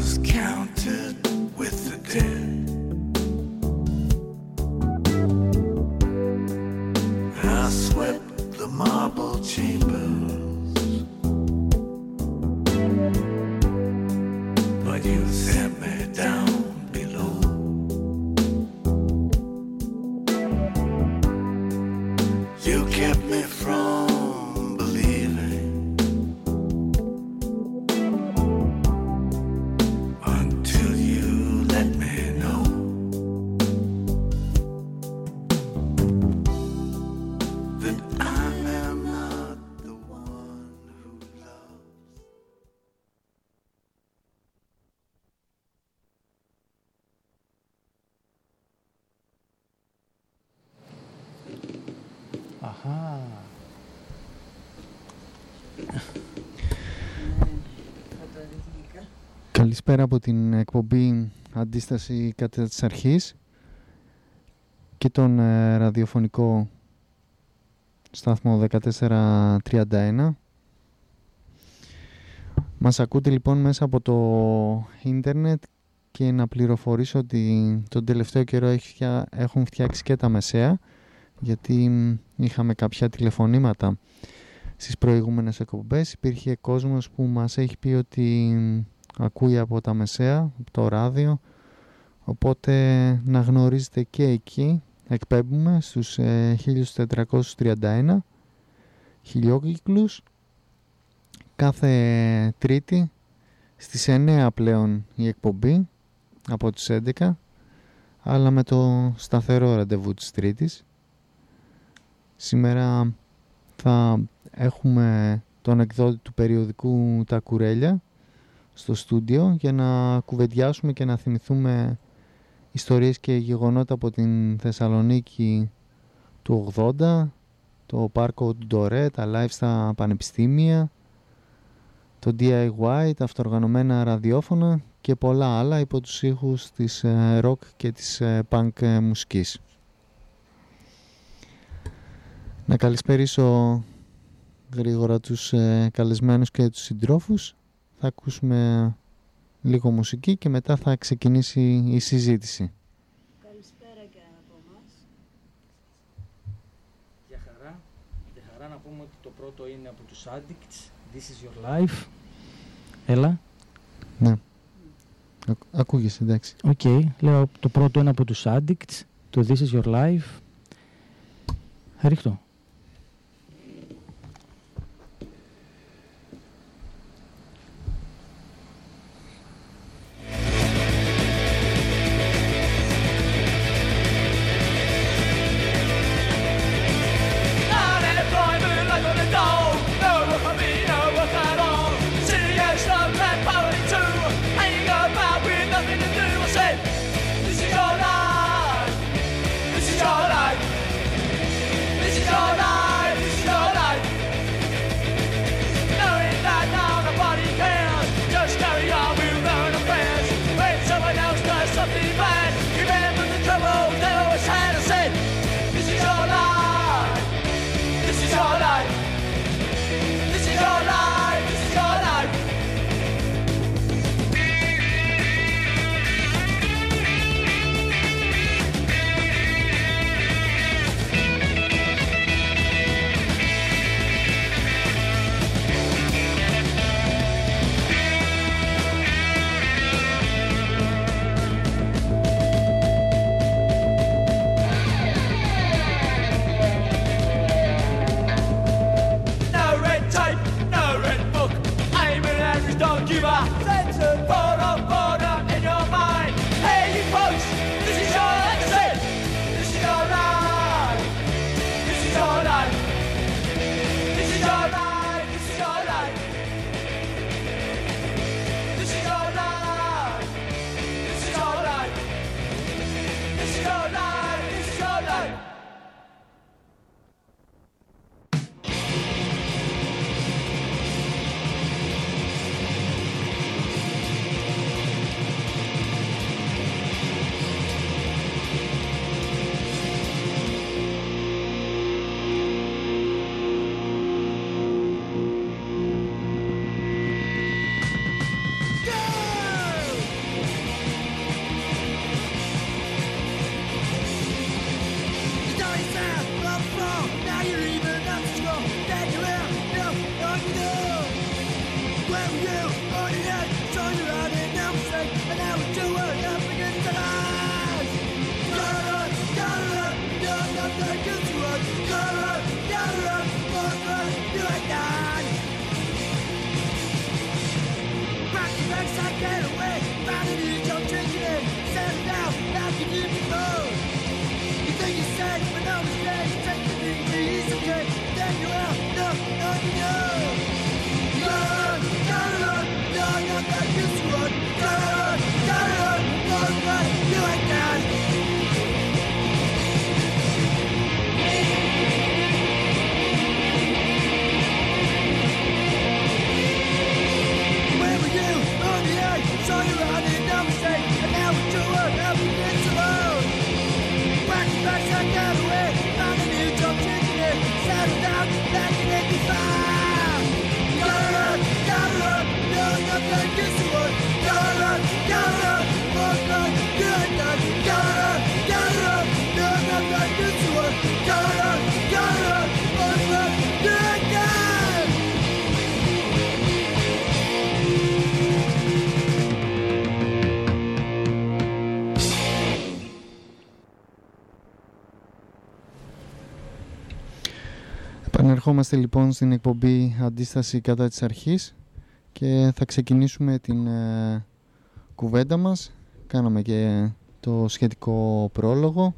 was counted with the dead. I swept the marble chamber. Καλησπέρα από την εκπομπή Αντίσταση κατά της αρχής και τον ε, ραδιοφωνικό σταθμό 1431. Μας ακούτε λοιπόν μέσα από το ίντερνετ και να πληροφορήσω ότι τον τελευταίο καιρό έχουν φτιάξει και τα μεσαία γιατί είχαμε κάποια τηλεφωνήματα στις προηγούμενες εκπομπές. Υπήρχε κόσμος που μας έχει πει ότι ακούει από τα μεσαία, από το ράδιο, οπότε να γνωρίζετε και εκεί εκπέμπουμε στους 1431 ε, χιλιόκυκλους κάθε τρίτη στις 9 πλέον η εκπομπή από τις 11 αλλά με το σταθερό ραντεβού της τρίτης. Σήμερα θα έχουμε τον εκδότη του περιοδικού «Τα Κουρέλια» στο στούντιο για να κουβεντιάσουμε και να θυμηθούμε ιστορίες και γεγονότα από την Θεσσαλονίκη του 80, το πάρκο του Ντορέ, τα live στα πανεπιστήμια, το DIY, τα αυτοργανωμένα ραδιόφωνα και πολλά άλλα υπό τους ήχους της ε, rock και της ε, punk ε, μουσικής. Να καλησπερίσω γρήγορα τους καλεσμένους και τους συντρόφους θα ακούσουμε λίγο μουσική και μετά θα ξεκινήσει η συζήτηση. Καλησπέρα και από εμάς. Γεια χαρά. Γεια χαρά να πούμε ότι το πρώτο είναι από τους Adicts. This is your life. Έλα. Ναι. Ακούγεσαι, εντάξει. OK. Okay. Λέω το πρώτο είναι από τους Addicts. Το This is your life. Ρίχτω. Ερχόμαστε λοιπόν στην εκπομπή Αντίσταση κατά της αρχής και θα ξεκινήσουμε την ε, κουβέντα μας. Κάναμε και το σχετικό πρόλογο.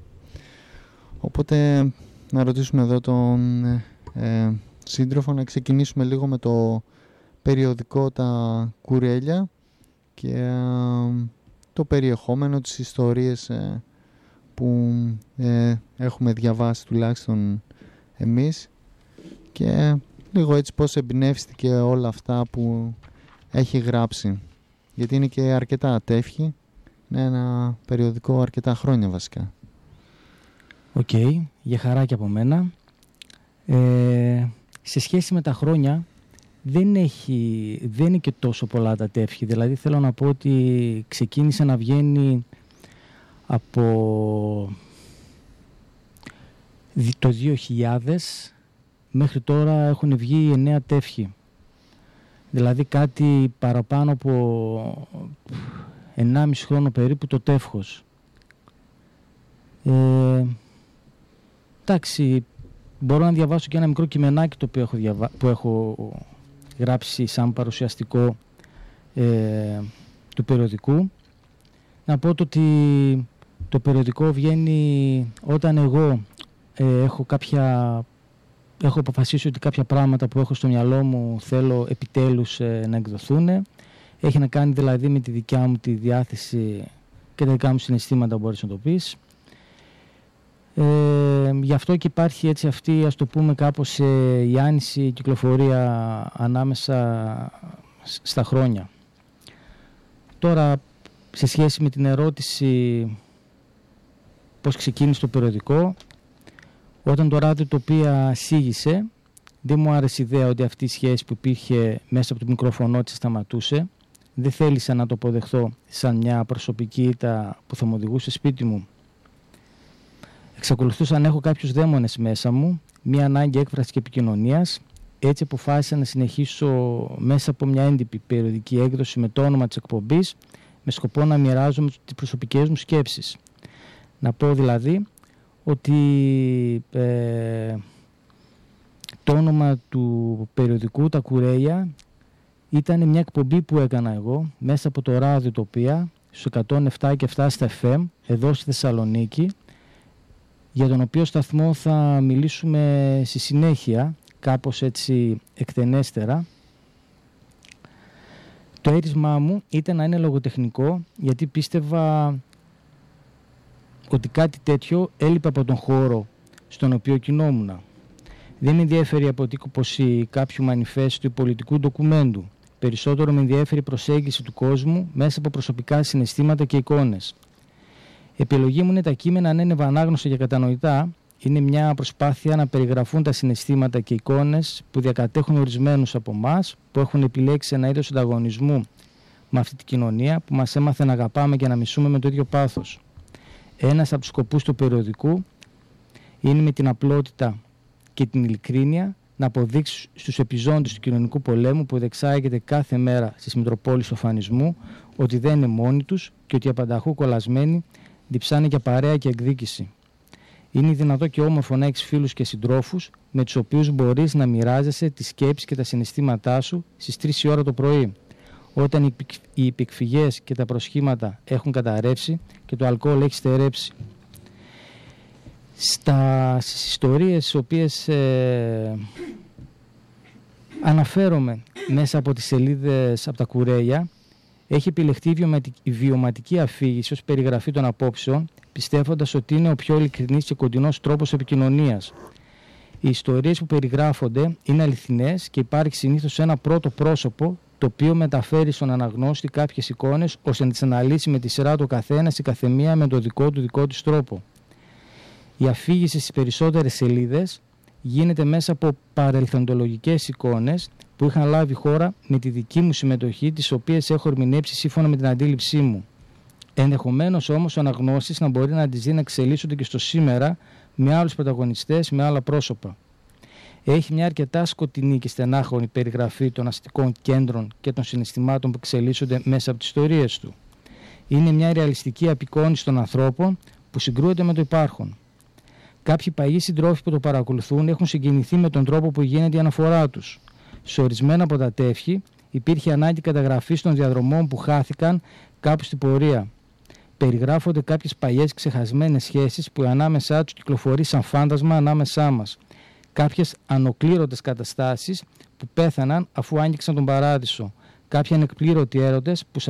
Οπότε να ρωτήσουμε εδώ τον ε, σύντροφο να ξεκινήσουμε λίγο με το περιοδικό τα κουρέλια και ε, το περιεχόμενο, τις ιστορίες ε, που έχουμε διαβάσει τουλάχιστον εμείς και λίγο έτσι πώς εμπνεύστηκε όλα αυτά που έχει γράψει. Γιατί είναι και αρκετά τεύχη. Είναι ένα περιοδικό αρκετά χρόνια βασικά. Οκ, για χαρά και από μένα. Ε, σε σχέση με τα χρόνια δεν, έχει, δεν είναι και τόσο πολλά τα τεύχη. Δηλαδή θέλω να πω ότι ξεκίνησε να βγαίνει από το 2000 μέχρι τώρα έχουν βγει εννέα τεύχη. Δηλαδή κάτι παραπάνω από 1,5 χρόνο περίπου το τεύχος. Ε, εντάξει, μπορώ να διαβάσω και ένα μικρό κειμενάκι το οποίο έχω, που έχω γράψει σαν παρουσιαστικό ε, του περιοδικού. Να πω το ότι το περιοδικό βγαίνει όταν εγώ ε, έχω κάποια έχω αποφασίσει ότι κάποια πράγματα που έχω στο μυαλό μου θέλω επιτέλους ε, να εκδοθούν. Έχει να κάνει δηλαδή με τη δικιά μου τη διάθεση και τα δικά μου συναισθήματα μπορείς να το πεις. Ε, γι' αυτό και υπάρχει έτσι αυτή ας το πούμε κάπως ε, η άνηση κυκλοφορία ανάμεσα στα χρόνια. Τώρα σε σχέση με την ερώτηση πώς ξεκίνησε το περιοδικό όταν το ράδιο το οποίο σήγησε, δεν μου άρεσε η ιδέα ότι αυτή η σχέση που υπήρχε μέσα από το μικροφωνό της σταματούσε. Δεν θέλησα να το αποδεχθώ σαν μια προσωπική ήττα που θα μου οδηγούσε σπίτι μου. Εξακολουθούσα να έχω κάποιους δαίμονες μέσα μου, μια ανάγκη έκφρασης και επικοινωνίας. Έτσι αποφάσισα να συνεχίσω μέσα από μια έντυπη περιοδική έκδοση με το όνομα της εκπομπής με σκοπό να μοιράζομαι τις προσωπικές μου σκέψεις. Να πω δηλαδή ότι ε, το όνομα του περιοδικού «Τα Κουρέλια» ήταν μια εκπομπή που έκανα εγώ μέσα από το ράδιο τοπία στους 107 και 7 στα FM εδώ στη Θεσσαλονίκη για τον οποίο σταθμό θα μιλήσουμε στη συνέχεια κάπως έτσι εκτενέστερα. Το έρισμά μου ήταν να είναι λογοτεχνικό γιατί πίστευα ότι κάτι τέτοιο έλειπε από τον χώρο στον οποίο κινόμουν. Δεν με ενδιαφέρει η αποτύπωση κάποιου μανιφέστου ή πολιτικού ντοκουμέντου. Περισσότερο με ενδιαφέρει η προσέγγιση του κόσμου μέσα από προσωπικά συναισθήματα και εικόνες. Η επιλογή μου είναι τα κείμενα να είναι βανάγνωστα και κατανοητά. Είναι μια προσπάθεια να περιγραφούν τα συναισθήματα και εικόνες που διακατέχουν ορισμένους από εμάς που έχουν επιλέξει ένα είδος ανταγωνισμού με αυτή την κοινωνία που μας έμαθε να αγαπάμε και να μισούμε με το ίδιο πάθος. Ένας από τους σκοπούς του περιοδικού είναι με την απλότητα και την ειλικρίνεια να αποδείξει στους επιζώντες του κοινωνικού πολέμου που δεξάγεται κάθε μέρα στις Μητροπόλεις του Φανισμού ότι δεν είναι μόνοι τους και ότι απανταχού κολλασμένοι διψάνε για παρέα και εκδίκηση. Είναι δυνατό και όμορφο να έχεις φίλους και συντρόφους με τους οποίους μπορείς να μοιράζεσαι τις σκέψεις και τα συναισθήματά σου στις 3 η ώρα το πρωί, όταν οι υπεκφυγέ και τα προσχήματα έχουν καταρρεύσει και το αλκοόλ έχει στερέψει. Στα, στις ιστορίες τις οποίες ε, αναφέρομαι μέσα από τις σελίδες από τα κουρέλια έχει επιλεχτεί η βιωματική αφήγηση ως περιγραφή των απόψεων πιστεύοντας ότι είναι ο πιο ειλικρινής και κοντινός τρόπος επικοινωνίας. Οι ιστορίες που περιγράφονται είναι αληθινές και υπάρχει συνήθως ένα πρώτο πρόσωπο το οποίο μεταφέρει στον αναγνώστη κάποιες εικόνες ώστε να τις αναλύσει με τη σειρά του καθένας η καθεμία με το δικό του δικό του τρόπο. Η αφήγηση στις περισσότερες σελίδες γίνεται μέσα από παρελθοντολογικές εικόνες που είχαν λάβει χώρα με τη δική μου συμμετοχή, τις οποίες έχω ερμηνεύσει σύμφωνα με την αντίληψή μου. Ενδεχομένως όμως ο αναγνώστης να μπορεί να τις δει να εξελίσσονται και στο σήμερα με άλλους πρωταγωνιστές, με άλλα πρόσωπα. Έχει μια αρκετά σκοτεινή και στενάχρονη περιγραφή των αστικών κέντρων και των συναισθημάτων που εξελίσσονται μέσα από τις ιστορίες του. Είναι μια ρεαλιστική απεικόνηση των ανθρώπων που συγκρούονται με το υπάρχον. Κάποιοι παλιοί συντρόφοι που το παρακολουθούν έχουν συγκινηθεί με τον τρόπο που γίνεται η αναφορά τους. Σε ορισμένα από τα τεύχη υπήρχε ανάγκη καταγραφής των διαδρομών που χάθηκαν κάπου στην πορεία. Περιγράφονται κάποιες παλιές ξεχασμένες σχέσεις που ανάμεσά τους κυκλοφορεί σαν φάντασμα ανάμεσά μας. Κάποιες ανοκλήρωτες καταστάσεις που πέθαναν αφού άγγιξαν τον παράδεισο. Κάποιοι ανεκπλήρωτοι έρωτες που,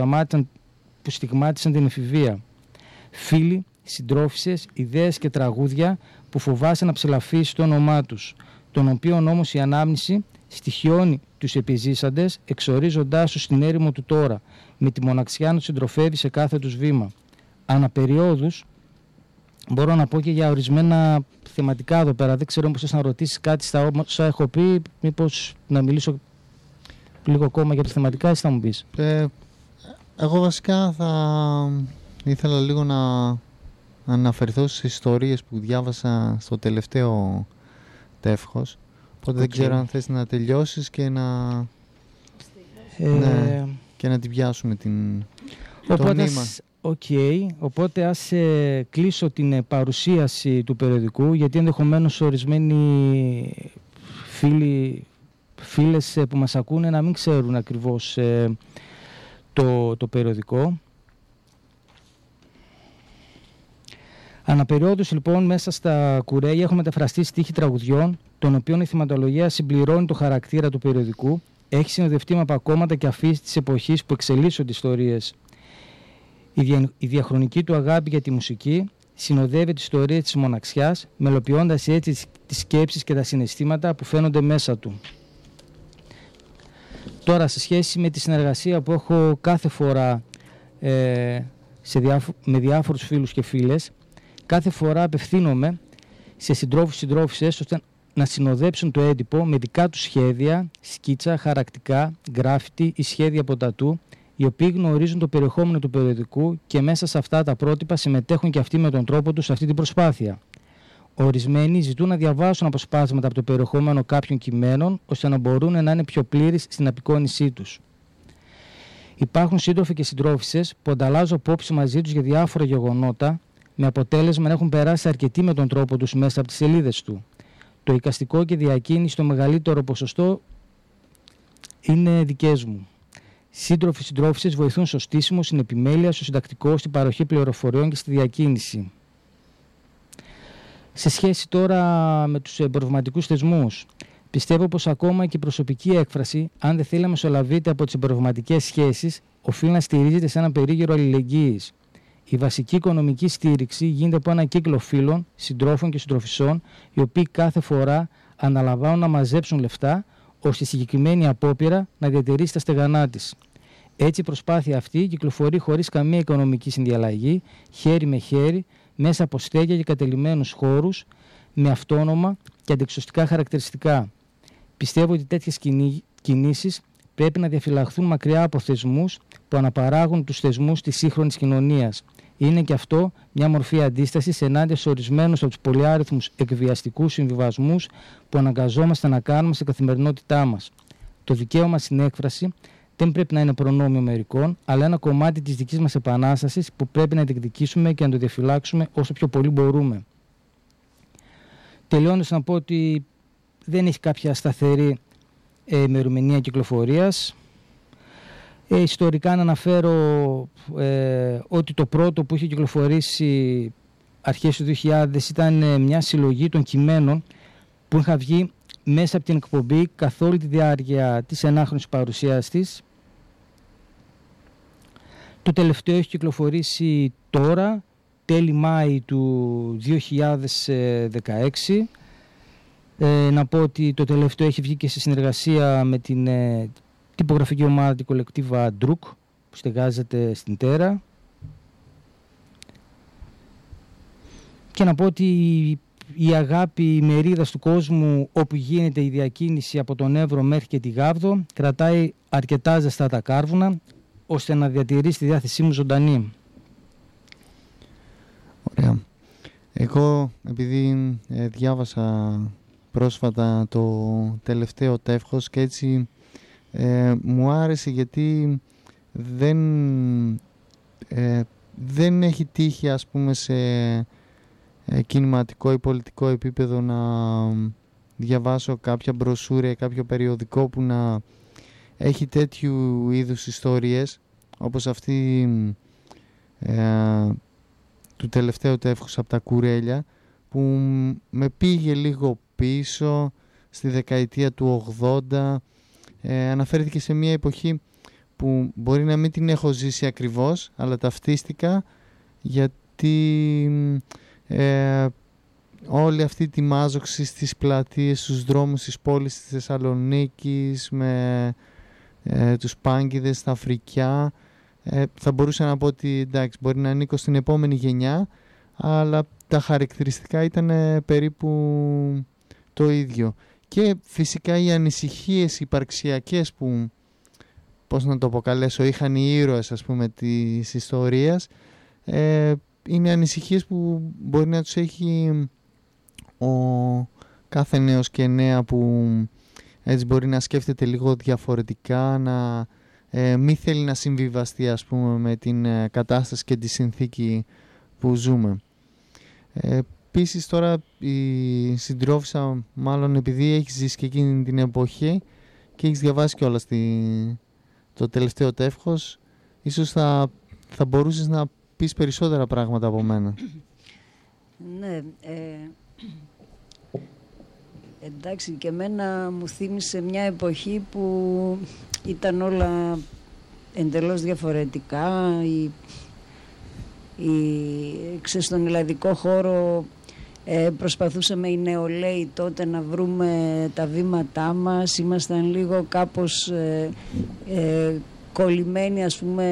που στιγμάτισαν την εφηβεία. Φίλοι, συντρόφισε, ιδέες και τραγούδια που φοβάσαι να ψηλαφίσει το όνομά τους, των οποίων όμως η ανάμνηση στοιχιώνει τους επιζήσαντες, εξορίζοντάς τους στην έρημο του τώρα, με τη μοναξιά να τους συντροφεύει σε κάθε τους βήμα. Αναπεριόδους, μπορώ να πω και για ορισμένα θεματικά εδώ πέρα. Δεν ξέρω πώ να ρωτήσεις κάτι στα όσα έχω πει, μήπως να μιλήσω λίγο ακόμα για τα θεματικά, εσύ θα μου πεις. Ε, εγώ βασικά θα ήθελα λίγο να αναφερθώ στις ιστορίες που διάβασα στο τελευταίο τεύχος Οπότε δεν ξέρω αν θες να τελειώσεις και να... Ε... Ναι, και να την πιάσουμε την... Οπότε, OK, okay. οπότε ας ε, κλείσω την ε, παρουσίαση του περιοδικού γιατί ενδεχομένως ορισμένοι φίλοι, φίλες ε, που μας ακούνε να μην ξέρουν ακριβώς το, το περιοδικό. Αναπεριόδους λοιπόν μέσα στα κουρέλια έχουμε μεταφραστεί στίχη τραγουδιών, των οποίων η θυματολογία συμπληρώνει το χαρακτήρα του περιοδικού, έχει συνοδευτεί με απακόμματα και αφήσεις της εποχής που εξελίσσονται ιστορίες. Η, δια, η διαχρονική του αγάπη για τη μουσική συνοδεύει τις ιστορίε της μοναξιάς, μελοποιώντας έτσι τις σκέψεις και τα συναισθήματα που φαίνονται μέσα του. Τώρα, σε σχέση με τη συνεργασία που έχω κάθε φορά ε, σε με διάφορους φίλους και φίλες, κάθε φορά απευθύνομαι σε συντρόφους συντρόφισσες ώστε να συνοδέψουν το έντυπο με δικά τους σχέδια, σκίτσα, χαρακτικά, γκράφιτι ή σχέδια από τατού, οι οποίοι γνωρίζουν το περιεχόμενο του περιοδικού και μέσα σε αυτά τα πρότυπα συμμετέχουν και αυτοί με τον τρόπο τους σε αυτή την προσπάθεια. Ορισμένοι ζητούν να διαβάσουν αποσπάσματα από το περιεχόμενο κάποιων κειμένων, ώστε να μπορούν να είναι πιο πλήρεις στην απεικόνισή τους. Υπάρχουν σύντροφοι και συντρόφισε που ανταλλάζουν απόψεις μαζί τους για διάφορα γεγονότα, με αποτέλεσμα να έχουν περάσει αρκετοί με τον τρόπο τους μέσα από τις σελίδες του. Το οικαστικό και διακίνηση το μεγαλύτερο ποσοστό είναι δικές μου. Σύντροφοι συντρόφισε βοηθούν στο στήσιμο, στην επιμέλεια, στο συντακτικό, στην παροχή πληροφοριών και στη διακίνηση. Σε σχέση τώρα με τους εμπορευματικούς θεσμούς, πιστεύω πως ακόμα και η προσωπική έκφραση, αν δεν θέλει να μεσολαβείται από τις εμπορευματικές σχέσεις, οφείλει να στηρίζεται σε ένα περίγυρο αλληλεγγύης. Η βασική οικονομική στήριξη γίνεται από ένα κύκλο φίλων, συντρόφων και συντροφισών, οι οποίοι κάθε φορά αναλαμβάνουν να μαζέψουν λεφτά, ώστε η συγκεκριμένη απόπειρα να διατηρήσει τα στεγανά της. Έτσι η προσπάθεια αυτή κυκλοφορεί χωρίς καμία οικονομική συνδιαλλαγή, χέρι με χέρι, μέσα από στέγια και κατελημένου χώρους, με αυτόνομα και αντεξωστικά χαρακτηριστικά. Πιστεύω ότι τέτοιες κινήσεις πρέπει να διαφυλαχθούν μακριά από θεσμούς που αναπαράγουν τους θεσμούς της σύγχρονης κοινωνίας Είναι και αυτό μια μορφή αντίστασης ενάντια σε ορισμένους από τους πολυάριθμους εκβιαστικούς συμβιβασμούς που αναγκαζόμαστε να κάνουμε σε καθημερινότητά μας. Το δικαίωμα στην έκφραση δεν πρέπει να είναι προνόμιο μερικών, αλλά ένα κομμάτι της δικής μας επανάστασης που πρέπει να διεκδικήσουμε και να το διαφυλάξουμε όσο πιο πολύ μπορούμε. Τελειώνω να πω ότι δεν έχει κάποια σταθερή ε, ημερομηνία κυκλοφορίας. Ε, ιστορικά να αναφέρω ε, ότι το πρώτο που είχε κυκλοφορήσει αρχές του 2000 ήταν ε, μια συλλογή των κειμένων που είχα βγει μέσα από την εκπομπή καθ' όλη τη διάρκεια της ενάχρονης παρουσίας της. Το τελευταίο έχει κυκλοφορήσει τώρα, τέλη Μάη του 2016 ε, να πω ότι το τελευταίο έχει βγει και σε συνεργασία με την ε, τυπογραφική ομάδα την κολεκτίβα Druk που στεγάζεται στην Τέρα. Και να πω ότι η αγάπη η μερίδα του κόσμου όπου γίνεται η διακίνηση από τον Εύρο μέχρι και τη Γάβδο κρατάει αρκετά ζεστά τα κάρβουνα ώστε να διατηρήσει τη διάθεσή μου ζωντανή. Ωραία. Εγώ επειδή ε, διάβασα πρόσφατα το τελευταίο τεύχος και έτσι ε, μου άρεσε γιατί δεν, ε, δεν έχει τύχει ας πούμε σε ε, κινηματικό ή πολιτικό επίπεδο να διαβάσω κάποια μπροσούρια ή κάποιο περιοδικό που να έχει τέτοιου είδους ιστορίες όπως αυτή του τελευταίου τεύχους από τα κουρέλια που με πήγε λίγο πίσω στη δεκαετία του 80 ε, αναφέρθηκε σε μια εποχή που μπορεί να μην την έχω ζήσει ακριβώς αλλά ταυτίστηκα γιατί ε, όλη αυτή τη μάζοξη στις πλατείες, στους δρόμους της πόλης της Θεσσαλονίκης με ε, τους πάγκιδες στα Αφρικιά ε, θα μπορούσα να πω ότι εντάξει μπορεί να ανήκω στην επόμενη γενιά αλλά τα χαρακτηριστικά ήταν περίπου το ίδιο. Και φυσικά οι ανησυχίες υπαρξιακές που, πώς να το αποκαλέσω, είχαν οι ήρωες ας πούμε της ιστορίας, ε, είναι ανησυχίες που μπορεί να τους έχει ο κάθε νέος και νέα που έτσι μπορεί να σκέφτεται λίγο διαφορετικά, να ε, μη θέλει να συμβιβαστεί ας πούμε με την ε, κατάσταση και τη συνθήκη που ζούμε. Ε, Επίσης τώρα η συντρόφισσα, μάλλον επειδή έχεις ζήσει και εκείνη την εποχή και έχεις διαβάσει κιόλας το τελευταίο τεύχος, ίσως θα, θα μπορούσες να πεις περισσότερα πράγματα από μένα. Ναι, ε, εντάξει και εμένα μου θύμισε μια εποχή που ήταν όλα εντελώς διαφορετικά. Η, η, στον ελλαδικό χώρο ε, προσπαθούσαμε οι νεολαίοι τότε να βρούμε τα βήματά μας, ήμασταν λίγο κάπως ε, ε, κολλημένοι ας πούμε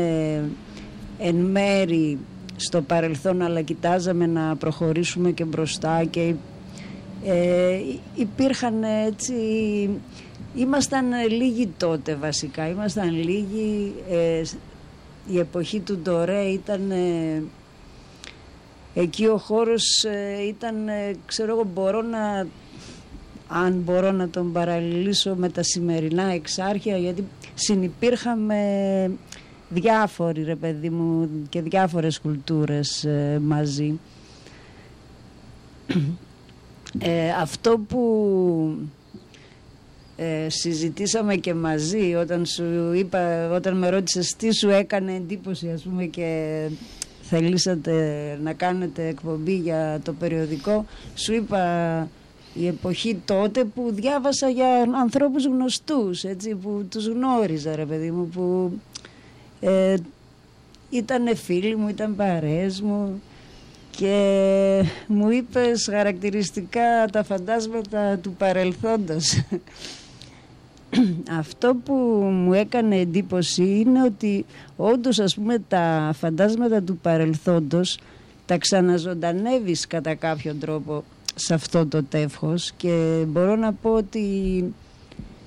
εν μέρη στο παρελθόν αλλά κοιτάζαμε να προχωρήσουμε και μπροστά και ε, υπήρχαν έτσι ήμασταν λίγοι τότε βασικά. Ήμασταν λίγοι ε, η εποχή του Ντορέ ήταν Εκεί ο χώρος ε, ήταν, ε, ξέρω εγώ, μπορώ να, αν μπορώ να τον παραλληλήσω με τα σημερινά εξάρχεια, γιατί συνυπήρχαμε διάφοροι ρε παιδί μου και διάφορες κουλτούρες ε, μαζί. αυτό που συζητήσαμε και μαζί όταν σου είπα, όταν με ρώτησες τι σου έκανε εντύπωση ας πούμε και θελήσατε να κάνετε εκπομπή για το περιοδικό. Σου είπα η εποχή τότε που διάβασα για ανθρώπους γνωστούς έτσι, που τους γνώριζα ρε παιδί μου που ε, ήταν φίλοι μου, ήταν παρέες μου και μου είπες χαρακτηριστικά τα φαντάσματα του παρελθόντος αυτό που μου έκανε εντύπωση είναι ότι όντως ας πούμε τα φαντάσματα του παρελθόντος τα ξαναζωντανεύεις κατά κάποιον τρόπο σε αυτό το τεύχος και μπορώ να πω ότι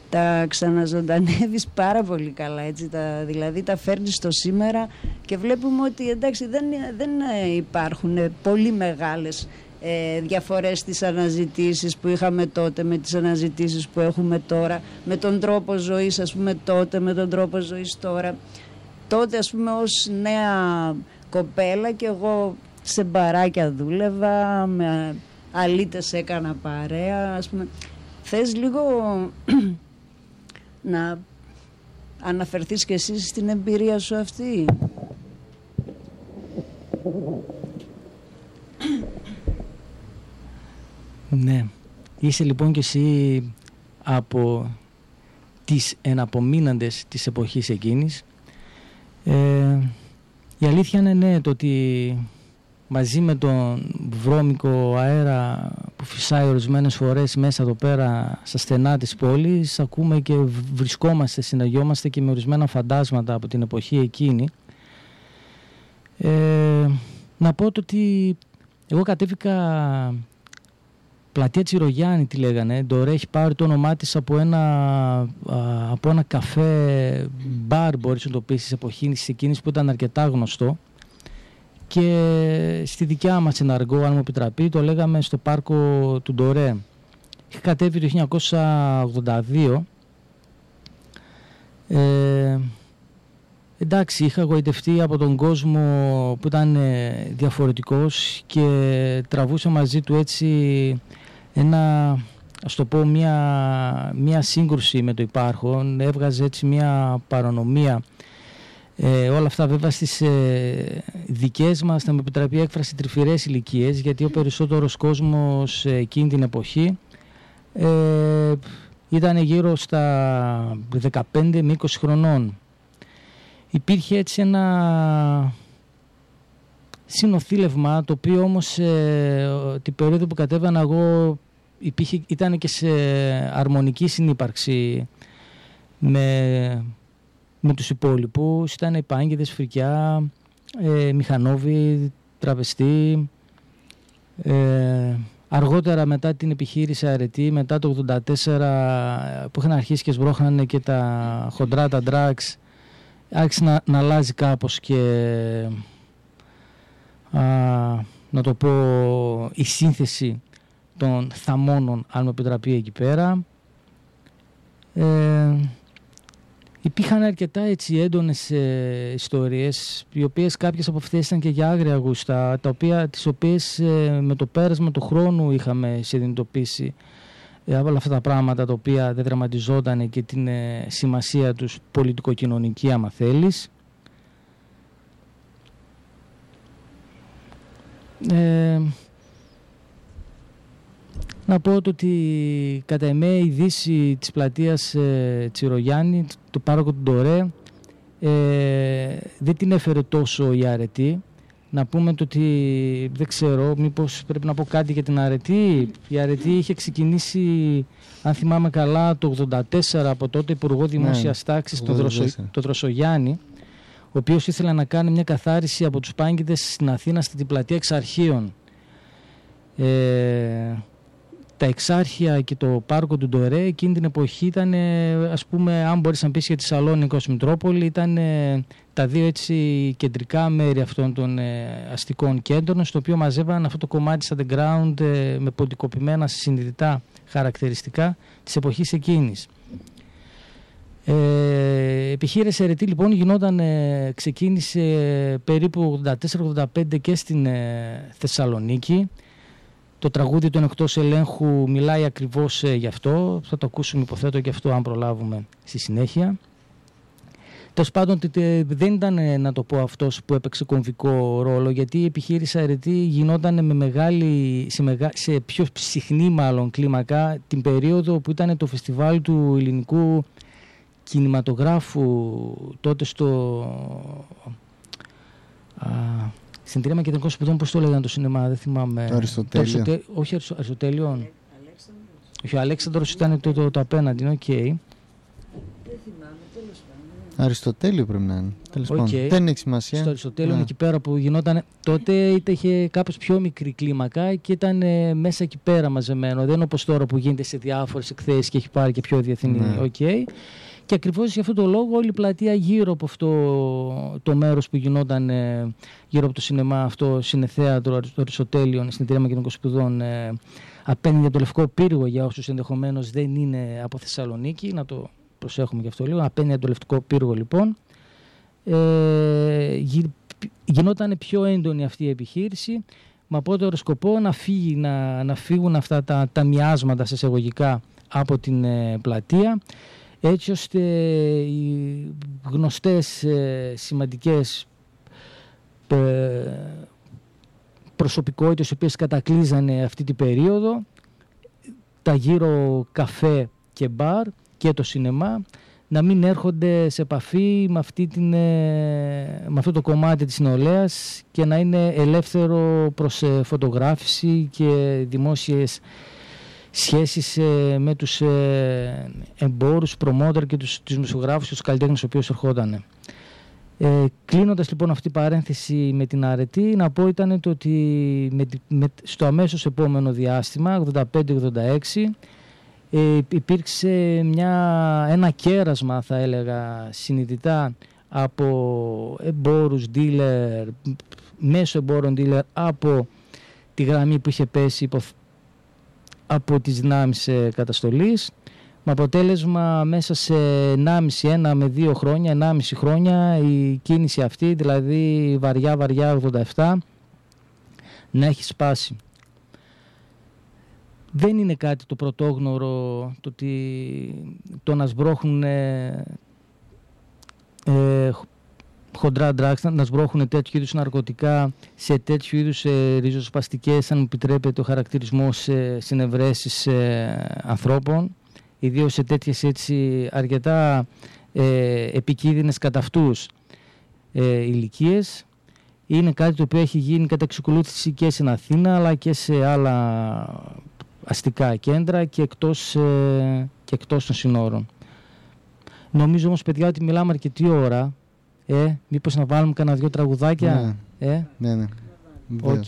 τα ξαναζωντανεύεις πάρα πολύ καλά έτσι, τα, δηλαδή τα φέρνεις στο σήμερα και βλέπουμε ότι εντάξει δεν, δεν υπάρχουν πολύ μεγάλες ε, διαφορές στις αναζητήσεις που είχαμε τότε με τις αναζητήσεις που έχουμε τώρα με τον τρόπο ζωής ας πούμε τότε με τον τρόπο ζωής τώρα. Τότε ας πούμε ως νέα κοπέλα και εγώ σε μπαράκια δούλευα με αλίτες έκανα παρέα ας πούμε. Θες λίγο να αναφερθείς και εσύ στην εμπειρία σου αυτή; Ναι. Είσαι λοιπόν και εσύ από τις εναπομείναντες της εποχής εκείνης. Ε, η αλήθεια είναι ναι, το ότι μαζί με τον βρώμικο αέρα που φυσάει ορισμένες φορές μέσα εδώ πέρα στα στενά της πόλης ακούμε και βρισκόμαστε, συναγιόμαστε και με ορισμένα φαντάσματα από την εποχή εκείνη. Ε, να πω το ότι εγώ κατέβηκα Πλατεία Τσιρογιάννη τη λέγανε. Το έχει πάρει το όνομά της από ένα, από ένα καφέ μπαρ, μπορείς να το πεις, της εποχής εκείνης που ήταν αρκετά γνωστό. Και στη δικιά μας εναργό, αν μου επιτραπεί, το λέγαμε στο πάρκο του Ντορέ. Είχε κατέβει το 1982. Ε, εντάξει, είχα γοητευτεί από τον κόσμο που ήταν ε, διαφορετικός και τραβούσε μαζί του έτσι ένα, ας το πω, μια, μια σύγκρουση με το υπάρχον, έβγαζε έτσι μια παρανομία. Ε, όλα αυτά βέβαια στις ε, δικές μας, θα με επιτραπεί έκφραση τρυφηρές ηλικίες, γιατί ο περισσότερος κόσμος ε, εκείνη την εποχή ε, ήταν γύρω στα 15 με 20 χρονών. Υπήρχε έτσι ένα συνοθήλευμα το οποίο όμως ε, την περίοδο που κατέβανα εγώ υπήρχε, ήταν και σε αρμονική συνύπαρξη με, με τους υπόλοιπους. Ήταν υπάγγεδες, φρικιά, ε, μηχανόβοι, τραβεστή ε, αργότερα μετά την επιχείρηση αρετή μετά το 84 που είχαν αρχίσει και σμπρώχνανε και τα χοντρά τα drugs άρχισε να, να αλλάζει κάπως και να το πω η σύνθεση των θαμώνων αν με επιτραπεί εκεί πέρα. Ε, υπήρχαν αρκετά έτσι έντονες ε, ιστορίες οι οποίες κάποιες από αυτές ήταν και για άγρια γούστα τα οποία, τις οποίες ε, με το πέρασμα του χρόνου είχαμε συνειδητοποιήσει ε, όλα αυτά τα πράγματα τα οποία δεν δραματιζόταν και την ε, σημασία τους πολιτικοκοινωνική άμα θέλεις. Ε, να πω ότι κατά εμέ η δύση της πλατείας ε, Τσιρογιάννη, το πάροκο του Ντορέ, ε, δεν την έφερε τόσο η αρετή. Να πούμε το ότι δεν ξέρω, μήπως πρέπει να πω κάτι για την αρετή. Η αρετή είχε ξεκινήσει, αν θυμάμαι καλά, το 1984 από τότε Υπουργό Δημόσιας ναι, Τάξης, το, Δροσο, το Δροσογιάννη ο οποίος ήθελε να κάνει μια καθάριση από τους πάγκητες στην Αθήνα στην πλατεία εξαρχείων. Ε, τα εξάρχεια και το πάρκο του Ντορέ εκείνη την εποχή ήταν, ας πούμε, αν μπορείς να πεις για τη Σαλόνικο Μητρόπολη, ήταν τα δύο έτσι κεντρικά μέρη αυτών των ε, αστικών κέντρων, στο οποίο μαζεύαν αυτό το κομμάτι στα underground ε, με ποντικοποιημένα συνειδητά χαρακτηριστικά της εποχής εκείνης. Ε, επιχείρηση αιρετή λοιπόν γινόταν, ε, ξεκίνησε περίπου 84-85 και στην ε, Θεσσαλονίκη. Το τραγούδι των εκτός ελέγχου μιλάει ακριβώς ε, γι' αυτό. Θα το ακούσουμε υποθέτω και αυτό αν προλάβουμε στη συνέχεια. Τέλος πάντων, δεν ήταν να το πω αυτός που έπαιξε κομβικό ρόλο, γιατί η επιχείρηση αρετή γινόταν με μεγάλη, σε, μεγα, σε πιο συχνή μάλλον κλίμακα την περίοδο που ήταν το φεστιβάλ του ελληνικού κινηματογράφου τότε στο... Α, στην τρία Μακεδονικών Σπουδών, πώς το λέγανε το σινεμά, δεν θυμάμαι. Το Αριστοτέλειο. Το όχι Αριστοτέλειον. Όχι, ο Αλέξανδρος ήταν το, το, το, απέναντι, OK. Okay. Δεν θυμάμαι, τέλος πάντων. Αριστοτέλειο πρέπει να είναι. Τέλος Οκ. πάντων. Δεν έχει σημασία. Στο Αριστοτέλειο Ναι. εκεί πέρα που γινόταν. Τότε ήταν- είχε κάπως πιο μικρή κλίμακα και ήταν ε, μέσα εκεί πέρα μαζεμένο. Δεν είναι όπως τώρα που γίνεται σε διάφορες εκθέσεις και έχει πάρει και πιο διεθνή. Ναι. Οκ. Και ακριβώς για αυτόν τον λόγο όλη η πλατεία γύρω από αυτό το μέρος που γινόταν ε, γύρω από το σινεμά αυτό, συνεθέατρο του Αριστοτέλειων, στην εταιρεία Μακεδονικών Σπουδών, ε, απέναντι για το Λευκό Πύργο για όσους ενδεχομένως δεν είναι από Θεσσαλονίκη. Να το προσέχουμε γι' αυτό λίγο. Απέναντι για το Λευκό Πύργο λοιπόν ε, γι- γινόταν πιο έντονη αυτή η επιχείρηση με απότερο σκοπό να, φύγει, να, να φύγουν αυτά τα, τα μοιάσματα σε εισαγωγικά από την ε, πλατεία έτσι ώστε οι γνωστές ε, σημαντικές ε, προσωπικότητες οι οποίες κατακλείζανε αυτή την περίοδο τα γύρω καφέ και μπαρ και το σινεμά να μην έρχονται σε επαφή με, αυτή την, ε, με αυτό το κομμάτι της νεολαίας και να είναι ελεύθερο προς ε, φωτογράφηση και δημόσιες σχέσεις ε, με τους ε, εμπόρους, προμότερ και τους, τους μουσιογράφους και τους καλλιτέχνες ο οποίος ερχόταν. Ε, κλείνοντας λοιπόν αυτή την παρένθεση με την αρετή, να πω ήταν το ότι με, τη- με, στο αμέσως επόμενο διάστημα, 85-86, ε, υπήρξε μια, ένα κέρασμα θα έλεγα συνειδητά από εμπόρους, dealer, μέσω εμπόρων dealer από τη γραμμή που είχε πέσει υπό, από τις δυνάμεις ε, καταστολής με αποτέλεσμα μέσα σε 1,5, 1 με 2 χρόνια, 1,5 χρόνια η κίνηση αυτή, δηλαδή βαριά βαριά 87, να έχει σπάσει. Δεν είναι κάτι το πρωτόγνωρο το ότι το να σμπρώχνουν ε, ε, χοντρά drugs, να- να σμπρώχνουν τέτοιου είδους ναρκωτικά σε τέτοιου είδους ε, ριζοσπαστικές, αν μου επιτρέπετε ο χαρακτηρισμός, ε, συνευρέσεις ε, ανθρώπων, ιδίως σε τέτοιες έτσι αρκετά ε, επικίνδυνες κατά αυτούς ε, ηλικίες. Είναι κάτι το οποίο έχει γίνει κατά εξακολούθηση και στην Αθήνα αλλά και σε άλλα αστικά κέντρα και εκτός, ε, και εκτός των συνόρων. Νομίζω όμως παιδιά ότι μιλάμε αρκετή ώρα. Ε, μήπως να βάλουμε κανένα δυο τραγουδάκια; Ε, Ναι, ναι. οκ.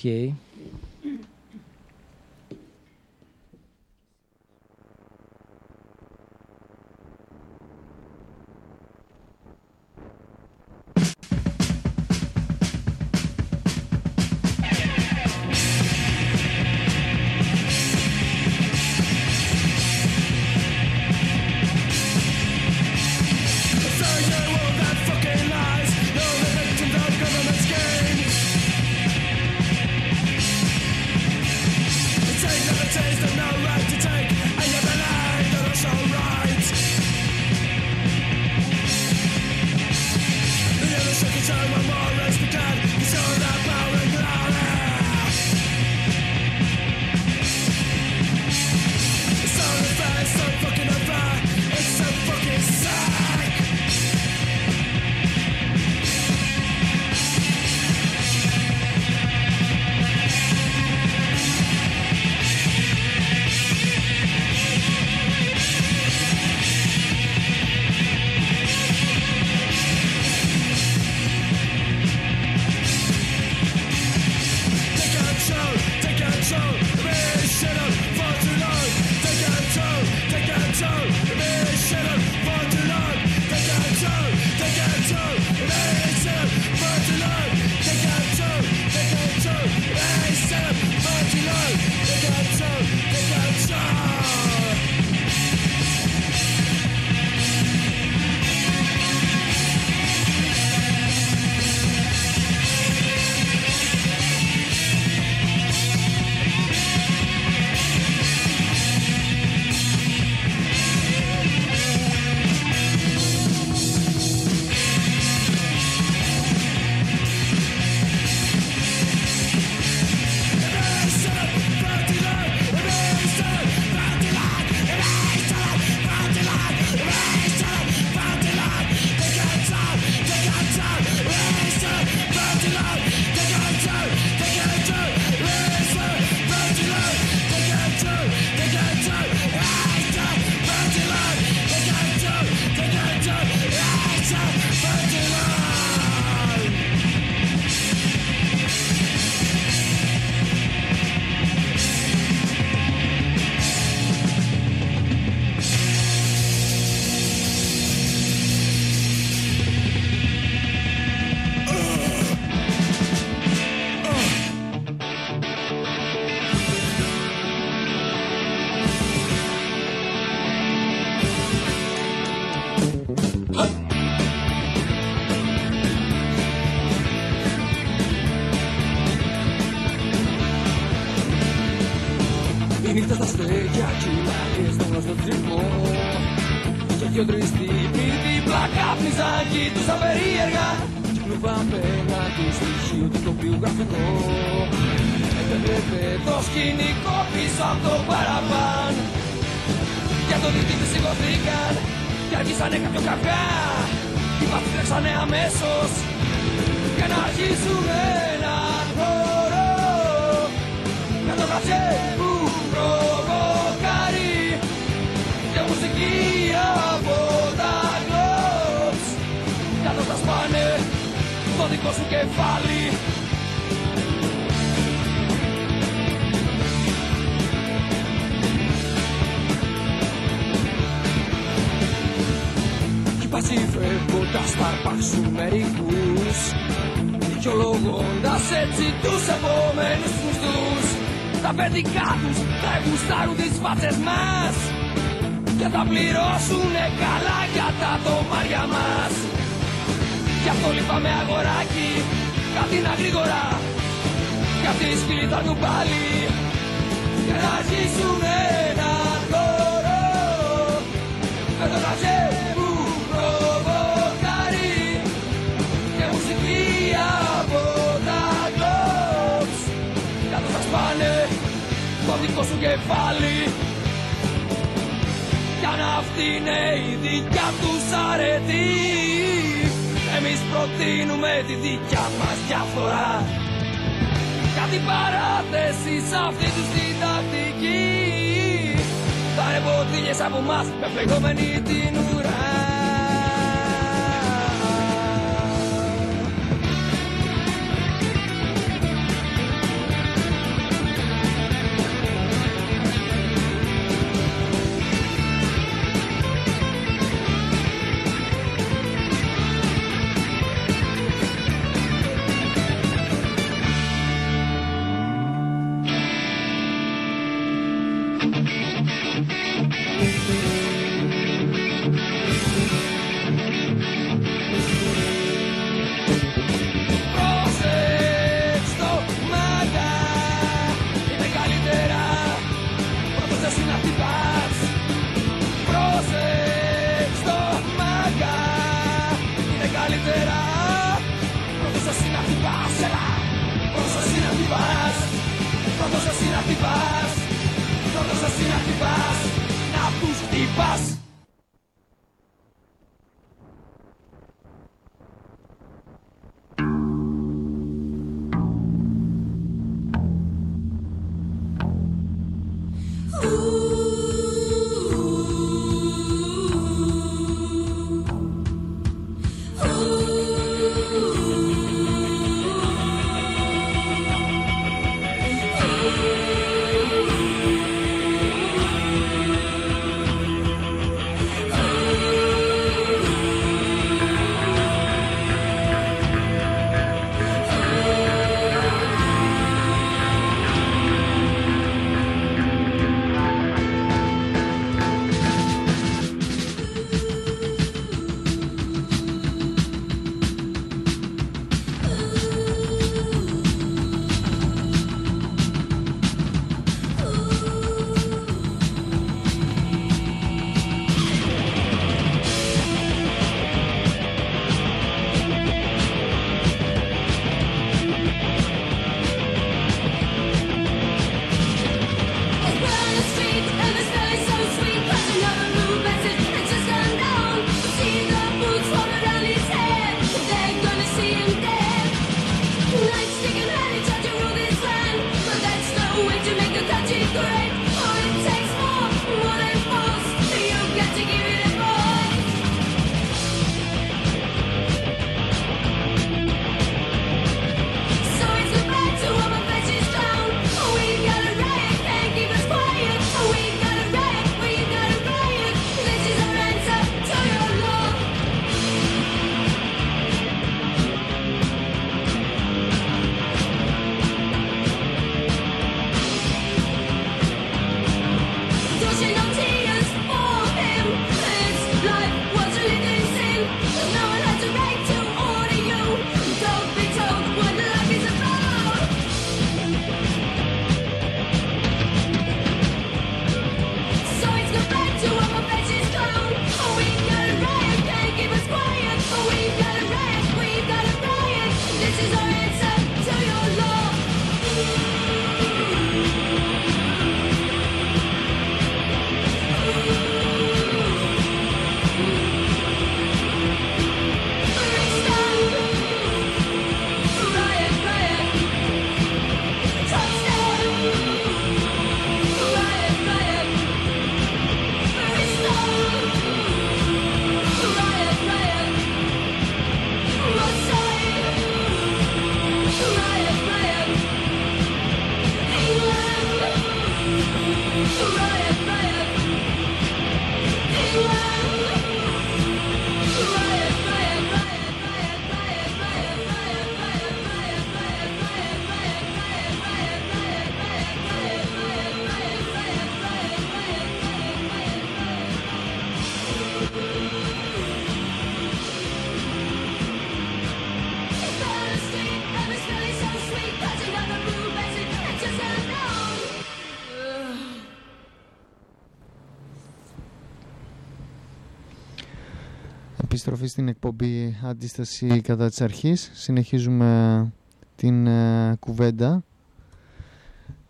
Επιστροφή στην εκπομπή Αντίσταση κατά της αρχής. Συνεχίζουμε την ε, κουβέντα.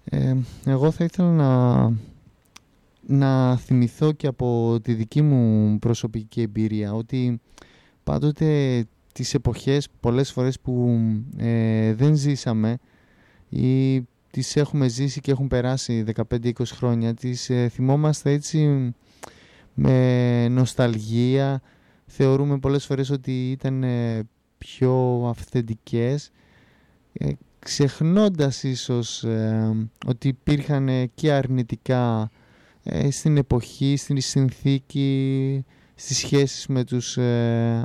Ε, εγώ θα ήθελα να, να θυμηθώ και από τη δική μου προσωπική εμπειρία ότι πάντοτε τις εποχές πολλές φορές που ε, δεν ζήσαμε ή τις έχουμε ζήσει και έχουν περάσει 15-20 χρόνια τις ε, θυμόμαστε έτσι με νοσταλγία θεωρούμε πολλές φορές ότι ήταν ε, πιο αυθεντικές ε, ξεχνώντας ίσως ε, ότι υπήρχαν και αρνητικά στην εποχή, στην συνθήκη, στις σχέσεις με τους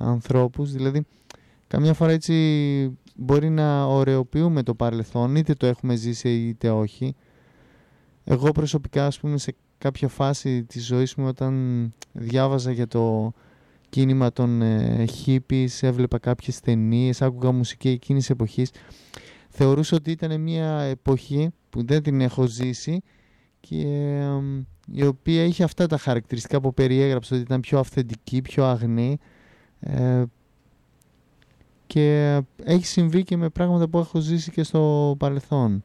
ανθρώπους. Δηλαδή, καμιά φορά έτσι μπορεί να ωρεοποιούμε το παρελθόν, είτε το έχουμε ζήσει είτε όχι. Εγώ προσωπικά, ας πούμε, σε κάποια φάση της ζωής μου όταν διάβαζα για το κίνημα των ε, έβλεπα κάποιες ταινίες, άκουγα μουσική εκείνης της εποχής. Θεωρούσα ότι ήταν μια εποχή που δεν την έχω ζήσει και η οποία είχε αυτά τα χαρακτηριστικά που περιέγραψα ότι ήταν πιο αυθεντική, πιο αγνή ε, και έχει συμβεί και με πράγματα που έχω ζήσει και στο παρελθόν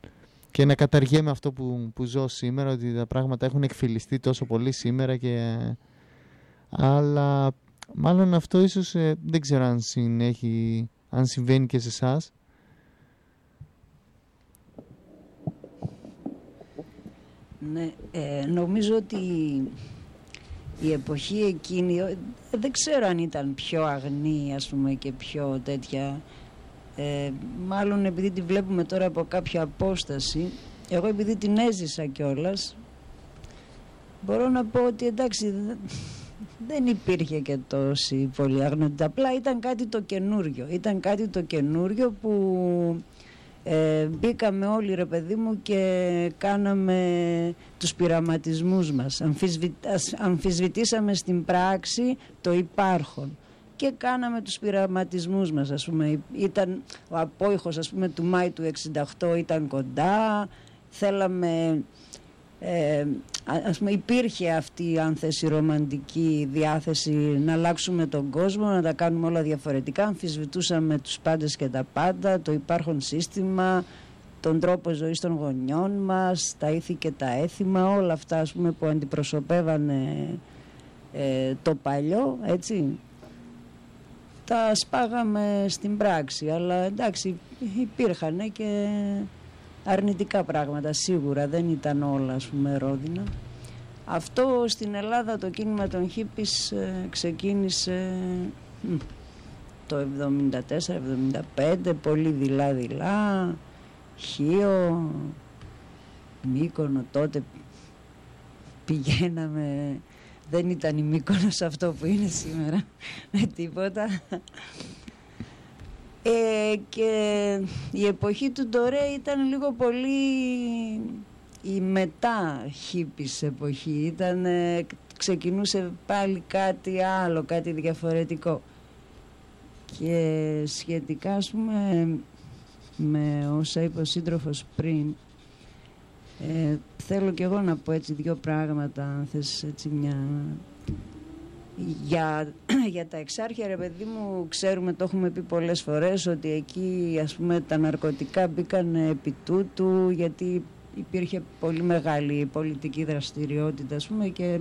και να καταργέμαι αυτό που, που ζω σήμερα ότι τα πράγματα έχουν εκφυλιστεί τόσο πολύ σήμερα και αλλά Μάλλον αυτό ίσως ε, δεν ξέρω αν, συνέχει, αν συμβαίνει και σε εσάς. Ναι, ε, νομίζω ότι η εποχή εκείνη ε, δεν ξέρω αν ήταν πιο αγνή ας πούμε και πιο τέτοια ε, μάλλον επειδή τη βλέπουμε τώρα από κάποια απόσταση εγώ επειδή την έζησα κιόλας μπορώ να πω ότι εντάξει δεν υπήρχε και τόση πολύ αγνότητα. Απλά ήταν κάτι το καινούριο. Ήταν κάτι το καινούριο που ε, μπήκαμε όλοι ρε παιδί μου και κάναμε τους πειραματισμούς μας. αμφισβητήσαμε στην πράξη το υπάρχον και κάναμε τους πειραματισμούς μας ας πούμε. Ήταν, ο απόϊχος ας πούμε του Μάη του 68 ήταν κοντά, θέλαμε ε, ας πούμε υπήρχε αυτή αν θέσει ρομαντική διάθεση να αλλάξουμε τον κόσμο, να τα κάνουμε όλα διαφορετικά. Αμφισβητούσαμε τους πάντες και τα πάντα το υπάρχον σύστημα τον τρόπο ζωής των γονιών μας τα ήθη και τα έθιμα όλα αυτά ας πούμε, που αντιπροσωπεύανε ε, το παλιό έτσι. Τα σπάγαμε στην πράξη αλλά εντάξει υπήρχαν και αρνητικά πράγματα σίγουρα δεν ήταν όλα ας πούμε ρόδινα. Αυτό στην Ελλάδα το κίνημα των χίπης ε, ξεκίνησε το 74-75 πολύ δειλά δειλά Χίο Μύκονο τότε πηγαίναμε δεν ήταν η Μύκονος αυτό που είναι σήμερα με τίποτα ε, και η εποχή του Ντορέ ήταν λίγο πολύ η μετά χίπης εποχή. Ήταν, ξεκινούσε πάλι κάτι άλλο, κάτι διαφορετικό. Και σχετικά, ας πούμε, με όσα είπε ο σύντροφος πριν, ε, θέλω κι εγώ να πω έτσι δύο πράγματα, αν θες έτσι μια για, για τα εξάρχεια ρε παιδί μου ξέρουμε το έχουμε πει πολλές φορές ότι εκεί ας πούμε τα ναρκωτικά μπήκαν επί τούτου γιατί υπήρχε πολύ μεγάλη πολιτική δραστηριότητα ας πούμε και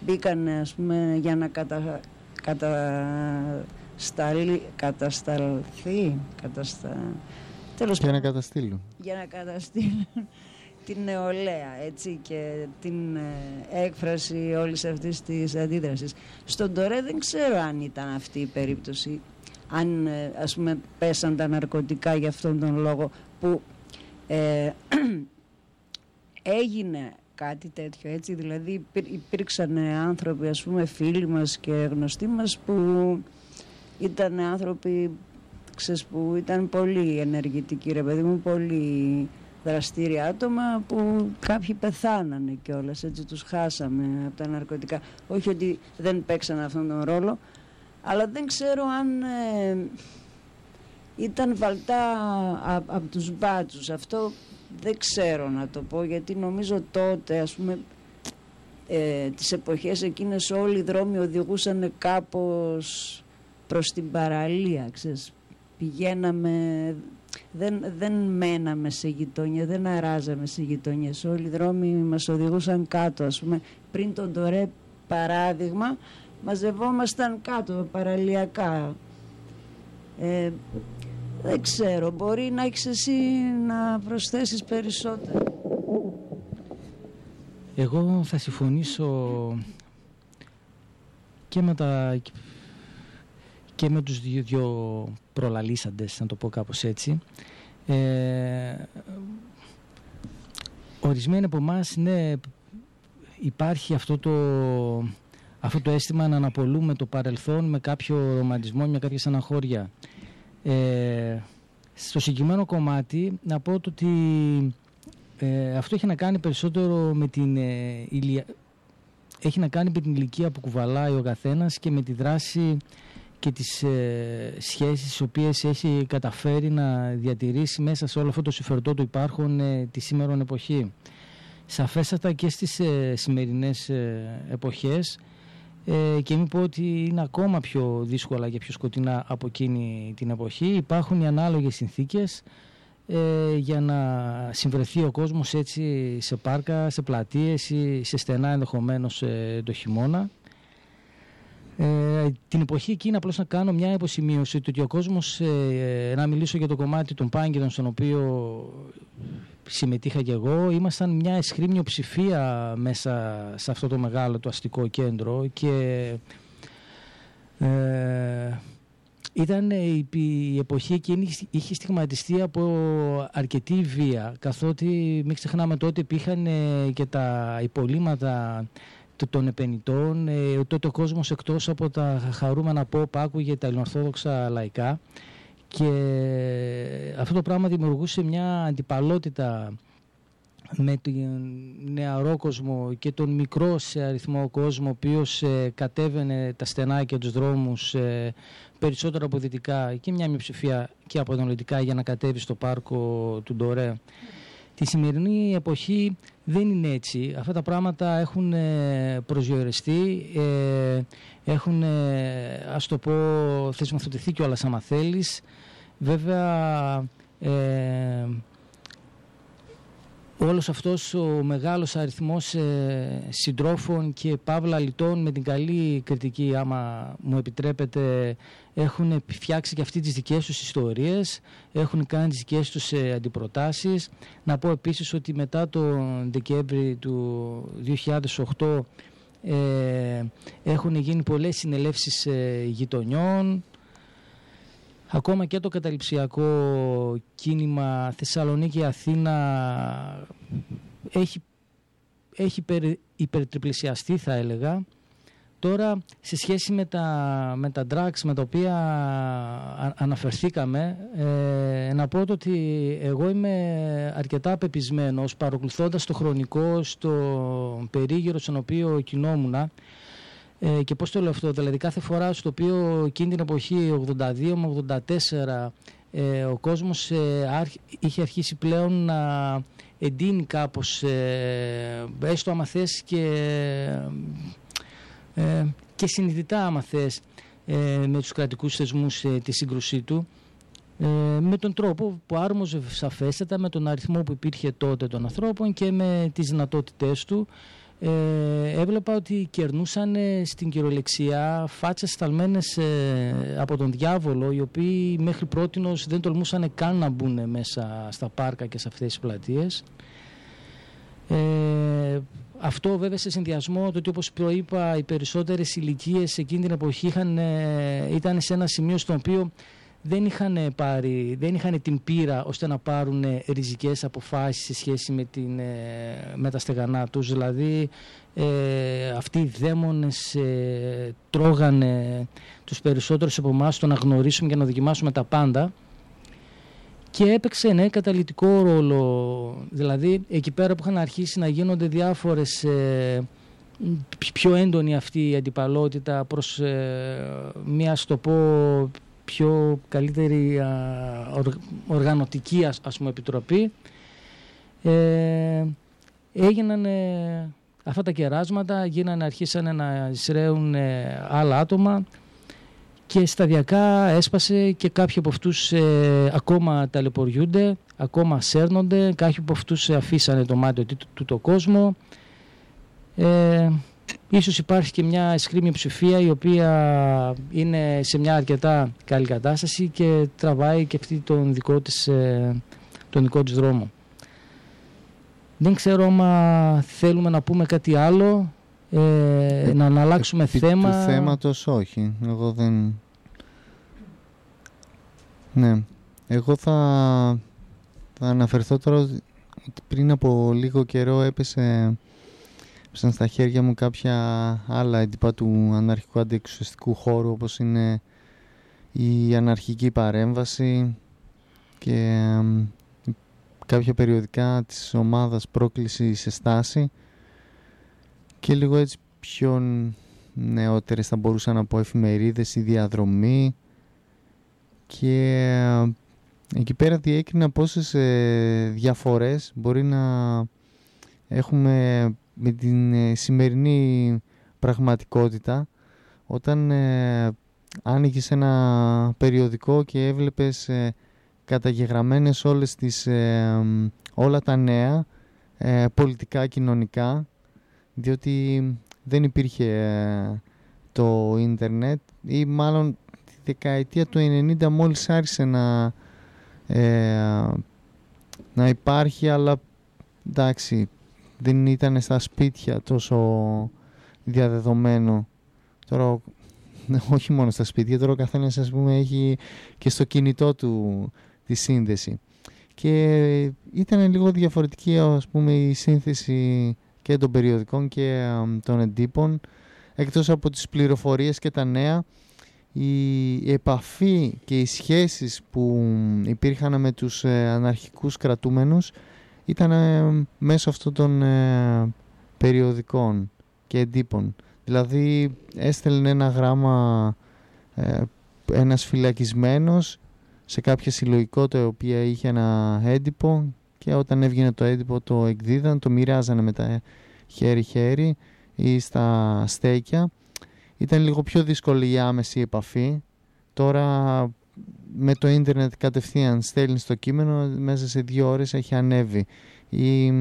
μπήκαν ας πούμε για να κατα, κατασταλεί, κατασταλθεί καταστα... Τέλος για να καταστήλουν. Για να καταστήλουν την νεολαία έτσι, και την ε, έκφραση όλης αυτής της αντίδρασης. Στον Τωρέ δεν ξέρω αν ήταν αυτή η περίπτωση, αν ε, ας πούμε πέσαν τα ναρκωτικά για αυτόν τον λόγο που ε, έγινε κάτι τέτοιο έτσι δηλαδή υπήρξαν άνθρωποι ας πούμε φίλοι μας και γνωστοί μας που ήταν άνθρωποι ξέρεις, που ήταν πολύ ενεργητικοί ρε παιδί μου πολύ δραστήρια άτομα που κάποιοι πεθάνανε κιόλας, έτσι τους χάσαμε από τα ναρκωτικά. Όχι ότι δεν παίξαν αυτόν τον ρόλο, αλλά δεν ξέρω αν ε, ήταν βαλτά από, από τους μπάτσους. Αυτό δεν ξέρω να το πω, γιατί νομίζω τότε, ας πούμε, ε, τις εποχές εκείνες όλοι οι δρόμοι οδηγούσαν κάπως προς την παραλία, ξέρεις. Πηγαίναμε, δεν, δεν μέναμε σε γειτονιά, δεν αράζαμε σε γειτονιές. Όλοι οι δρόμοι μας οδηγούσαν κάτω, ας πούμε. Πριν τον Τωρέ παράδειγμα, μαζευόμασταν κάτω, παραλιακά. Ε, δεν ξέρω, μπορεί να έχεις εσύ να προσθέσεις περισσότερο. Εγώ θα συμφωνήσω και με, τα, και με τους δύο, δύο προλαλήσαντες, να το πω κάπως έτσι. Ε, ορισμένοι από εμάς ναι, υπάρχει αυτό το, αυτό το αίσθημα να αναπολούμε το παρελθόν με κάποιο ρομαντισμό, με κάποια αναχώρια. Ε, στο συγκεκριμένο κομμάτι να πω ότι ε, αυτό έχει να κάνει περισσότερο με την ε, έχει να κάνει με την ηλικία που κουβαλάει ο καθένας και με τη δράση και τις ε, σχέσεις τις οποίες έχει καταφέρει να διατηρήσει μέσα σε όλο αυτό το συμφερτό του υπάρχον ε, τη σήμερα εποχή. Σαφέστατα και στις ε, σημερινές ε, εποχές ε, και μην πω ότι είναι ακόμα πιο δύσκολα και πιο σκοτεινά από εκείνη την εποχή. Υπάρχουν οι ανάλογες συνθήκες ε, για να συμβρεθεί ο κόσμος έτσι σε πάρκα, σε πλατείες ή σε στενά ενδεχομένως ε, το χειμώνα. Ε, την εποχή εκείνη απλώς να κάνω μια υποσημείωση ότι ο κόσμος, ε, να μιλήσω για το κομμάτι των πάγκερων στον οποίο συμμετείχα και εγώ, ήμασταν μια εσχρή μειοψηφία μέσα σε αυτό το μεγάλο το αστικό κέντρο και ε, ήταν η, εποχή εκείνη είχε στιγματιστεί από αρκετή βία καθότι μην ξεχνάμε τότε υπήρχαν ε, και τα υπολείμματα των επενητών ε, τότε ο κόσμος εκτός από τα χαρούμενα pop άκουγε τα ελληνοορθόδοξα λαϊκά και αυτό το πράγμα δημιουργούσε μια αντιπαλότητα με τον νεαρό κόσμο και τον μικρό σε αριθμό κόσμο ο οποίος ε, κατέβαινε τα στενά και τους δρόμους ε, περισσότερο από δυτικά και μια μειοψηφία και από ανατολικά για να κατέβει στο πάρκο του Ντορέ. Τη σημερινή εποχή δεν είναι έτσι. Αυτά τα πράγματα έχουν ε, προσδιοριστεί, ε, έχουν, ε, ας το πω, θεσμοθετηθεί κιόλας άμα θέλεις. Βέβαια, όλος αυτός ο μεγάλος αριθμός ε, συντρόφων και παύλα λιτών με την καλή κριτική άμα μου επιτρέπετε έχουν φτιάξει και αυτοί τις δικές τους ιστορίες έχουν κάνει τις δικές τους ε, αντιπροτάσεις να πω επίσης ότι μετά το Δεκέμβρη του 2008 ε, έχουν γίνει πολλές συνελεύσεις ε, γειτονιών Ακόμα και το καταληψιακό κίνημα Θεσσαλονίκη-Αθήνα έχει, έχει υπερτριπλησιαστεί θα έλεγα. Τώρα σε σχέση με τα, με τα drugs με τα οποία αναφερθήκαμε ε, να πω ότι εγώ είμαι αρκετά απεπισμένος παρακολουθώντας το χρονικό στο περίγυρο στον οποίο κινόμουν ε, και πώς το λέω αυτό, δηλαδή κάθε φορά στο οποίο εκείνη την εποχή 82 με 84 ε, ο κόσμος ε, είχε αρχίσει πλέον να εντείνει κάπως ε, έστω άμα θες και, ε, και συνειδητά άμα θες με τους κρατικούς θεσμούς τη σύγκρουσή του με τον τρόπο που άρμοζε σαφέστατα με τον αριθμό που υπήρχε τότε των ανθρώπων και με τις δυνατότητές του ε, έβλεπα ότι κερνούσαν στην κυριολεξία φάτσες σταλμένες ε, από τον διάβολο οι οποίοι μέχρι πρότινος δεν τολμούσαν καν να μπουν μέσα στα πάρκα και σε αυτές τις πλατείες. Ε, αυτό βέβαια σε συνδυασμό το ότι όπως προείπα οι περισσότερες ηλικίες εκείνη την εποχή είχαν, ε, ήταν σε ένα σημείο στο οποίο δεν είχαν, πάρει, δεν είχαν την πείρα ώστε να πάρουν ριζικές αποφάσεις σε σχέση με, την, ε, με τα στεγανά τους. Δηλαδή ε, αυτοί οι δαίμονες ε, τρώγανε τους περισσότερους από εμάς το να γνωρίσουμε και να δοκιμάσουμε τα πάντα και έπαιξε ναι καταλητικό ρόλο. Δηλαδή εκεί πέρα που είχαν αρχίσει να γίνονται διάφορες ε, πιο έντονη αυτή η αντιπαλότητα προς μια στο πω πιο καλύτερη οργανωτική ας, πούμε επιτροπή ε, έγιναν αυτά τα κεράσματα γίνανε, αρχίσανε να εισραίουν άλλα άτομα και σταδιακά έσπασε και κάποιοι από αυτούς ε, ακόμα ταλαιπωριούνται, ακόμα σέρνονται, κάποιοι από αυτούς αφήσανε το μάτι του, του το κόσμο. Ε, ίσως υπάρχει και μια εσκρίμη ψηφία η οποία είναι σε μια αρκετά καλή κατάσταση και τραβάει και αυτή τον δικό της, ε, τον δικό της δρόμο. Δεν ξέρω αν θέλουμε να πούμε κάτι άλλο ε, να αναλλάξουμε Επί θέμα. Του θέματος όχι. Εγώ δεν... Ναι. Εγώ θα, θα αναφερθώ τώρα ότι πριν από λίγο καιρό έπεσε έπεσαν στα χέρια μου κάποια άλλα έντυπα του αναρχικού αντιεξουσιαστικού χώρου όπως είναι η αναρχική παρέμβαση και κάποια περιοδικά της ομάδας πρόκλησης σε στάση και λίγο έτσι πιο νεότερες θα μπορούσα να πω εφημερίδες ή διαδρομή. Και εκεί πέρα διέκρινα πόσες ε, διαφορές μπορεί να έχουμε με την ε, σημερινή πραγματικότητα. Όταν ε, άνοιγες ένα περιοδικό και έβλεπες ε, καταγεγραμμένες όλες τις, ε, όλα τα νέα πολιτικά, κοινωνικά διότι δεν υπήρχε ε, το ίντερνετ ή μάλλον τη δεκαετία του 90 μόλις άρχισε να, ε, να υπάρχει αλλά εντάξει δεν ήταν στα σπίτια τόσο διαδεδομένο. Τώρα όχι μόνο στα σπίτια τώρα ο καθένας ας πούμε έχει και στο κινητό του τη σύνδεση. Και ήταν λίγο διαφορετική ας πούμε η σύνθεση και των περιοδικών και των εντύπων εκτός από τις πληροφορίες και τα νέα η επαφή και οι σχέσεις που υπήρχαν με τους ε, αναρχικούς κρατούμενους ήταν ε, μέσω αυτών των ε, περιοδικών και εντύπων. Δηλαδή έστελνε ένα γράμμα ένας φυλακισμένος σε κάποια συλλογικότητα η οποία είχε ένα έντυπο και όταν έβγαινε το έντυπο το εκδίδαν, το μοιράζανε μετά χέρι-χέρι ή στα στέκια. Ήταν λίγο πιο δύσκολη η άμεση επαφή. Τώρα με το ίντερνετ κατευθείαν στέλνεις το κείμενο, μέσα σε δύο ώρες έχει ανέβει. Ή,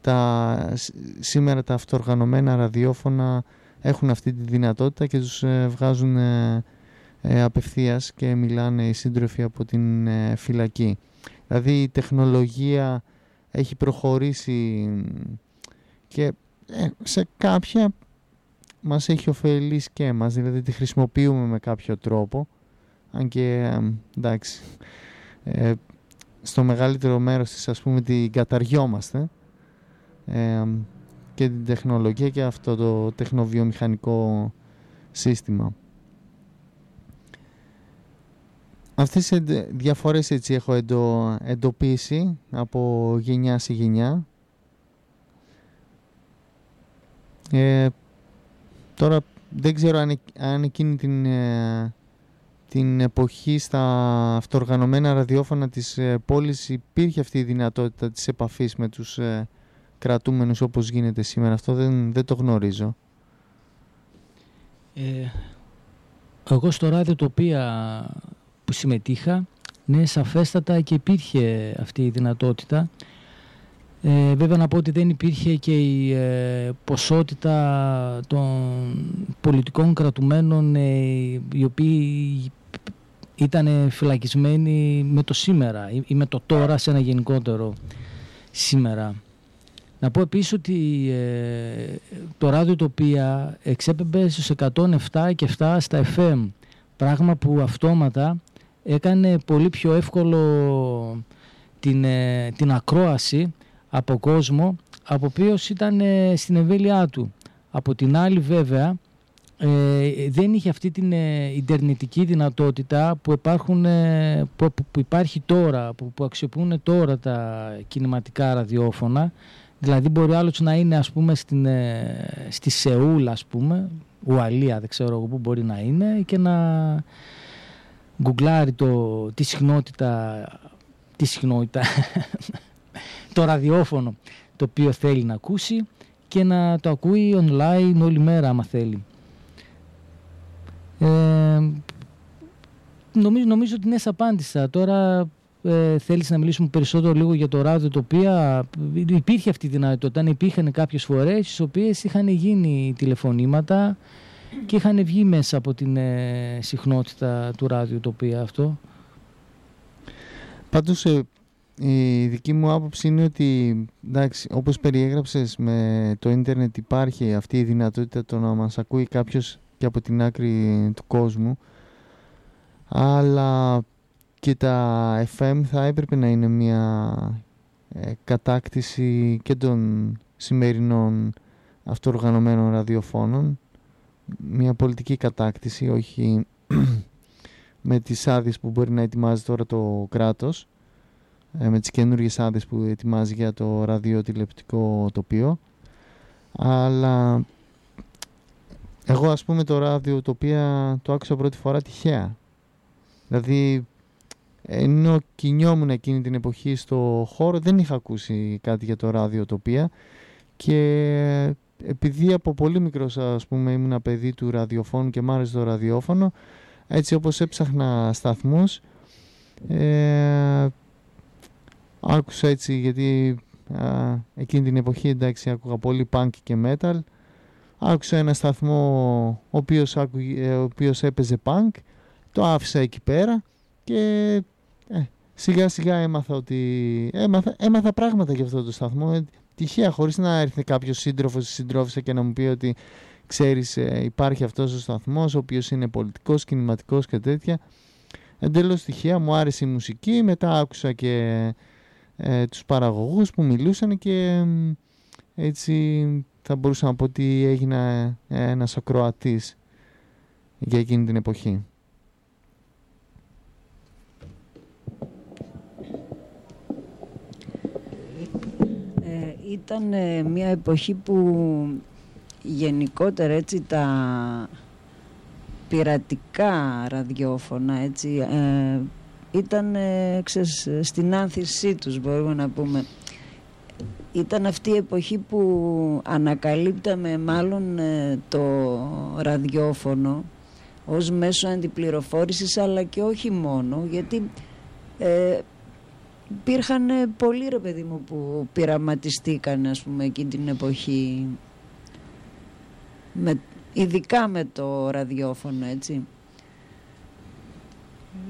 τα, σήμερα τα αυτοργανωμένα ραδιόφωνα έχουν αυτή τη δυνατότητα και τους ε, βγάζουν ε, ε, απευθείας και μιλάνε οι σύντροφοι από την ε, φυλακή. Δηλαδή η τεχνολογία έχει προχωρήσει και ε, σε κάποια μας έχει ωφελήσει και εμάς, δηλαδή τη χρησιμοποιούμε με κάποιο τρόπο, αν και εντάξει, ε, στο μεγαλύτερο μέρος της ας πούμε την καταριόμαστε ε, και την τεχνολογία και αυτό το τεχνοβιομηχανικό σύστημα. Αυτές τις διαφορές έτσι έχω εντο, εντοπίσει από γενιά σε γενιά. Ε, τώρα δεν ξέρω αν, αν εκείνη την, ε, την εποχή στα αυτοργανωμένα ραδιόφωνα της ε, πόλης υπήρχε αυτή η δυνατότητα της επαφής με τους ε, κρατούμενους όπως γίνεται σήμερα. Αυτό δεν, δεν το γνωρίζω. Ε, εγώ στο ράδιο το οποία που συμμετείχα, ναι, σαφέστατα και υπήρχε αυτή η δυνατότητα. Ε, βέβαια να πω ότι δεν υπήρχε και η ε, ποσότητα των πολιτικών κρατουμένων ε, οι οποίοι ήταν φυλακισμένοι με το σήμερα ή με το τώρα σε ένα γενικότερο σήμερα. Να πω επίσης ότι ε, το ράδιο τοπία εξέπεμπε στους 107 και 7 στα FM πράγμα που αυτόματα έκανε πολύ πιο εύκολο την, ε, την ακρόαση από κόσμο από οποίος ήταν ε, στην εμβέλειά του. Από την άλλη βέβαια ε, δεν είχε αυτή την ιντερνετική δυνατότητα που, υπάρχουν, που, που, υπάρχει τώρα, που, που αξιοποιούν τώρα τα κινηματικά ραδιόφωνα. Δηλαδή μπορεί άλλος να είναι ας πούμε στην, στη Σεούλ ας πούμε, Ουαλία δεν ξέρω εγώ που μπορεί να είναι και να γκουγκλάρει το, τη συχνότητα, τη συχνότητα το ραδιόφωνο το οποίο θέλει να ακούσει και να το ακούει online όλη μέρα άμα θέλει. Ε, νομίζω, νομίζω ότι ναι, απάντησα. Τώρα ε, θέλεις να μιλήσουμε περισσότερο λίγο για το ράδιο το οποίο υπήρχε αυτή η δυνατότητα. Υπήρχαν κάποιες φορές στις οποίες είχαν γίνει τηλεφωνήματα και είχαν βγει μέσα από την ε, συχνότητα του ράδιο το οποίο αυτό. Πάντως ε, η δική μου άποψη είναι ότι εντάξει, όπως περιέγραψες με το ίντερνετ υπάρχει αυτή η δυνατότητα το να μας ακούει κάποιος και από την άκρη του κόσμου αλλά και τα FM θα έπρεπε να είναι μια ε, κατάκτηση και των σημερινών αυτοοργανωμένων ραδιοφώνων μια πολιτική κατάκτηση όχι με τις άδειες που μπορεί να ετοιμάζει τώρα το κράτος ε, με τις καινούργιες άδειες που ετοιμάζει για το ραδιοτηλεπτικό τοπίο. Αλλά εγώ ας πούμε το ράδιο το οποίο το άκουσα πρώτη φορά τυχαία. Δηλαδή ενώ κινιόμουν εκείνη την εποχή στο χώρο δεν είχα ακούσει κάτι για το ράδιο τοπία και επειδή από πολύ μικρός ας πούμε ήμουν παιδί του ραδιοφώνου και μ' άρεσε το ραδιόφωνο έτσι όπως έψαχνα σταθμούς ε, άκουσα έτσι γιατί α, εκείνη την εποχή εντάξει άκουγα πολύ punk και metal άκουσα ένα σταθμό ο οποίος, άκουγε, ο οποίος έπαιζε punk το άφησα εκεί πέρα και ε, σιγά σιγά έμαθα ότι έμαθα, έμαθα πράγματα για αυτό το σταθμό. ε, τυχαία χωρίς να έρθει κάποιος σύντροφος ή συντρόφισσα και να μου πει ότι ξέρεις ε, υπάρχει αυτός ο σταθμός ο οποίος είναι πολιτικός, κινηματικός και τέτοια εντελώς τυχαία μου άρεσε η μουσική μετά άκουσα και ε, τους παραγωγούς που μιλούσαν και έτσι θα μπορούσα να πω ότι έγινα ε, ένας ακροατής για εκείνη την εποχή. Ε, ήταν μια εποχή που γενικότερα έτσι τα πειρατικά ραδιόφωνα έτσι ε, ήταν ε, ξέρεις, στην άνθησή τους μπορούμε να πούμε. Ήταν αυτή η εποχή που ανακαλύπταμε μάλλον ε, το ραδιόφωνο ως μέσο αντιπληροφόρησης αλλά και όχι μόνο γιατί ε, υπήρχαν πολλοί ρε παιδί μου που πειραματιστήκαν ας πούμε εκείνη την εποχή με, ειδικά με το ραδιόφωνο έτσι.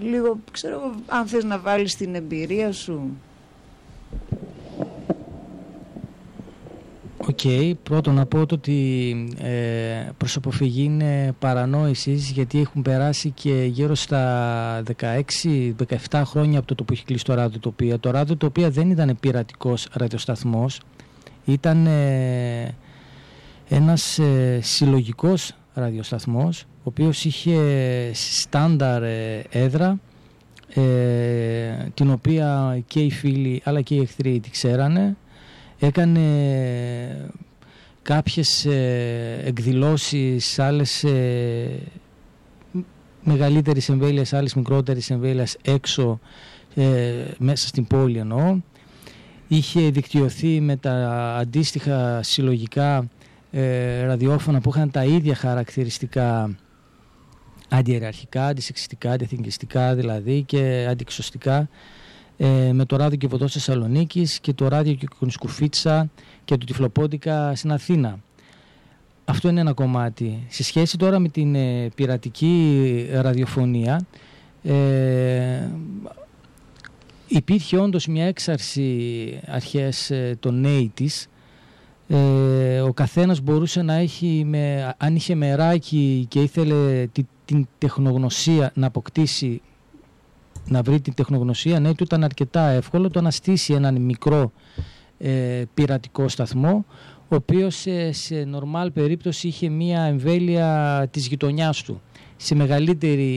Λίγο ξέρω αν θες να βάλεις την εμπειρία σου OK, okay, πρώτον να πω ότι ε, προς άρση παρανόησης γιατί έχουν περάσει και γύρω στα 16-17 χρόνια από το που έχει κλείσει το ράδιο Ουτοπία. Το ράδιο Ουτοπία δεν ήταν πειρατικός ραδιοσταθμός, ήταν ε, ένας ε, συλλογικός ραδιοσταθμός ο οποίος είχε στάνταρ ε, έδρα ε, την οποία και οι φίλοι αλλά και οι εχθροί τη ξέρανε έκανε κάποιες ε, εκδηλώσεις άλλες ε, μεγαλύτερης εμβέλειας άλλες μικρότερης εμβέλειας έξω ε, μέσα στην πόλη εννοώ. Είχε δικτυωθεί με τα αντίστοιχα συλλογικά ε, ραδιόφωνα που είχαν τα ίδια χαρακτηριστικά αντιεραρχικά, αντισεξιστικά, αντιεθνικιστικά δηλαδή και αντιξωστικά ε, με το ράδιο Κιβωτός Θεσσαλονίκης και το ράδιο Κονσκουφίτσα και το Τυφλοπόντικα στην Αθήνα. Αυτό είναι ένα κομμάτι. Σε σχέση τώρα με την ε, πειρατική ραδιοφωνία ε, υπήρχε όντως μια έξαρση αρχές ε, των 80's ε, ο καθένας μπορούσε να έχει, με, αν είχε μεράκι και ήθελε τη, την τεχνογνωσία να αποκτήσει, να βρει την τεχνογνωσία, ναι, του ήταν αρκετά εύκολο το να στήσει έναν μικρό ε, πειρατικό σταθμό, ο οποίος σε, σε νορμάλ περίπτωση είχε μία εμβέλεια της γειτονιάς του. Σε μεγαλύτερη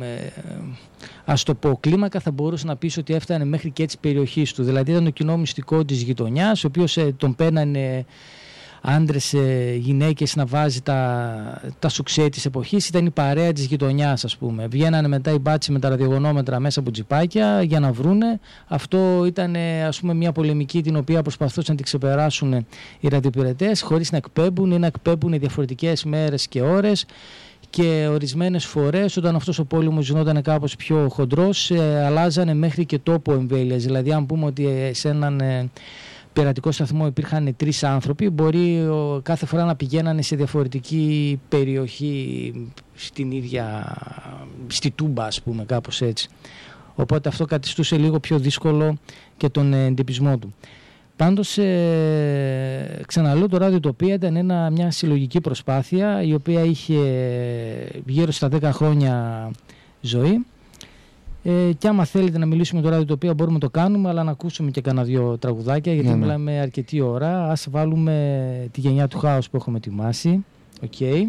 ε, ας το πω, κλίμακα θα μπορούσε να πεις ότι έφτανε μέχρι και έτσι περιοχής του. Δηλαδή ήταν το κοινό μυστικό της γειτονιάς, ο οποίος ε, τον παίρνανε άντρες, ε, γυναίκες να βάζει τα, τα σουξέ της εποχής. Ήταν η παρέα της γειτονιάς, ας πούμε. Βγαίνανε μετά οι μπάτσι με τα ραδιογωνόμετρα μέσα από τζιπάκια για να βρούνε. Αυτό ήταν ας πούμε, μια πολεμική την οποία προσπαθούσαν να την ξεπεράσουν οι ραδιοπηρετέ χωρίς να εκπέμπουν ή να εκπέμπουν διαφορετικές μέρες και ώρες και ορισμένες φορές όταν αυτός ο πόλεμος γινόταν κάπως πιο χοντρός ε, αλλάζανε μέχρι και τόπο εμβέλειας. Δηλαδή αν πούμε ότι ε, σε έναν ε, πειρατικό σταθμό υπήρχαν τρεις άνθρωποι μπορεί κάθε φορά να πηγαίνανε σε διαφορετική περιοχή στην ίδια, στη Τούμπα ας πούμε κάπως έτσι. Οπότε αυτό κατηστούσε λίγο πιο δύσκολο και τον εντυπισμό του. Πάντως ε, ξαναλέω το ραδιοτοπία ήταν ένα, μια συλλογική προσπάθεια η οποία είχε γύρω στα 10 χρόνια ζωή ε, και άμα θέλετε να μιλήσουμε τώρα το οποίο μπορούμε να το κάνουμε αλλά να ακούσουμε και κανένα δυο τραγουδάκια γιατί ναι, ναι. μιλάμε αρκετή ώρα ας βάλουμε τη γενιά του χάους που έχουμε ετοιμάσει okay.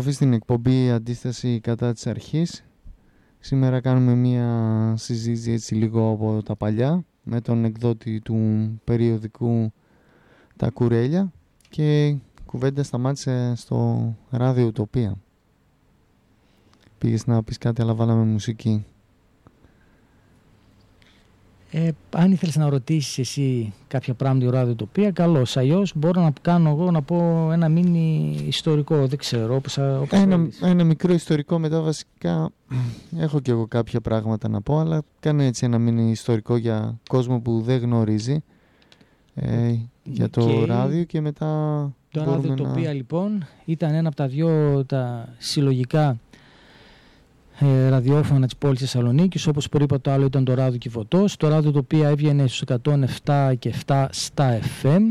Επιστροφή στην εκπομπή Αντίσταση κατά της αρχής. Σήμερα κάνουμε μία συζήτηση έτσι λίγο από τα παλιά με τον εκδότη του περιοδικού Τα Κουρέλια και κουβέντα σταμάτησε στο ράδιο Ουτοπία. Πήγες να πεις κάτι αλλά βάλαμε μουσική. Ε, αν ήθελες να ρωτήσεις εσύ κάποια πράγματα για ράδιο Ουτοπία, καλώς. Αλλιώς μπορώ να κάνω εγώ να πω ένα μίνι ιστορικό, δεν ξέρω, όπως, όπως ένα, ένα μικρό ιστορικό μετά βασικά έχω και εγώ κάποια πράγματα να πω, αλλά κάνε έτσι ένα μίνι ιστορικό για κόσμο που δεν γνωρίζει ε, για το ράδιο και μετά το ράδιο Ουτοπία λοιπόν ήταν ένα από τα δυο τα συλλογικά ε, ραδιόφωνα της πόλης Θεσσαλονίκης, όπως προείπα το άλλο ήταν το ράδιο Κιβωτός, το ράδιο το οποίο έβγαινε στους 107 και 7 στα FM.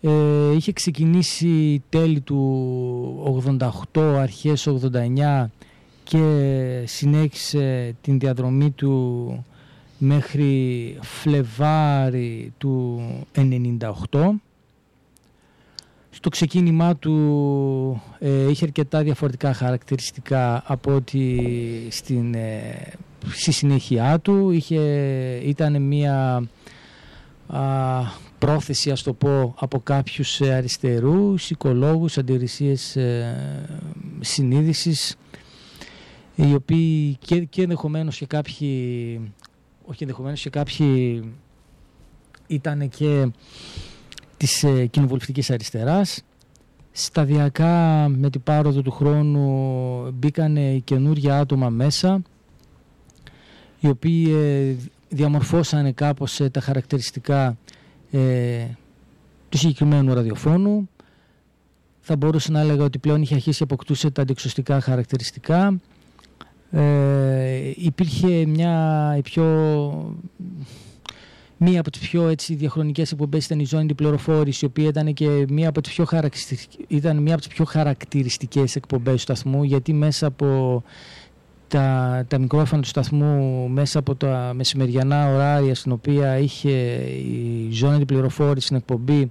Ε, είχε ξεκινήσει τέλη του 88, αρχές 89 και συνέχισε την διαδρομή του μέχρι Φλεβάρι του 98 στο ξεκίνημά του ε, είχε αρκετά διαφορετικά χαρακτηριστικά από ότι στην, ε, στη συνέχεια του. Είχε, ήταν μια α, πρόθεση ας το πω από κάποιους αριστερούς, οικολόγους, αντιρρησίες ε, συνείδησης οι οποίοι και, και ενδεχομένως και κάποιοι όχι ενδεχομένως και κάποιοι ήταν και της ε, κοινοβουλευτικής αριστεράς. Σταδιακά με την πάροδο του χρόνου μπήκαν καινούργια άτομα μέσα οι οποίοι ε, διαμορφώσανε κάπως ε, τα χαρακτηριστικά ε, του συγκεκριμένου ραδιοφώνου. Θα μπορούσα να έλεγα ότι πλέον είχε αρχίσει αποκτούσε τα αντιξωστικά χαρακτηριστικά. Ε, υπήρχε μια πιο Μία από τις πιο έτσι, διαχρονικές εκπομπές ήταν η ζώνη την πληροφόρηση, η οποία ήταν και μία από τις πιο, ήταν μία από τις πιο χαρακτηριστικές εκπομπές του σταθμού, γιατί μέσα από τα, τα μικρόφωνα του σταθμού, μέσα από τα μεσημεριανά ωράρια στην οποία είχε η ζώνη την πληροφόρηση στην εκπομπή,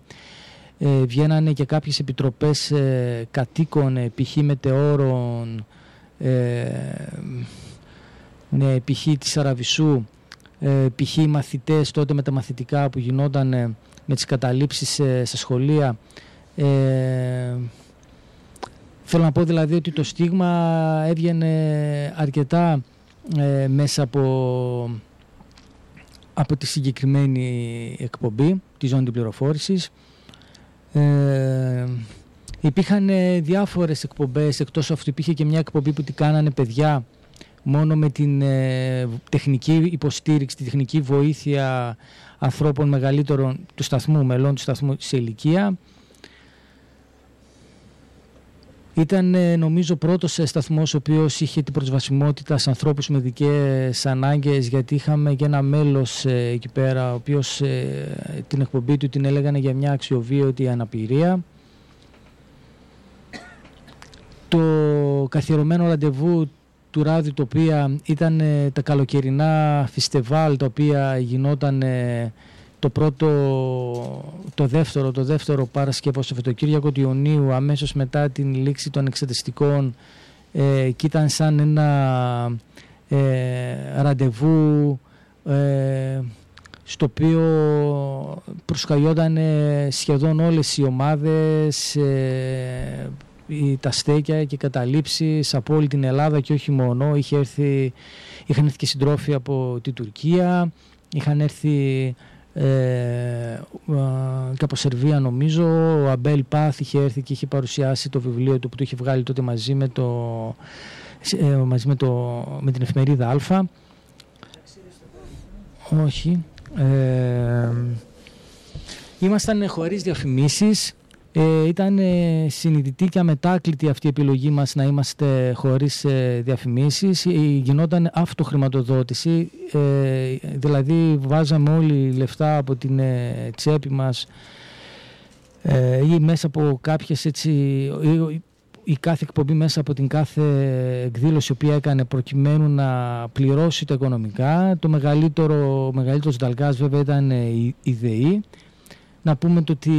ε, βγαίνανε και κάποιες επιτροπές ε, κατοίκων, ε, π.χ. μετεώρων, ε, ναι, π.χ. της Αραβισσού, ε, π.χ. οι μαθητές τότε με τα μαθητικά που γινόταν ε, με τις καταλήψεις ε, στα σχολεία ε, θέλω να πω δηλαδή ότι το στίγμα έβγαινε αρκετά ε, μέσα από, από τη συγκεκριμένη εκπομπή τη ζώνη πληροφόρησης ε, υπήρχαν διάφορες εκπομπές εκτός αυτού υπήρχε και μια εκπομπή που την κάνανε παιδιά μόνο με την ε, τεχνική υποστήριξη, τη τεχνική βοήθεια ανθρώπων μεγαλύτερων του σταθμού, μελών του σταθμού σε ηλικία. Ήταν νομίζω πρώτος σταθμός ο οποίος είχε την προσβασιμότητα σε ανθρώπους με δικές ανάγκες γιατί είχαμε και ένα μέλος εκεί πέρα ο οποίος την εκπομπή του την έλεγανε για μια αξιοβίωτη αναπηρία. Το καθιερωμένο ραντεβού του Ράδι το οποία ήταν τα καλοκαιρινά φιστεβάλ τα οποία γινόταν το πρώτο, το δεύτερο, το δεύτερο Παρασκευό Σαββατοκύριακο του Ιουνίου αμέσως μετά την λήξη των εξεταστικών ε, και ήταν σαν ένα ε, ραντεβού ε, στο οποίο προσκαλιόταν σχεδόν όλες οι ομάδες, ε, τα στέκια και καταλήψεις από όλη την Ελλάδα και όχι μόνο. Είχε έρθει, είχαν έρθει και συντρόφοι από την Τουρκία, είχαν έρθει ε, και από Σερβία νομίζω. Ο Αμπέλ Πάθ είχε έρθει και είχε παρουσιάσει το βιβλίο του που το είχε βγάλει τότε μαζί με, το, ε, μαζί με, το, με την εφημερίδα Α. Όχι. Ε, ήμασταν χωρίς διαφημίσεις ε, ήταν ε, συνειδητή και αμετάκλητη αυτή η επιλογή μας να είμαστε χωρίς ε, διαφημίσεις. Ε, γινόταν αυτοχρηματοδότηση, ε, δηλαδή βάζαμε όλοι λεφτά από την ε, τσέπη μας ή μέσα από κάποιες έτσι, η κάθε εκπομπή μέσα από την κάθε εκδήλωση η οποία έκανε προκειμένου να πληρώσει τα οικονομικά. Το μεγαλύτερο, ο μεγαλύτερος βέβαια ήταν η, η ΔΕΗ να πούμε το ότι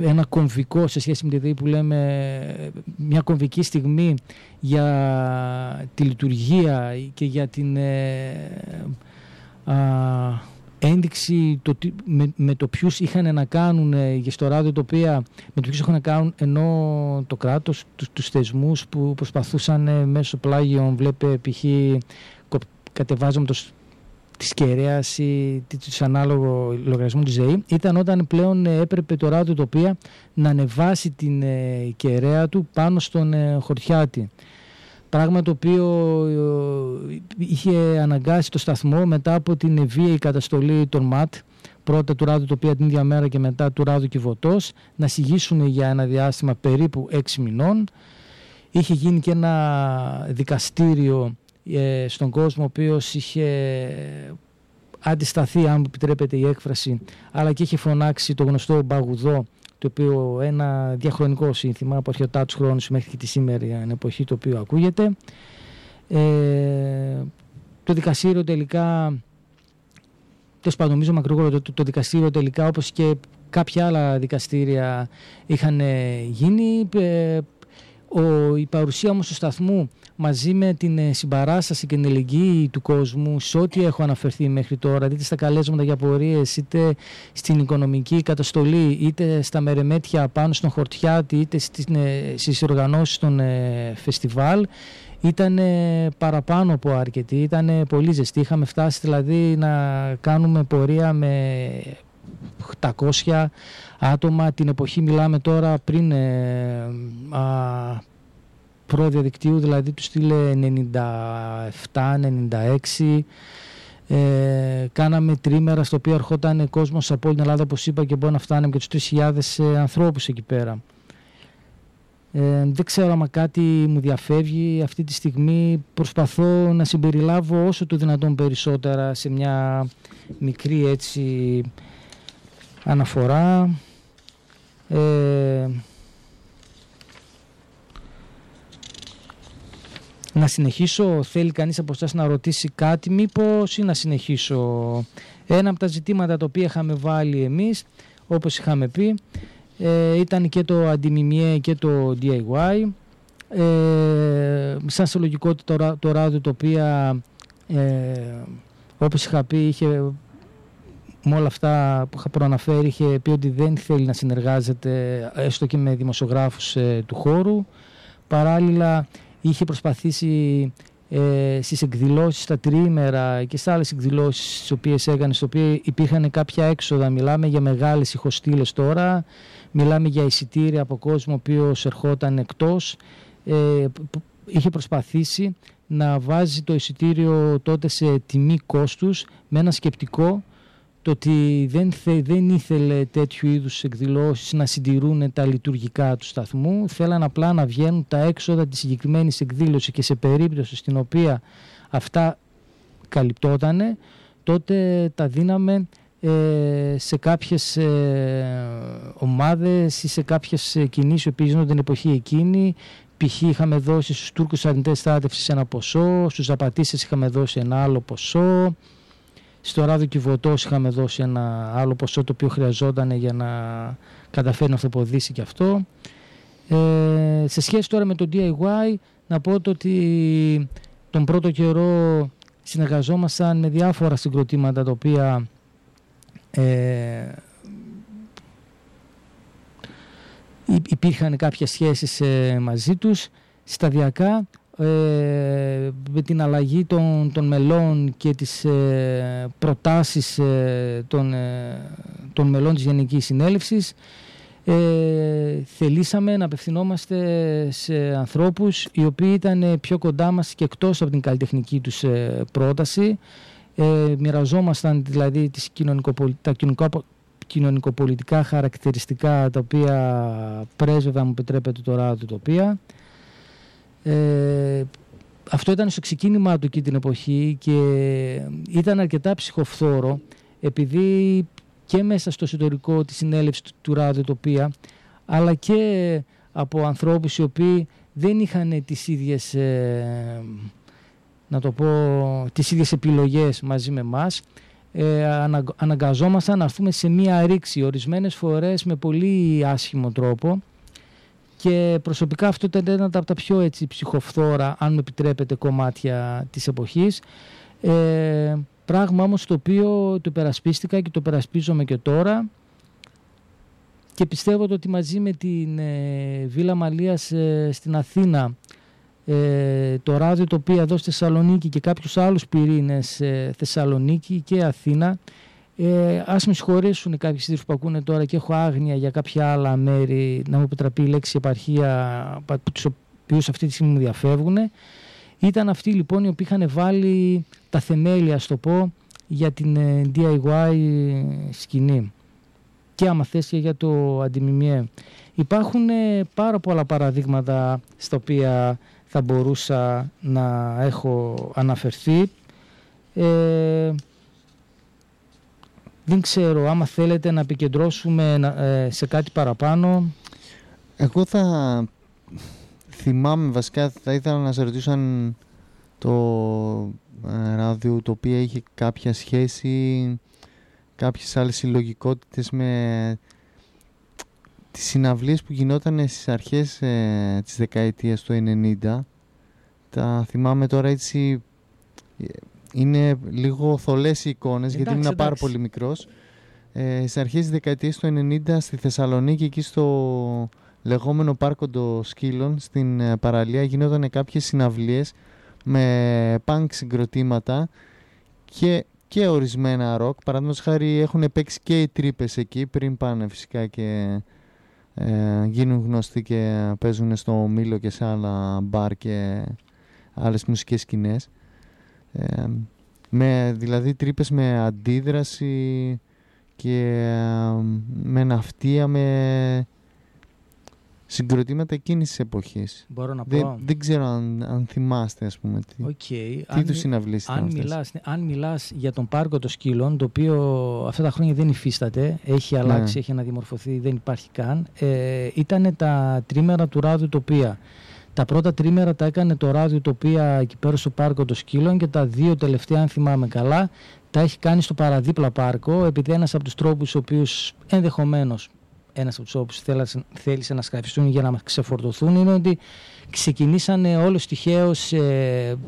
ε, ένα κομβικό σε σχέση με τη ΔΕΗ που λέμε μια κομβική στιγμή για τη λειτουργία και για την ε, α, ένδειξη το, με, με το ποιους είχαν να κάνουν ε, για στο ράδιο το οποία με το ποιους είχαν να κάνουν ενώ το κράτος τους, τους θεσμούς που προσπαθούσαν μέσω πλάγιων βλέπε π.χ. κατεβάζουμε το της κεραίας ή του ανάλογο λογαριασμού της ΔΕΗ ήταν όταν πλέον ε, έπρεπε το ράδιο τοπία να ανεβάσει την ε, κεραία του πάνω στον ε, χορτιάτη. Πράγμα το οποίο είχε αναγκάσει το σταθμό μετά από την βίαιη καταστολή των ΜΑΤ πρώτα του Ράδου Τοπία την ίδια μέρα και μετά του Ράδου Κιβωτός να συγγύσουν για ένα διάστημα περίπου 6 μηνών. Είχε γίνει και ένα δικαστήριο ε, στον κόσμο ο οποίος είχε αντισταθεί αν μου επιτρέπετε η έκφραση αλλά και είχε φωνάξει το γνωστό μπαγουδό το οποίο ένα διαχρονικό σύνθημα από αρχαιοτά τους χρόνους μέχρι και τη σήμερα εποχή το οποίο ακούγεται. Ε, το δικαστήριο τελικά τέλος πάντων νομίζω μακρύγορο το, το, δικαστήριο τελικά όπως και κάποια άλλα δικαστήρια είχαν γίνει. Ε, ο, η παρουσία όμως του σταθμού μαζί με την ε, συμπαράσταση και την ελεγγύη του κόσμου σε ό,τι έχω αναφερθεί μέχρι τώρα, είτε στα καλέσματα για πορείες, είτε στην οικονομική καταστολή, είτε στα μερεμέτια πάνω στον Χορτιάτη, είτε ε, στις οργανώσεις των ε, φεστιβάλ, ήταν παραπάνω από αρκετή, ήταν πολύ ζεστή. Είχαμε φτάσει δηλαδή να κάνουμε πορεία με 800 άτομα. Την εποχή μιλάμε τώρα πριν διαδικτύου, δηλαδή τους στείλε 97-96. Ε, κάναμε τρίμερα στο οποίο ερχόταν κόσμος από όλη την Ελλάδα όπως είπα και μπορεί να φτάνουμε και τους 3.000 ε, ανθρώπους εκεί πέρα. Ε, δεν ξέρω αν κάτι μου διαφεύγει αυτή τη στιγμή προσπαθώ να συμπεριλάβω όσο το δυνατόν περισσότερα σε μια μικρή έτσι αναφορά ε, Να συνεχίσω, θέλει κανείς από εσάς να ρωτήσει κάτι μήπως ή να συνεχίσω. Ένα από τα ζητήματα τα οποία είχαμε βάλει εμείς, όπως είχαμε πει, ε, ήταν και το αντιμιμιέ και το DIY. Ε, σαν σε λογικότητα το, ράδιο το οποίο ε, όπως είχα πει είχε με όλα αυτά που είχα προαναφέρει είχε πει ότι δεν θέλει να συνεργάζεται έστω και με δημοσιογράφους ε, του χώρου. Παράλληλα είχε προσπαθήσει ε, στις εκδηλώσεις στα τρίμερα και σε άλλες εκδηλώσεις τις οποίες έκανε, στις οποίες υπήρχαν κάποια έξοδα. Μιλάμε για μεγάλες ηχοστήλες τώρα, μιλάμε για εισιτήρια από κόσμο ο οποίος ερχόταν εκτός. Ε, είχε προσπαθήσει να βάζει το εισιτήριο τότε σε τιμή κόστους με ένα σκεπτικό το ότι δεν, θε, δεν ήθελε τέτοιου είδους εκδηλώσεις να συντηρούν τα λειτουργικά του σταθμού, θέλαν απλά να βγαίνουν τα έξοδα της συγκεκριμένης εκδήλωσης και σε περίπτωση στην οποία αυτά καλυπτότανε, τότε τα δίναμε ε, σε κάποιες ε, ομάδες ή σε κάποιες ε, κινήσεις που γίνονταν την εποχή εκείνη. Π.χ. είχαμε δώσει στους Τούρκους αρνητές στράτευσης ένα ποσό, στους Ζαπατίστες είχαμε δώσει ένα άλλο ποσό, στο Ράδο Κιβωτός είχαμε δώσει ένα άλλο ποσό το οποίο χρειαζόταν για να καταφέρει να αυτοποδήσει και αυτό. Ε, σε σχέση τώρα με το DIY, να πω ότι τον πρώτο καιρό συνεργαζόμασταν με διάφορα συγκροτήματα τα οποία ε, υπήρχαν κάποιες σχέσεις ε, μαζί τους σταδιακά ε, με την αλλαγή των, των μελών και τις ε, προτάσεις ε, των, των μελών της Γενικής Συνέλευσης θελήσαμε να απευθυνόμαστε σε ανθρώπους οι οποίοι ήταν πιο κοντά μας και εκτός από την καλλιτεχνική τους πρόταση ε, μοιραζόμασταν δηλαδή τις τα κοινωνικοπολιτικά χαρακτηριστικά τα οποία πρέσβευα, μου επιτρέπετε τώρα, τοπία. Ε, αυτό ήταν στο ξεκίνημά του εκεί την εποχή και ήταν αρκετά ψυχοφθόρο επειδή και μέσα στο εσωτερικό της συνέλευσης του ραδιοτοπία αλλά και από ανθρώπους οι οποίοι δεν είχαν τις ίδιες ε, να το πω, τις ίδιες επιλογές μαζί με μας ε, αναγκαζόμασταν να έρθουμε σε μία ρήξη ορισμένες φορές με πολύ άσχημο τρόπο και προσωπικά αυτό ήταν ένα από τα πιο έτσι, ψυχοφθόρα, αν με επιτρέπετε, κομμάτια της εποχής. Ε, πράγμα όμως το οποίο το περασπίστηκα και το περασπίζομαι και τώρα και πιστεύω ότι μαζί με την ε, Βίλα Μαλίας ε, στην Αθήνα ε, το ράδιο το οποίο εδώ στη Θεσσαλονίκη και κάποιους άλλους πυρήνες ε, Θεσσαλονίκη και Αθήνα ε, ας με συγχωρήσουν κάποιοι σύντροφοι που ακούνε τώρα και έχω άγνοια για κάποια άλλα μέρη να μου επιτραπεί η λέξη επαρχία τους οποίους αυτή τη στιγμή μου διαφεύγουν ήταν αυτοί λοιπόν οι οποίοι είχαν βάλει τα θεμέλια στο πω για την ε, DIY σκηνή και άμα θες και για το αντιμιμιέ. Υπάρχουν ε, πάρα πολλά παραδείγματα στα οποία θα μπορούσα να έχω αναφερθεί. Ε, δεν ξέρω, άμα θέλετε να επικεντρώσουμε ε, σε κάτι παραπάνω. Εγώ θα θυμάμαι βασικά, θα ήθελα να σε ρωτήσω αν το ε, ράδιο το οποίο είχε κάποια σχέση, κάποιες άλλες συλλογικότητες με τις συναυλίες που γινόταν στις αρχές ε, της δεκαετίας του 90 τα θυμάμαι τώρα έτσι είναι λίγο θολές οι εικόνες γιατί ήμουν πάρα πολύ μικρός. Ε, στις αρχές της δεκαετίας του 90 στη Θεσσαλονίκη εκεί στο λεγόμενο πάρκο των σκύλων στην ε, παραλία γινόταν κάποιες συναυλίες με πανκ συγκροτήματα και, και ορισμένα ροκ. Παραδείγματος χάρη έχουν παίξει και οι τρύπες εκεί πριν πάνε φυσικά και ε, γίνουν γνωστοί και παίζουν στο Μήλο και σε άλλα μπαρ και άλλες μουσικές σκηνές. Ε, με, δηλαδή τρύπες με αντίδραση και ε, με ναυτία, με συγκροτήματα εκείνης της εποχής. Μπορώ να δεν, πω. Δεν ξέρω αν, αν θυμάστε, ας πούμε. Τι, okay. τι τους συναυλίε αν, μιλάς, αν μιλάς για τον πάρκο των σκύλων, το οποίο αυτά τα χρόνια δεν υφίσταται, έχει αλλάξει, ναι. έχει αναδημορφωθεί, δεν υπάρχει καν, ε, ήταν τα τρίμερα του ράδου τοπία. Τα πρώτα τρίμερα τα έκανε το ράδιο τοπία εκεί πέρα στο πάρκο των σκύλων και τα δύο τελευταία, αν θυμάμαι καλά, τα έχει κάνει στο παραδίπλα πάρκο, επειδή ένας από τους τρόπους ο οποίους ενδεχομένως ένας από τους όπους θέλησε να σκαφιστούν για να ξεφορτωθούν είναι ότι ξεκινήσανε όλος τυχαίως ε,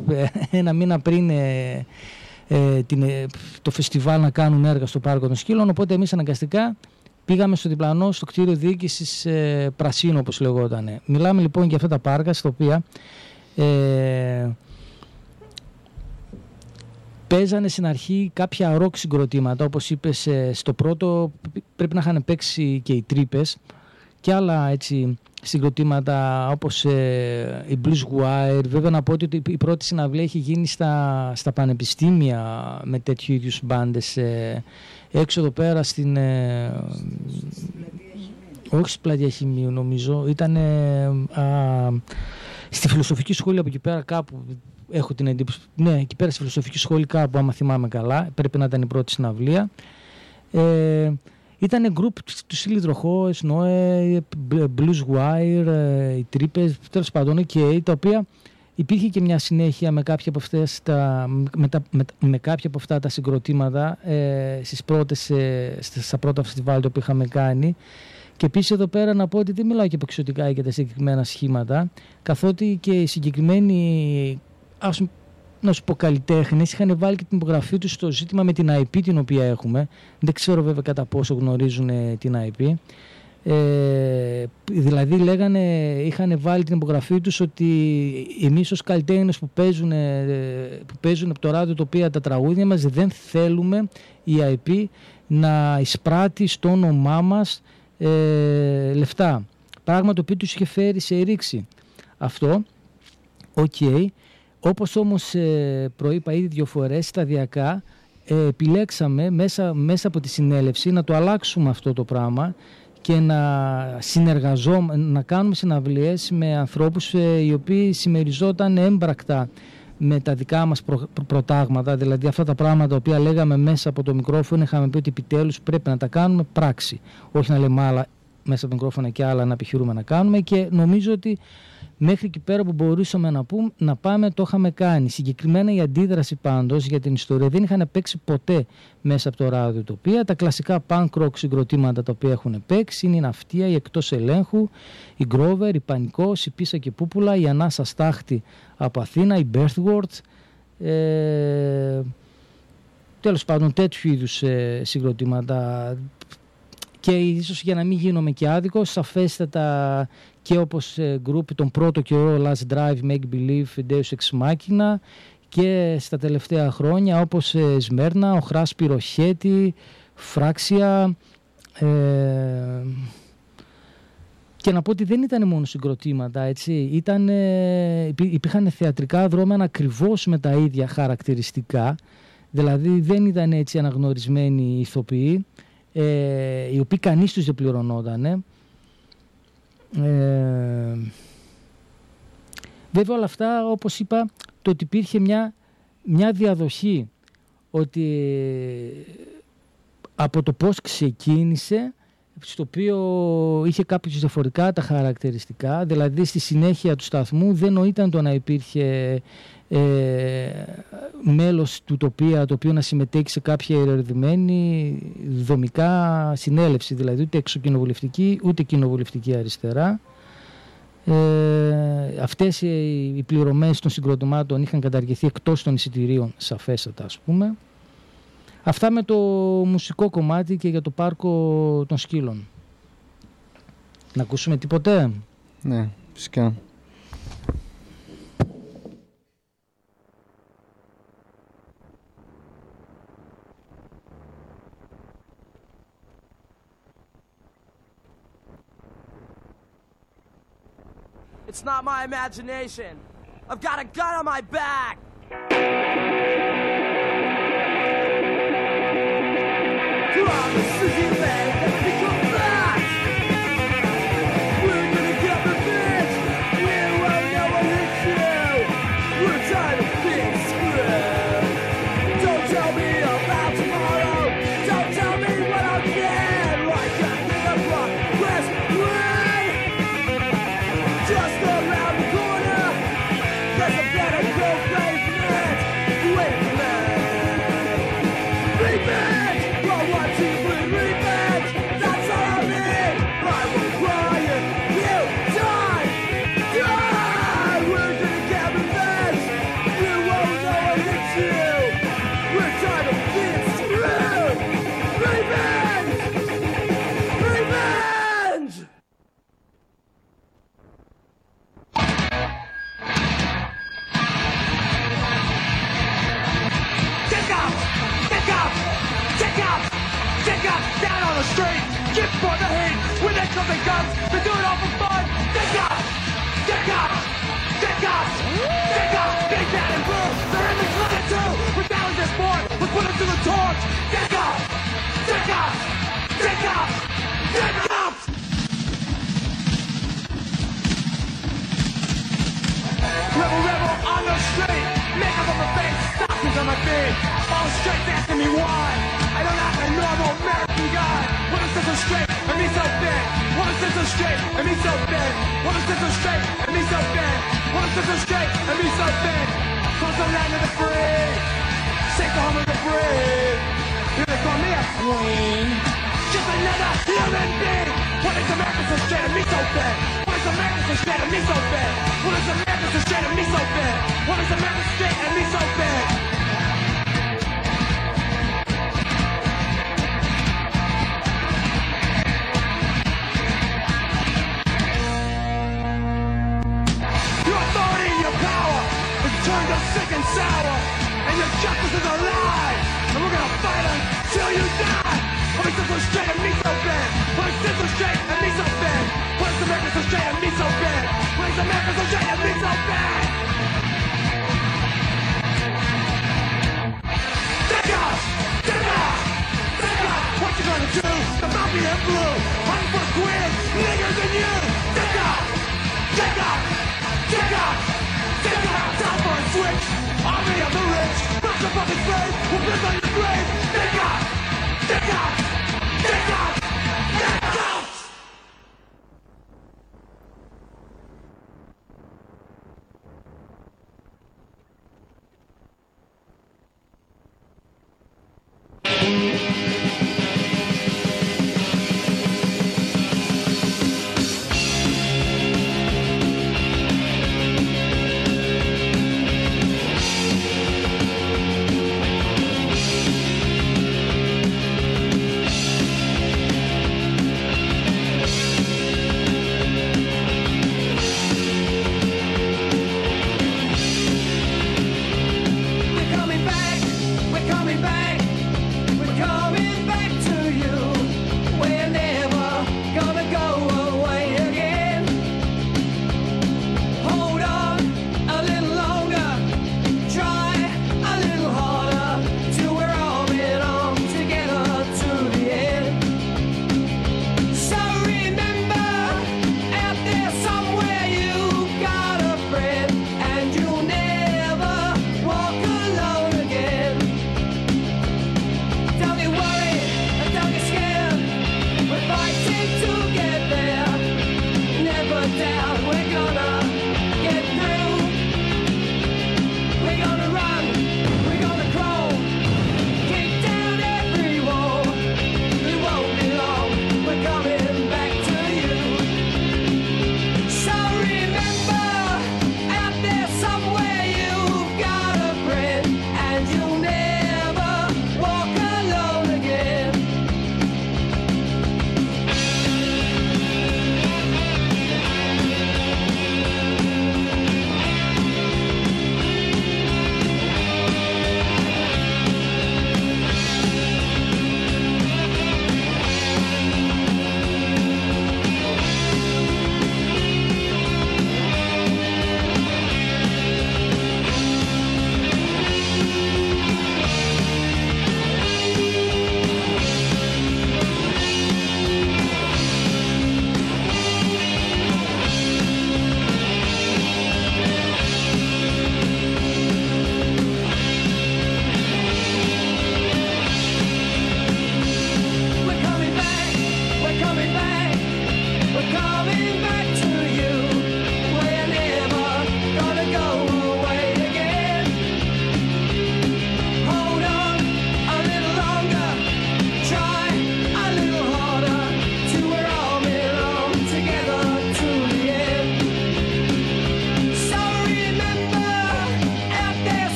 ένα μήνα πριν ε, ε, την, ε, το φεστιβάλ να κάνουν έργα στο πάρκο των σκύλων οπότε εμείς αναγκαστικά πήγαμε στο διπλανό στο κτίριο διοίκησης ε, Πρασίνου όπως λεγόταν. Μιλάμε λοιπόν για αυτά τα πάρκα στα οποία ε, παίζανε στην αρχή κάποια ροκ συγκροτήματα όπως είπες στο πρώτο πρέπει να είχαν παίξει και οι τρύπες και άλλα έτσι συγκροτήματα όπως ε, η Blues Wire. Βέβαια να πω ότι η πρώτη συναυλία έχει γίνει στα, στα πανεπιστήμια με τέτοιου ίδιους μπάντες. Ε, έξω εδώ πέρα στην... Ε, όχι στην πλατεία Χημείου νομίζω, ήταν στη φιλοσοφική σχολή από εκεί πέρα κάπου έχω την εντύπωση. Ναι, εκεί πέρα στη φιλοσοφική σχολή κάπου, άμα θυμάμαι καλά, πρέπει να ήταν η πρώτη συναυλία. Ε, ήταν γκρουπ του Σίλι Τροχό, Σνόε, Blues Wire, ε, οι τρύπες, τέλος πάντων, okay, τα οποία υπήρχε και μια συνέχεια με κάποια από, αυτές τα, με, τα, με, με κάποια από αυτά τα συγκροτήματα ε, στις πρώτες, ε, στα πρώτα φεστιβάλ που είχαμε κάνει. Και επίσης εδώ πέρα να πω ότι δεν μιλάω και επεξωτικά για τα συγκεκριμένα σχήματα, καθότι και οι συγκεκριμένοι ας, να σου πω καλλιτέχνες είχαν βάλει και την υπογραφή τους στο ζήτημα με την IP την οποία έχουμε. Δεν ξέρω βέβαια κατά πόσο γνωρίζουν ε, την IP. Ε, δηλαδή λέγανε, είχαν βάλει την υπογραφή τους ότι εμείς ως καλλιτέχνες που παίζουν, ε, που παίζουν από το ράδιο τοπία τα τραγούδια μας δεν θέλουμε η ΑΕΠΙ να εισπράττει στο όνομά μας ε, λεφτά. Πράγμα το οποίο τους είχε φέρει σε ρήξη. Αυτό, OK. Okay. Όπως όμως ε, προείπα ήδη δύο φορές, σταδιακά ε, επιλέξαμε μέσα, μέσα από τη συνέλευση να το αλλάξουμε αυτό το πράγμα και να συνεργαζόμαστε, να κάνουμε συναυλίες με ανθρώπους ε, οι οποίοι συμμεριζόταν έμπρακτα με τα δικά μας προ, προτάγματα, δηλαδή αυτά τα πράγματα τα οποία λέγαμε μέσα από το μικρόφωνο, είχαμε πει ότι επιτέλους πρέπει να τα κάνουμε πράξη. Όχι να λέμε άλλα μέσα από το μικρόφωνο και άλλα να επιχειρούμε να κάνουμε και νομίζω ότι μέχρι εκεί πέρα που μπορούσαμε να, πούμε, να πάμε το είχαμε κάνει. Συγκεκριμένα η αντίδραση πάντως για την ιστορία δεν είχαν παίξει ποτέ μέσα από το ράδιο τοπία. Τα κλασικά punk rock συγκροτήματα τα οποία έχουν παίξει είναι η Ναυτία, η Εκτός Ελέγχου, η Grover, η Πανικός, η Πίσα και Πούπουλα, η Ανάσα Στάχτη από Αθήνα, η Birthworth. Ε, τέλος πάντων τέτοιου είδους ε, συγκροτήματα και ίσως για να μην γίνομαι και άδικο, σαφέστατα και όπως γκρουπ τον πρώτο καιρό Last Drive, Make Believe, Deus Ex Machina και στα τελευταία χρόνια όπως ε, Σμέρνα, ο Χράς Πυροχέτη, Φράξια ε, και να πω ότι δεν ήταν μόνο συγκροτήματα, έτσι. Ήταν, υπήρχαν θεατρικά δρόμενα ακριβώς με τα ίδια χαρακτηριστικά. Δηλαδή δεν ήταν έτσι αναγνωρισμένοι ηθοποιοί ε, οι οποίοι κανείς τους δεν πληρωνόταν. Ε, βέβαια όλα αυτά όπως είπα το ότι υπήρχε μια, μια διαδοχή ότι από το πώς ξεκίνησε στο οποίο είχε κάποιους διαφορετικά τα χαρακτηριστικά δηλαδή στη συνέχεια του σταθμού δεν νοήταν το να υπήρχε ε, μέλος του τοπία το οποίο να συμμετέχει σε κάποια ερευνημένη δομικά συνέλευση, δηλαδή ούτε εξοκοινοβουλευτική ούτε κοινοβουλευτική αριστερά. Ε, αυτές οι, οι πληρωμές των συγκροτημάτων είχαν καταργηθεί εκτός των εισιτηρίων σαφέστατα ας πούμε. Αυτά με το μουσικό κομμάτι και για το πάρκο των σκύλων. Να ακούσουμε τίποτε; Ναι, φυσικά. It's not my imagination. I've got a gun on my back. The when on my feet, all straight asking me why. I don't act a normal American guy. What is this so straight and me so bent? What is this so straight and me so bent? What is this so straight and me so bent? What is this so straight and me so bent? Across the land of the free, shake the home of the free. Here they call me a queen. Just another human being. What is America so straight and me so bent? What is America so straight and me so bent? What is America so straight and me so bent? What is America straight and me so bent? Bad? sour, and your justice is a lie. And we're gonna fight until you die. I'll be so straight and me so bad. I'll be so straight and me so bad. Is America so straight and me so bad? Is America so straight and me so bad? Take off! Take off! Take off! What you gonna do? The mafia in blue. I'm for queer, nigger than you. Take off! Take off! Take off! Take off! Time for a switch! Army of the rich,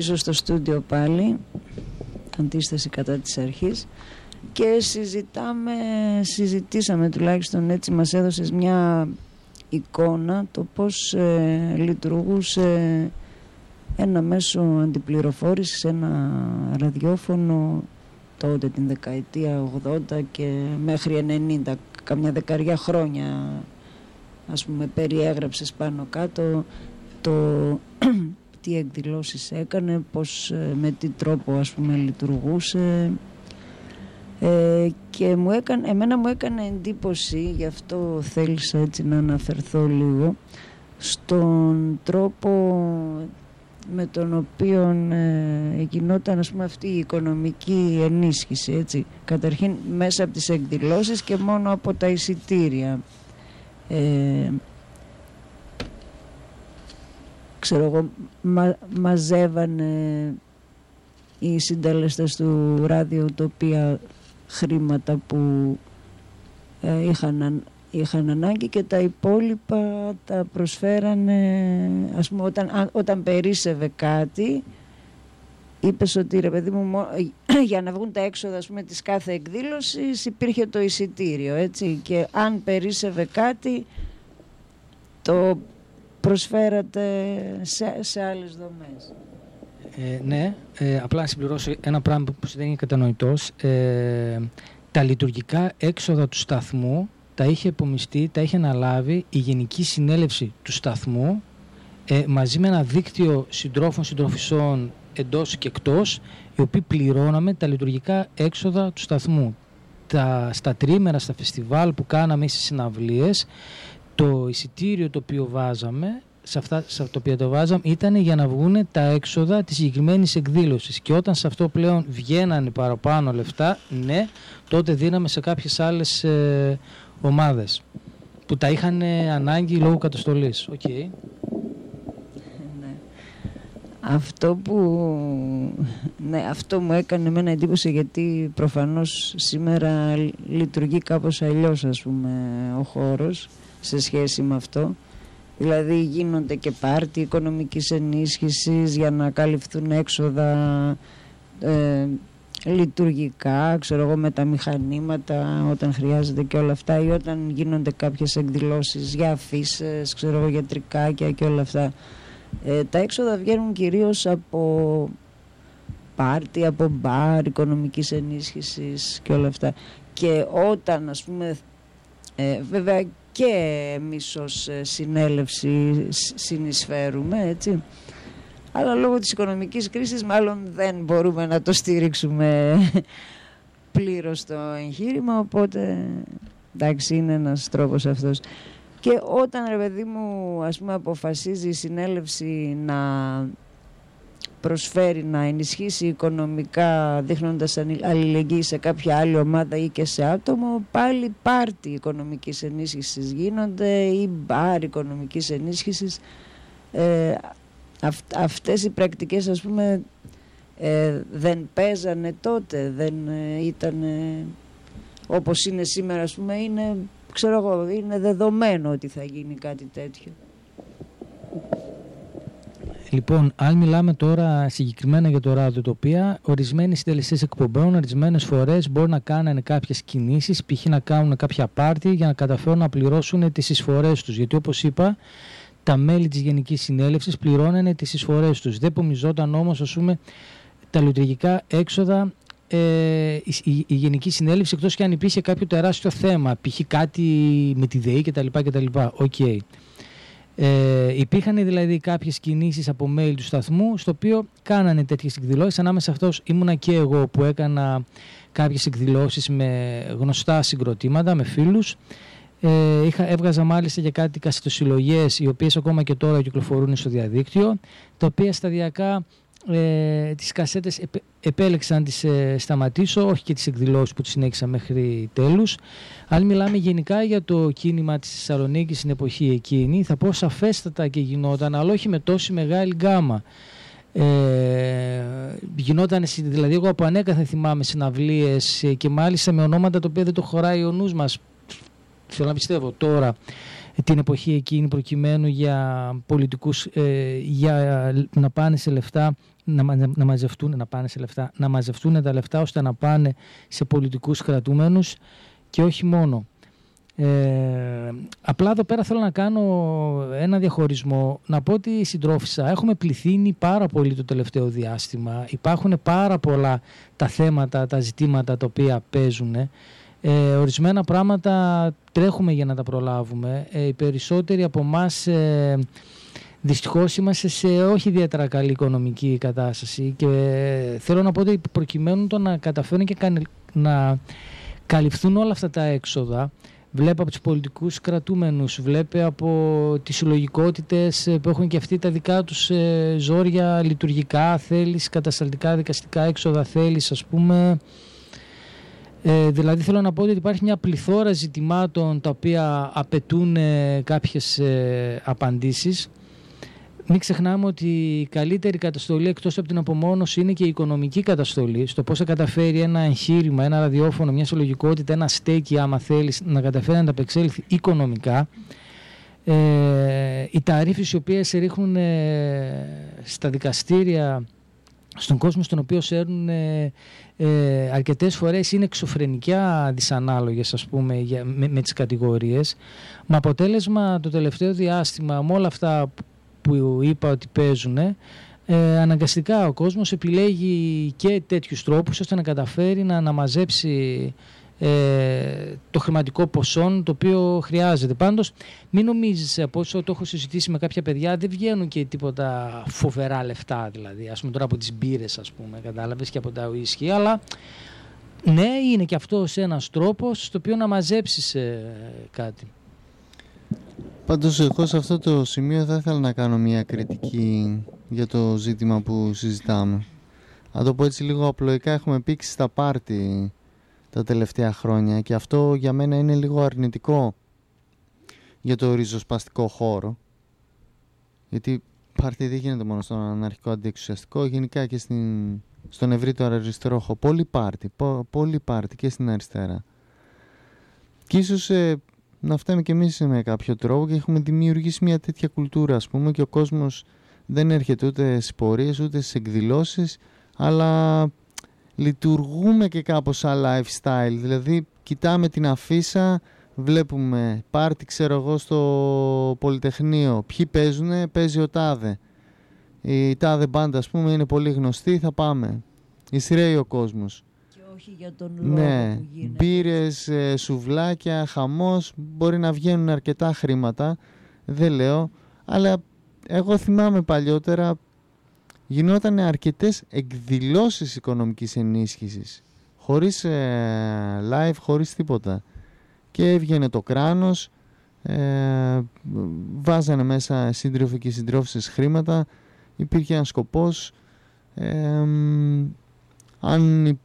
πίσω στο στούντιο πάλι αντίσταση κατά της αρχής και συζητάμε, συζητήσαμε τουλάχιστον έτσι μας έδωσες μια εικόνα το πώς ε, λειτουργούσε ένα μέσο αντιπληροφόρησης, ένα ραδιόφωνο τότε την δεκαετία 80 και μέχρι 90, καμιά δεκαριά χρόνια ας πούμε περιέγραψες πάνω κάτω το τι εκδηλώσεις έκανε, πώς, ε, με τι τρόπο ας πούμε λειτουργούσε ε, και μου έκανε, εμένα μου έκανε εντύπωση, γι' αυτό θέλησα έτσι να αναφερθώ λίγο, στον τρόπο με τον οποίο ε, γινόταν ας πούμε, αυτή η οικονομική ενίσχυση έτσι. καταρχήν μέσα από τις εκδηλώσεις και μόνο από τα εισιτήρια ε, ξέρω εγώ μαζεύανε οι συντελεστές του ραδιοτοπία χρήματα που ε, είχαν, είχαν ανάγκη και τα υπόλοιπα τα προσφέρανε ας πούμε όταν, όταν περίσευε κάτι είπες ότι ρε παιδί μου για να βγουν τα έξοδα ας πούμε, της κάθε εκδήλωσης υπήρχε το εισιτήριο έτσι και αν περίσευε κάτι το προσφέρατε σε, σε άλλες δομές. Ε, ναι, ε, απλά να συμπληρώσω ένα πράγμα που δεν είναι κατανοητός. Ε, τα λειτουργικά έξοδα του σταθμού τα είχε υπομειστεί, τα είχε αναλάβει η Γενική Συνέλευση του σταθμού ε, μαζί με ένα δίκτυο συντρόφων συντροφισών εντός και εκτός οι οποίοι πληρώναμε τα λειτουργικά έξοδα του σταθμού. Τα, στα τρίμερα, στα φεστιβάλ που κάναμε στις συναυλίες το εισιτήριο το οποίο βάζαμε σε αυτά σε το οποίο το βάζαμε ήταν για να βγουν τα έξοδα της συγκεκριμένης εκδήλωσης και όταν σε αυτό πλέον βγαίνανε παραπάνω λεφτά ναι τότε δίναμε σε κάποιες άλλες ε, ομάδες που τα είχαν ανάγκη λόγω καταστολής okay. ναι. Αυτό που ναι, αυτό μου έκανε εμένα εντύπωση γιατί προφανώς σήμερα λειτουργεί κάπως αλλιώς ας πούμε ο χώρος σε σχέση με αυτό. Δηλαδή γίνονται και πάρτι οικονομικής ενίσχυσης για να καλυφθούν έξοδα ε, λειτουργικά, ξέρω εγώ με τα μηχανήματα όταν χρειάζεται και όλα αυτά ή όταν γίνονται κάποιες εκδηλώσεις για αφήσεις, ξέρω εγώ για τρικάκια και όλα αυτά. Ε, τα έξοδα βγαίνουν κυρίως από πάρτι, από μπαρ, οικονομικής ενίσχυσης και όλα αυτά. Και όταν ας πούμε, ε, βέβαια και εμείς ως ε, συνέλευση συνεισφέρουμε έτσι. Αλλά λόγω της οικονομικής κρίσης μάλλον δεν μπορούμε να το στήριξουμε πλήρως το εγχείρημα οπότε εντάξει είναι ένας τρόπος αυτός. Και όταν ρε παιδί μου ας πούμε αποφασίζει η συνέλευση να προσφέρει να ενισχύσει οικονομικά δείχνοντας αλληλεγγύη σε κάποια άλλη ομάδα ή και σε άτομο πάλι πάρτι οικονομικής ενίσχυσης γίνονται ή μπάρ οικονομικής ενίσχυσης. Ε, αυτές οι πρακτικές ας πούμε ε, δεν παίζανε τότε δεν ε, ήταν όπως είναι σήμερα ας πούμε είναι, ξέρω εγώ, είναι δεδομένο ότι θα γίνει κάτι τέτοιο Λοιπόν, αν μιλάμε τώρα συγκεκριμένα για το ραδιοτοπία, ορισμένοι συντελεστές εκπομπών ορισμένες φορές μπορούν να κάνουν κάποιες κινήσεις, π.χ. να κάνουν κάποια πάρτι για να καταφέρουν να πληρώσουν τις εισφορές τους. Γιατί όπως είπα, τα μέλη της Γενικής Συνέλευσης πληρώνουν τις εισφορές τους. Δεν πομιζόταν όμως, ας πούμε, τα λειτουργικά έξοδα ε, η, η, Γενική Συνέλευση, εκτός και αν υπήρχε κάποιο τεράστιο θέμα, π.χ. κάτι με τη ΔΕΗ κτλ. OK. Okay. Ε, υπήρχαν δηλαδή κάποιες κινήσεις από μέλη του σταθμού στο οποίο κάνανε τέτοιες εκδηλώσεις. Ανάμεσα σε αυτός ήμουνα και εγώ που έκανα κάποιες εκδηλώσεις με γνωστά συγκροτήματα, με φίλους. Ε, είχα, έβγαζα μάλιστα για κάτι κασετοσυλλογές οι οποίες ακόμα και τώρα κυκλοφορούν στο διαδίκτυο τα οποία σταδιακά ε, τις κασέτες επέλεξα να τις ε, σταματήσω, όχι και τις εκδηλώσεις που τις συνέχισα μέχρι τέλους. Αν μιλάμε γενικά για το κίνημα της Θεσσαλονίκης στην εποχή εκείνη, θα πω σαφέστατα και γινόταν, αλλά όχι με τόση μεγάλη γκάμα. Ε, γινόταν, δηλαδή εγώ από ανέκαθεν θυμάμαι συναυλίες ε, και μάλιστα με ονόματα τα οποία δεν το χωράει ο νους μας θέλω να πιστεύω τώρα την εποχή εκείνη προκειμένου για πολιτικούς ε, για να πάνε σε λεφτά να, να μαζευτούν, να πάνε σε λεφτά, να μαζευτούν τα λεφτά ώστε να πάνε σε πολιτικούς κρατούμενους και όχι μόνο. Ε, απλά εδώ πέρα θέλω να κάνω ένα διαχωρισμό. Να πω ότι συντρόφισσα έχουμε πληθύνει πάρα πολύ το τελευταίο διάστημα. Υπάρχουν πάρα πολλά τα θέματα, τα ζητήματα τα οποία παίζουν. Ε, ορισμένα πράγματα τρέχουμε για να τα προλάβουμε. Ε, οι περισσότεροι από εμάς ε, δυστυχώς είμαστε σε όχι ιδιαίτερα καλή οικονομική κατάσταση και θέλω να πω ότι προκειμένου το να καταφέρουν και να καλυφθούν όλα αυτά τα έξοδα Βλέπω από τους πολιτικούς κρατούμενους, βλέπει από τις συλλογικότητες ε, που έχουν και αυτοί τα δικά τους ε, ζόρια λειτουργικά, θέλεις, κατασταλτικά, δικαστικά έξοδα, θέλεις ας πούμε. Ε, δηλαδή θέλω να πω ότι υπάρχει μια πληθώρα ζητημάτων τα οποία απαιτούν ε, κάποιες ε, απαντήσεις μην ξεχνάμε ότι η καλύτερη καταστολή εκτός από την απομόνωση είναι και η οικονομική καταστολή. Στο πώς θα καταφέρει ένα εγχείρημα, ένα ραδιόφωνο, μια συλλογικότητα, ένα στέκι άμα θέλεις να καταφέρει να ανταπεξέλθει οικονομικά. Ε, οι ταρήφες οι οποίες ρίχνουν ε, στα δικαστήρια στον κόσμο στον οποίο σέρνουν ε, ε, αρκετές φορές είναι εξωφρενικά δυσανάλογες ας πούμε για, με, με τις κατηγορίες. Με αποτέλεσμα το τελευταίο διάστημα με όλα αυτά που είπα ότι παίζουν, ε, αναγκαστικά ο κόσμος επιλέγει και τέτοιους τρόπους ώστε να καταφέρει να αναμαζέψει ε, το χρηματικό ποσό το οποίο χρειάζεται. Πάντως μην νομίζεις από όσο το έχω συζητήσει με κάποια παιδιά δεν βγαίνουν και τίποτα φοβερά λεφτά δηλαδή ας πούμε τώρα από τις μπύρες ας πούμε κατάλαβες και από τα ουίσκι αλλά ναι είναι και αυτός ένας τρόπος στο οποίο να μαζέψεις ε, κάτι. Πάντως εγώ σε αυτό το σημείο θα ήθελα να κάνω μια κριτική για το ζήτημα που συζητάμε. Αν το πω έτσι λίγο απλοϊκά έχουμε πήξει στα πάρτι τα τελευταία χρόνια και αυτό για μένα είναι λίγο αρνητικό για το ριζοσπαστικό χώρο. Γιατί πάρτι δεν γίνεται μόνο στον αναρχικό αντιεξουσιαστικό, γενικά και στην, στον ευρύτερο αριστερό χώρο. Πολύ πάρτι, πολύ πάρτι και στην αριστερά. Και ίσως ε, να φταίμε κι εμείς με κάποιο τρόπο και έχουμε δημιουργήσει μια τέτοια κουλτούρα ας πούμε και ο κόσμος δεν έρχεται ούτε στις πορείες ούτε στις εκδηλώσεις αλλά λειτουργούμε και κάπως σαν lifestyle. Δηλαδή κοιτάμε την αφίσα βλέπουμε πάρτι ξέρω εγώ στο Πολυτεχνείο. Ποιοι παίζουνε παίζει ο Τάδε. Η Τάδε μπάντα ας πούμε είναι πολύ γνωστή θα πάμε. Εισραίει ο κόσμος. Όχι για τον λόγο ναι, που γίνεται. Μπύρες, ε, σουβλάκια, χαμός, μπορεί να βγαίνουν αρκετά χρήματα, δεν λέω, αλλά εγώ θυμάμαι παλιότερα γινόταν αρκετές εκδηλώσεις οικονομικής ενίσχυσης, χωρίς ε, live, χωρίς τίποτα. Και έβγαινε το κράνος, ε, βάζανε μέσα σύντροφοι και συντρόφισσες χρήματα, υπήρχε ένα σκοπός, ε, αν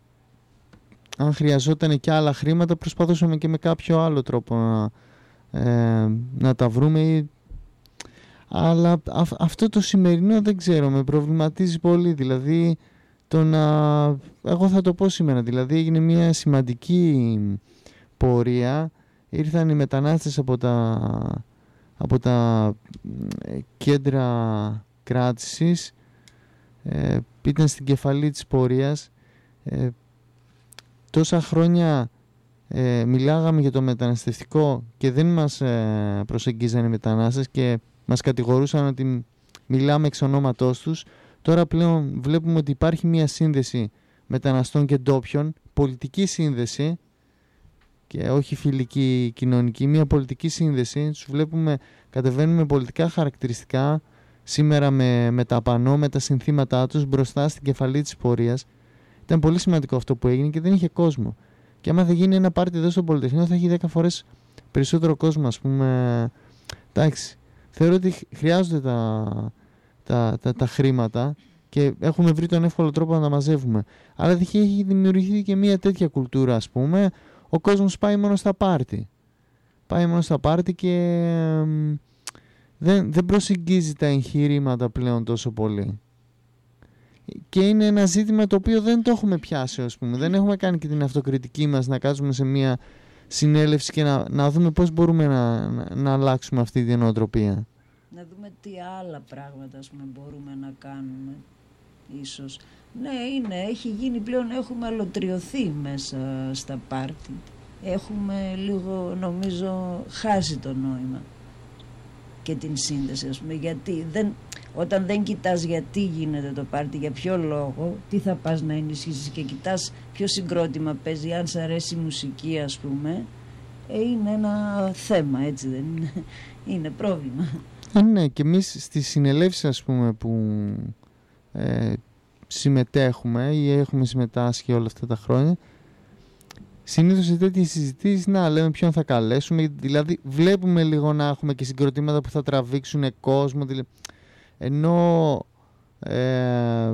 αν χρειαζόταν και άλλα χρήματα προσπαθούσαμε και με κάποιο άλλο τρόπο να, ε, να τα βρούμε αλλά αυτό το σημερινό δεν ξέρω με προβληματίζει πολύ. Δηλαδή το να εγώ θα το πω σήμερα δηλαδή έγινε μια σημαντική πορεία. Ήρθαν οι μετανάστες από τα από τα ε, κέντρα κράτησης. Ε, ήταν στην κεφαλή της πορείας. Ε, τόσα χρόνια ε, μιλάγαμε για το μεταναστευτικό και δεν μας ε, προσεγγίζανε οι μετανάστες και μας κατηγορούσαν ότι μιλάμε εξ ονόματός τους. Τώρα πλέον βλέπουμε ότι υπάρχει μια σύνδεση μεταναστών και ντόπιων, πολιτική σύνδεση και όχι φιλική κοινωνική, μια πολιτική σύνδεση. Τους βλέπουμε, κατεβαίνουμε πολιτικά χαρακτηριστικά σήμερα με, με τα πανό, με τα συνθήματά τους μπροστά στην κεφαλή της πορείας ήταν πολύ σημαντικό αυτό που έγινε και δεν είχε κόσμο. Και άμα δεν γίνει ένα πάρτι εδώ στο Πολυτεχνείο, θα έχει 10 φορές περισσότερο κόσμο, ας πούμε. Εντάξει. Θεωρώ ότι χρειάζονται τα, τα, τα, τα, χρήματα και έχουμε βρει τον εύκολο τρόπο να τα μαζεύουμε. Αλλά έχει δημιουργηθεί και μια τέτοια κουλτούρα, ας πούμε. Ο κόσμος πάει μόνο στα πάρτι. Πάει μόνο στα πάρτι και δεν, δεν προσεγγίζει τα εγχειρήματα πλέον τόσο πολύ και είναι ένα ζήτημα το οποίο δεν το έχουμε πιάσει ας πούμε. Δεν έχουμε κάνει και την αυτοκριτική μας να κάτσουμε σε μια συνέλευση και να, να δούμε πώς μπορούμε να, να, αλλάξουμε αυτή την νοοτροπία. Να δούμε τι άλλα πράγματα ας πούμε, μπορούμε να κάνουμε ίσως. Ναι, είναι, έχει γίνει πλέον, έχουμε αλωτριωθεί μέσα στα πάρτι. έχουμε λίγο νομίζω χάσει το νόημα και την σύνδεση ας πούμε γιατί δεν, όταν δεν κοιτάς γιατί γίνεται το πάρτι, για ποιο λόγο, τι θα πας να ενισχύσεις και κοιτάς ποιο συγκρότημα παίζει, αν σε αρέσει η μουσική ας πούμε, ε, είναι ένα θέμα έτσι δεν είναι, είναι πρόβλημα. Ε, ναι και εμείς στη συνελεύση ας πούμε που ε, συμμετέχουμε ή έχουμε συμμετάσχει όλα αυτά τα χρόνια Συνήθως σε τέτοιες συζητήσεις να λέμε ποιον θα καλέσουμε. Δηλαδή, βλέπουμε λίγο να έχουμε και συγκροτήματα που θα τραβήξουν κόσμο. Δηλαδή, ενώ ε,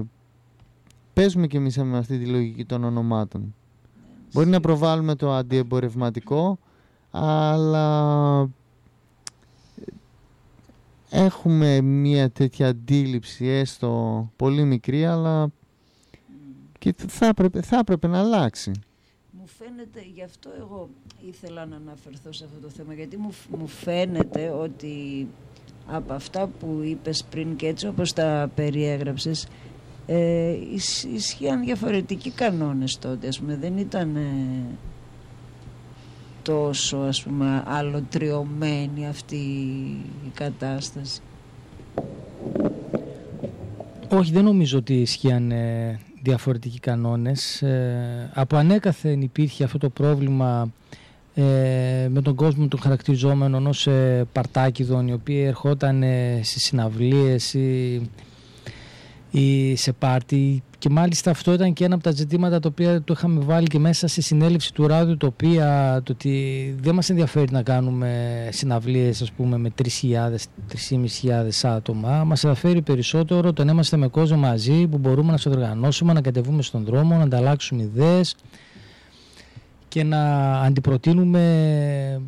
παίζουμε και εμείς με αυτή τη λογική των ονομάτων. Μπορεί να προβάλλουμε το αντιεμπορευματικό, αλλά έχουμε μια τέτοια αντίληψη, έστω πολύ μικρή, αλλά και θα έπρεπε, θα έπρεπε να αλλάξει. Μου φαίνεται, γι' αυτό εγώ ήθελα να αναφερθώ σε αυτό το θέμα, γιατί μου, μου φαίνεται ότι από αυτά που είπες πριν και έτσι όπως τα περιέγραψες ε, ισχύαν διαφορετικοί κανόνες τότε ας πούμε δεν ήταν ε, τόσο ας πούμε αλλοτριωμένη αυτή η κατάσταση. Όχι δεν νομίζω ότι ισχύαν ε, διαφορετικοί κανόνες. Ε, από ανέκαθεν υπήρχε αυτό το πρόβλημα ε, με τον κόσμο του χαρακτηριζόμενο ως ε, παρτάκιδων οι οποίοι ερχόταν ε, σε συναυλίες ή, ή σε πάρτι. Και μάλιστα αυτό ήταν και ένα από τα ζητήματα τα οποία το είχαμε βάλει και μέσα στη συνέλευση του ράδου το οποίο το ότι δεν μας ενδιαφέρει να κάνουμε συναυλίες ας πούμε με 3.000-3.500 άτομα. Μας ενδιαφέρει περισσότερο το να είμαστε με κόσμο μαζί που μπορούμε να σε οργανώσουμε, να κατεβούμε στον δρόμο, να ανταλλάξουμε ιδέες και να αντιπροτείνουμε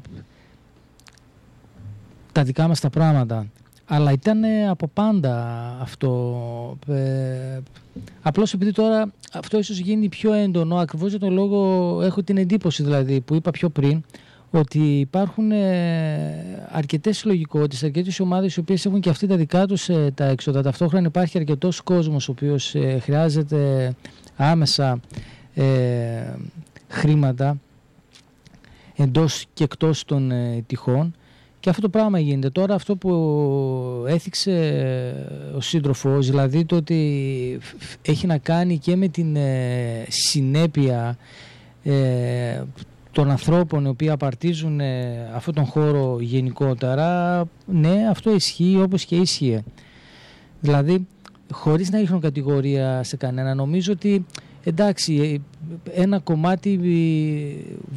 τα δικά μας τα πράγματα. Αλλά ήταν από πάντα αυτό. Ε, απλώς επειδή τώρα αυτό ίσως γίνει πιο έντονο, ακριβώς για τον λόγο έχω την εντύπωση δηλαδή που είπα πιο πριν, ότι υπάρχουν ε, αρκετές συλλογικότητες, αρκετές ομάδες οι οποίες έχουν και αυτοί τα δικά τους ε, τα έξοδα. Ταυτόχρονα υπάρχει αρκετός κόσμος ο οποίος ε, χρειάζεται άμεσα ε, χρήματα εντός και εκτός των ε, τυχών και αυτό το πράγμα γίνεται. Τώρα αυτό που έθιξε ε, ο σύντροφος, δηλαδή το ότι έχει να κάνει και με την ε, συνέπεια των ανθρώπων οι οποίοι απαρτίζουν αυτόν τον χώρο γενικότερα, ναι αυτό ισχύει όπως και ίσχυε. Δηλαδή χωρίς να ρίχνω κατηγορία σε κανένα νομίζω ότι εντάξει, ένα κομμάτι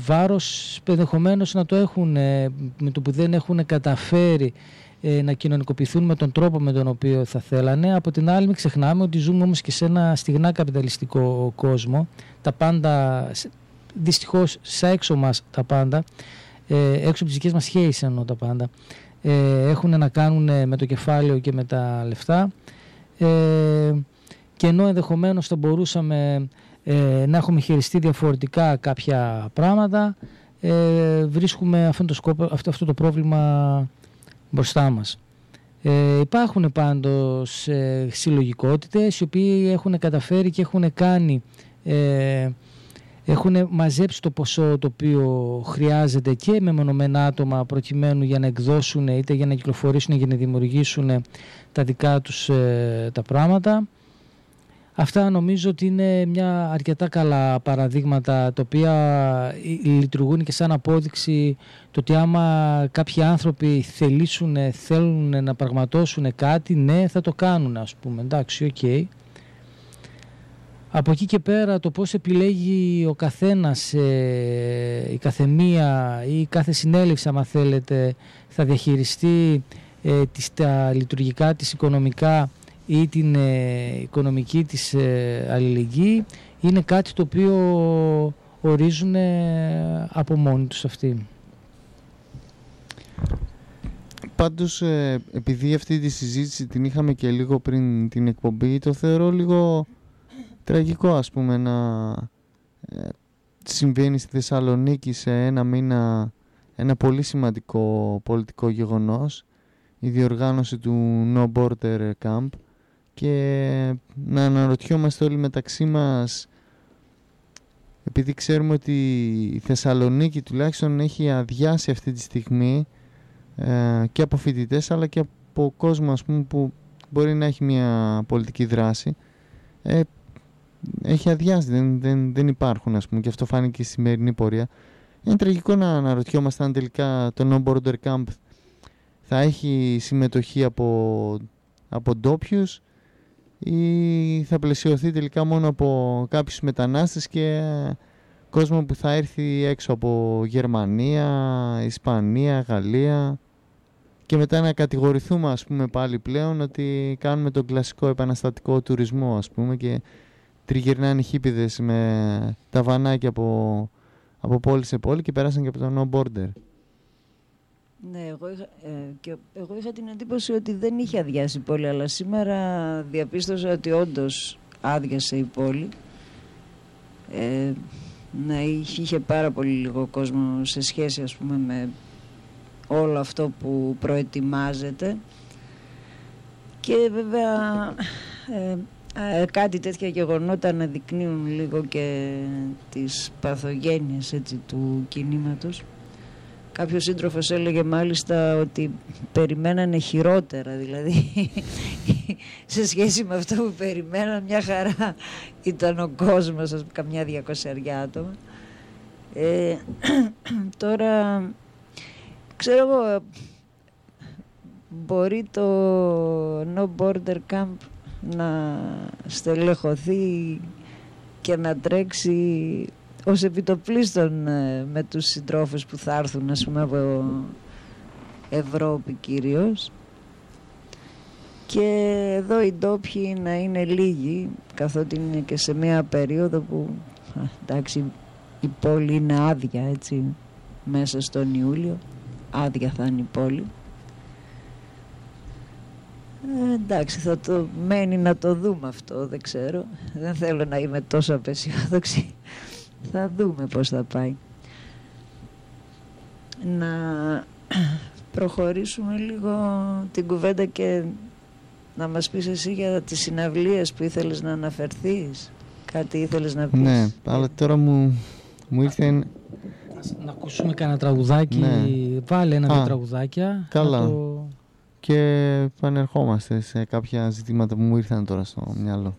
βάρος ενδεχομένως να το έχουν ε, με το που δεν έχουν καταφέρει ε, να κοινωνικοποιηθούν με τον τρόπο με τον οποίο θα θέλανε. Από την άλλη μην ξεχνάμε ότι ζούμε όμως και σε ένα στιγνά καπιταλιστικό κόσμο. Τα πάντα, δυστυχώς, σε έξω μας τα πάντα, ε, έξω από τις δικές μας σχέσεις εννοώ τα πάντα, έχουν να κάνουν με το κεφάλαιο και με τα λεφτά και ενώ ενδεχομένως θα μπορούσαμε ε, να έχουμε χειριστεί διαφορετικά κάποια πράγματα ε, βρίσκουμε αυτό το, σκόπο, αυτό, αυτό το πρόβλημα μπροστά μας. Ε, υπάρχουν πάντως ε, συλλογικότητες οι οποίοι έχουν καταφέρει και έχουν κάνει ε, έχουν μαζέψει το ποσό το οποίο χρειάζεται και με μονομένα άτομα προκειμένου για να εκδώσουν είτε για να κυκλοφορήσουν για να δημιουργήσουν τα δικά τους ε, τα πράγματα Αυτά νομίζω ότι είναι μια αρκετά καλά παραδείγματα τα οποία λειτουργούν και σαν απόδειξη το ότι άμα κάποιοι άνθρωποι θελήσουν, θέλουν να πραγματώσουν κάτι, ναι θα το κάνουν ας πούμε, εντάξει, OK. Okay. Από εκεί και πέρα το πώς επιλέγει ο καθένας, ε, η καθεμία ή κάθε συνέλευση άμα θέλετε θα διαχειριστεί ε, τις, τα λειτουργικά της οικονομικά ή την ε, οικονομική της ε, αλληλεγγύη είναι κάτι το οποίο ορίζουν ε, από μόνοι τους αυτοί. Πάντως επειδή αυτή τη συζήτηση την είχαμε και λίγο πριν την εκπομπή το θεωρώ λίγο τραγικό ας πούμε να συμβαίνει στη Θεσσαλονίκη σε ένα μήνα ένα πολύ σημαντικό πολιτικό γεγονός η διοργάνωση του No Border Camp και να αναρωτιόμαστε όλοι μεταξύ μας επειδή ξέρουμε ότι η Θεσσαλονίκη τουλάχιστον έχει αδειάσει αυτή τη στιγμή ε, και από φοιτητές αλλά και από κόσμο ας πούμε, που μπορεί να έχει μια πολιτική δράση ε, έχει αδειάσει, δεν, δεν, δεν υπάρχουν ας πούμε και αυτό φάνηκε στη σημερινή πορεία. Είναι τραγικό να αναρωτιόμαστε αν τελικά το No Border Camp θα έχει συμμετοχή από, από ντόπιους ή θα πλαισιωθεί τελικά μόνο από κάποιους μετανάστες και κόσμο που θα έρθει έξω από Γερμανία, Ισπανία, Γαλλία και μετά να κατηγορηθούμε ας πούμε πάλι πλέον ότι κάνουμε τον κλασικό επαναστατικό τουρισμό ας πούμε και τριγυρνάνε χίπιδες με τα βανάκια από, από πόλη σε πόλη και περάσαν και από το no border. Ναι, εγώ είχα, ε, και εγώ είχα την εντύπωση ότι δεν είχε αδειάσει η πόλη, αλλά σήμερα διαπίστωσα ότι όντως άδειασε η πόλη. Ε, ναι, είχε πάρα πολύ λίγο κόσμο σε σχέση ας πούμε με όλο αυτό που προετοιμάζεται και βέβαια ε, ε, κάτι τέτοια γεγονότα αναδεικνύουν λίγο και τις παθογένειες έτσι, του κινήματος. Κάποιος σύντροφος έλεγε μάλιστα ότι περιμένανε χειρότερα, δηλαδή σε σχέση με αυτό που περιμέναν μια χαρά ήταν ο κόσμος, ας καμιά διακοσαριά άτομα. Ε, τώρα, ξέρω εγώ, μπορεί το No Border Camp να στελεχωθεί και να τρέξει ως επιτοπλίστων ε, με τους συντρόφους που θα έρθουν ας πούμε από Ευρώπη κυρίως και εδώ οι ντόπιοι να είναι λίγοι καθότι είναι και σε μια περίοδο που εντάξει η πόλη είναι άδεια έτσι μέσα στον Ιούλιο άδεια θα είναι η πόλη ε, εντάξει, θα το μένει να το δούμε αυτό, δεν ξέρω. Δεν θέλω να είμαι τόσο απεσιόδοξη. Θα δούμε πώς θα πάει. Να προχωρήσουμε λίγο την κουβέντα και να μας πεις εσύ για τις συναυλίες που ήθελες να αναφερθείς. Κάτι ήθελες να πεις. Ναι, αλλά τώρα μου, μου ήρθε... Να ακούσουμε κανένα τραγουδάκι. Ναι. Βάλε ένα-δύο τραγουδάκια. Καλά και επανερχόμαστε σε κάποια ζητήματα που μου ήρθαν τώρα στο μυαλό.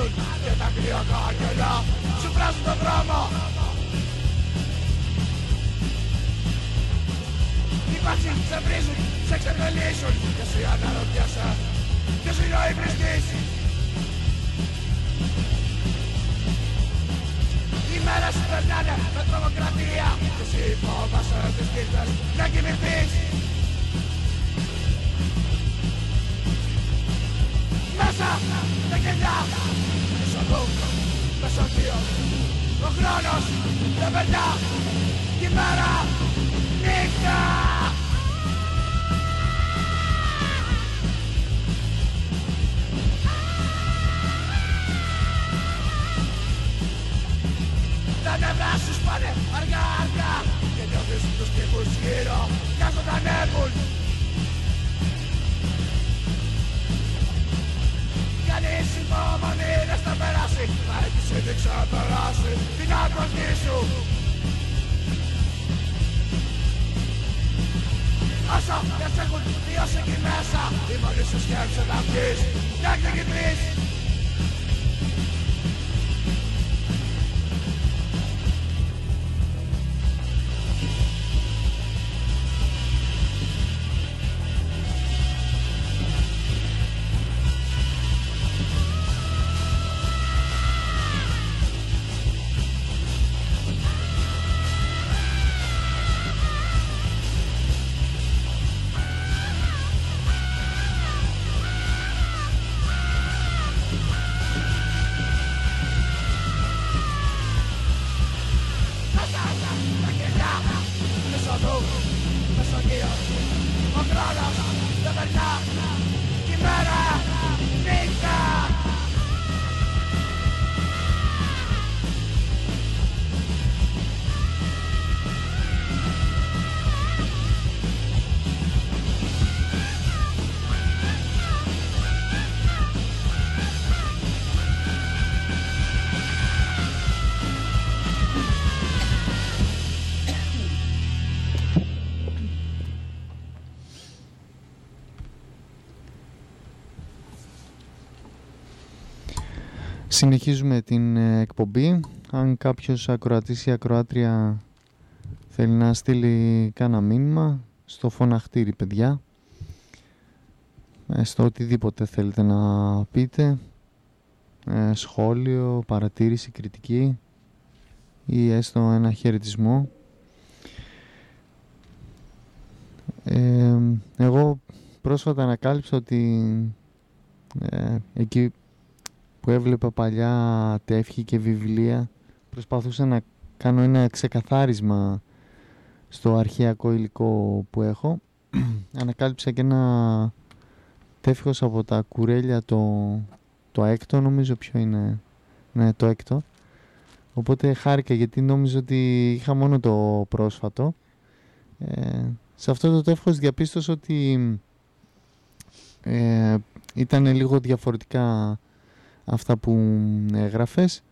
Περιβάλλουν Και τα κρύα άγγελα σου πράσουν τον δρόμο Οι μπάτσοι σε βρίζουν, σε ξεπελίσουν Και εσύ αναρωτιέσαι Ποιος είναι ο υβριστής Οι μέρες σου περνάνε με τρομοκρατία Και εσύ φόβασαι τις νύχτες να κοιμηθείς Μέσα τα κελιά Μέσα δούκο, μέσα δύο Ο χρόνος δεν περνά Η μέρα νύχτα Τα νευρά σου σπάνε αργά αργά Και νιώθεις τους τύπους γύρω να ζωντανεύουν Κανείς υπομονή να στα περάσει. Θα έχεις ήδη ξεπεράσει την άκρη σου. Όσο και σε έχουν βιώσει εκεί μέσα. Η μόνη σου σκέψη να βγεις. Να ξεκινείς Συνεχίζουμε την ε, εκπομπή. Αν κάποιος ακροατής ή ακροάτρια θέλει να στείλει κάνα μήνυμα στο φωναχτήρι παιδιά ε, στο οτιδήποτε θέλετε να πείτε ε, σχόλιο, παρατήρηση, κριτική ή έστω ένα χαιρετισμό εγώ πρόσφατα ανακάλυψα ότι εκεί που έβλεπα παλιά τεύχη και βιβλία προσπαθούσα να κάνω ένα ξεκαθάρισμα στο αρχαιακό υλικό που έχω. Ανακάλυψα και ένα τεύχος από τα κουρέλια το, το έκτο νομίζω ποιο είναι. Ναι το έκτο. Οπότε χάρηκα γιατί νόμιζα ότι είχα μόνο το πρόσφατο. Ε, σε αυτό το τεύχος διαπίστωσα ότι ε, ήταν λίγο διαφορετικά αυτά που έγραφες.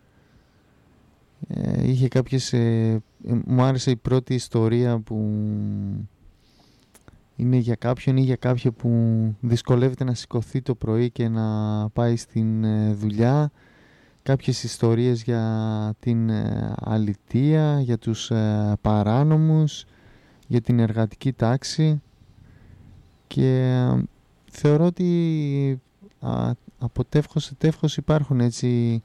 Ε, είχε κάποιες... Ε, μου άρεσε η πρώτη ιστορία που είναι για κάποιον ή για κάποιον που δυσκολεύεται να σηκωθεί το πρωί και να πάει στην ε, δουλειά. Κάποιες ιστορίες για την ε, αλητεία, για τους παράνομους, για την εργατική τάξη και θεωρώ ότι από τεύχος σε τεύχος υπάρχουν έτσι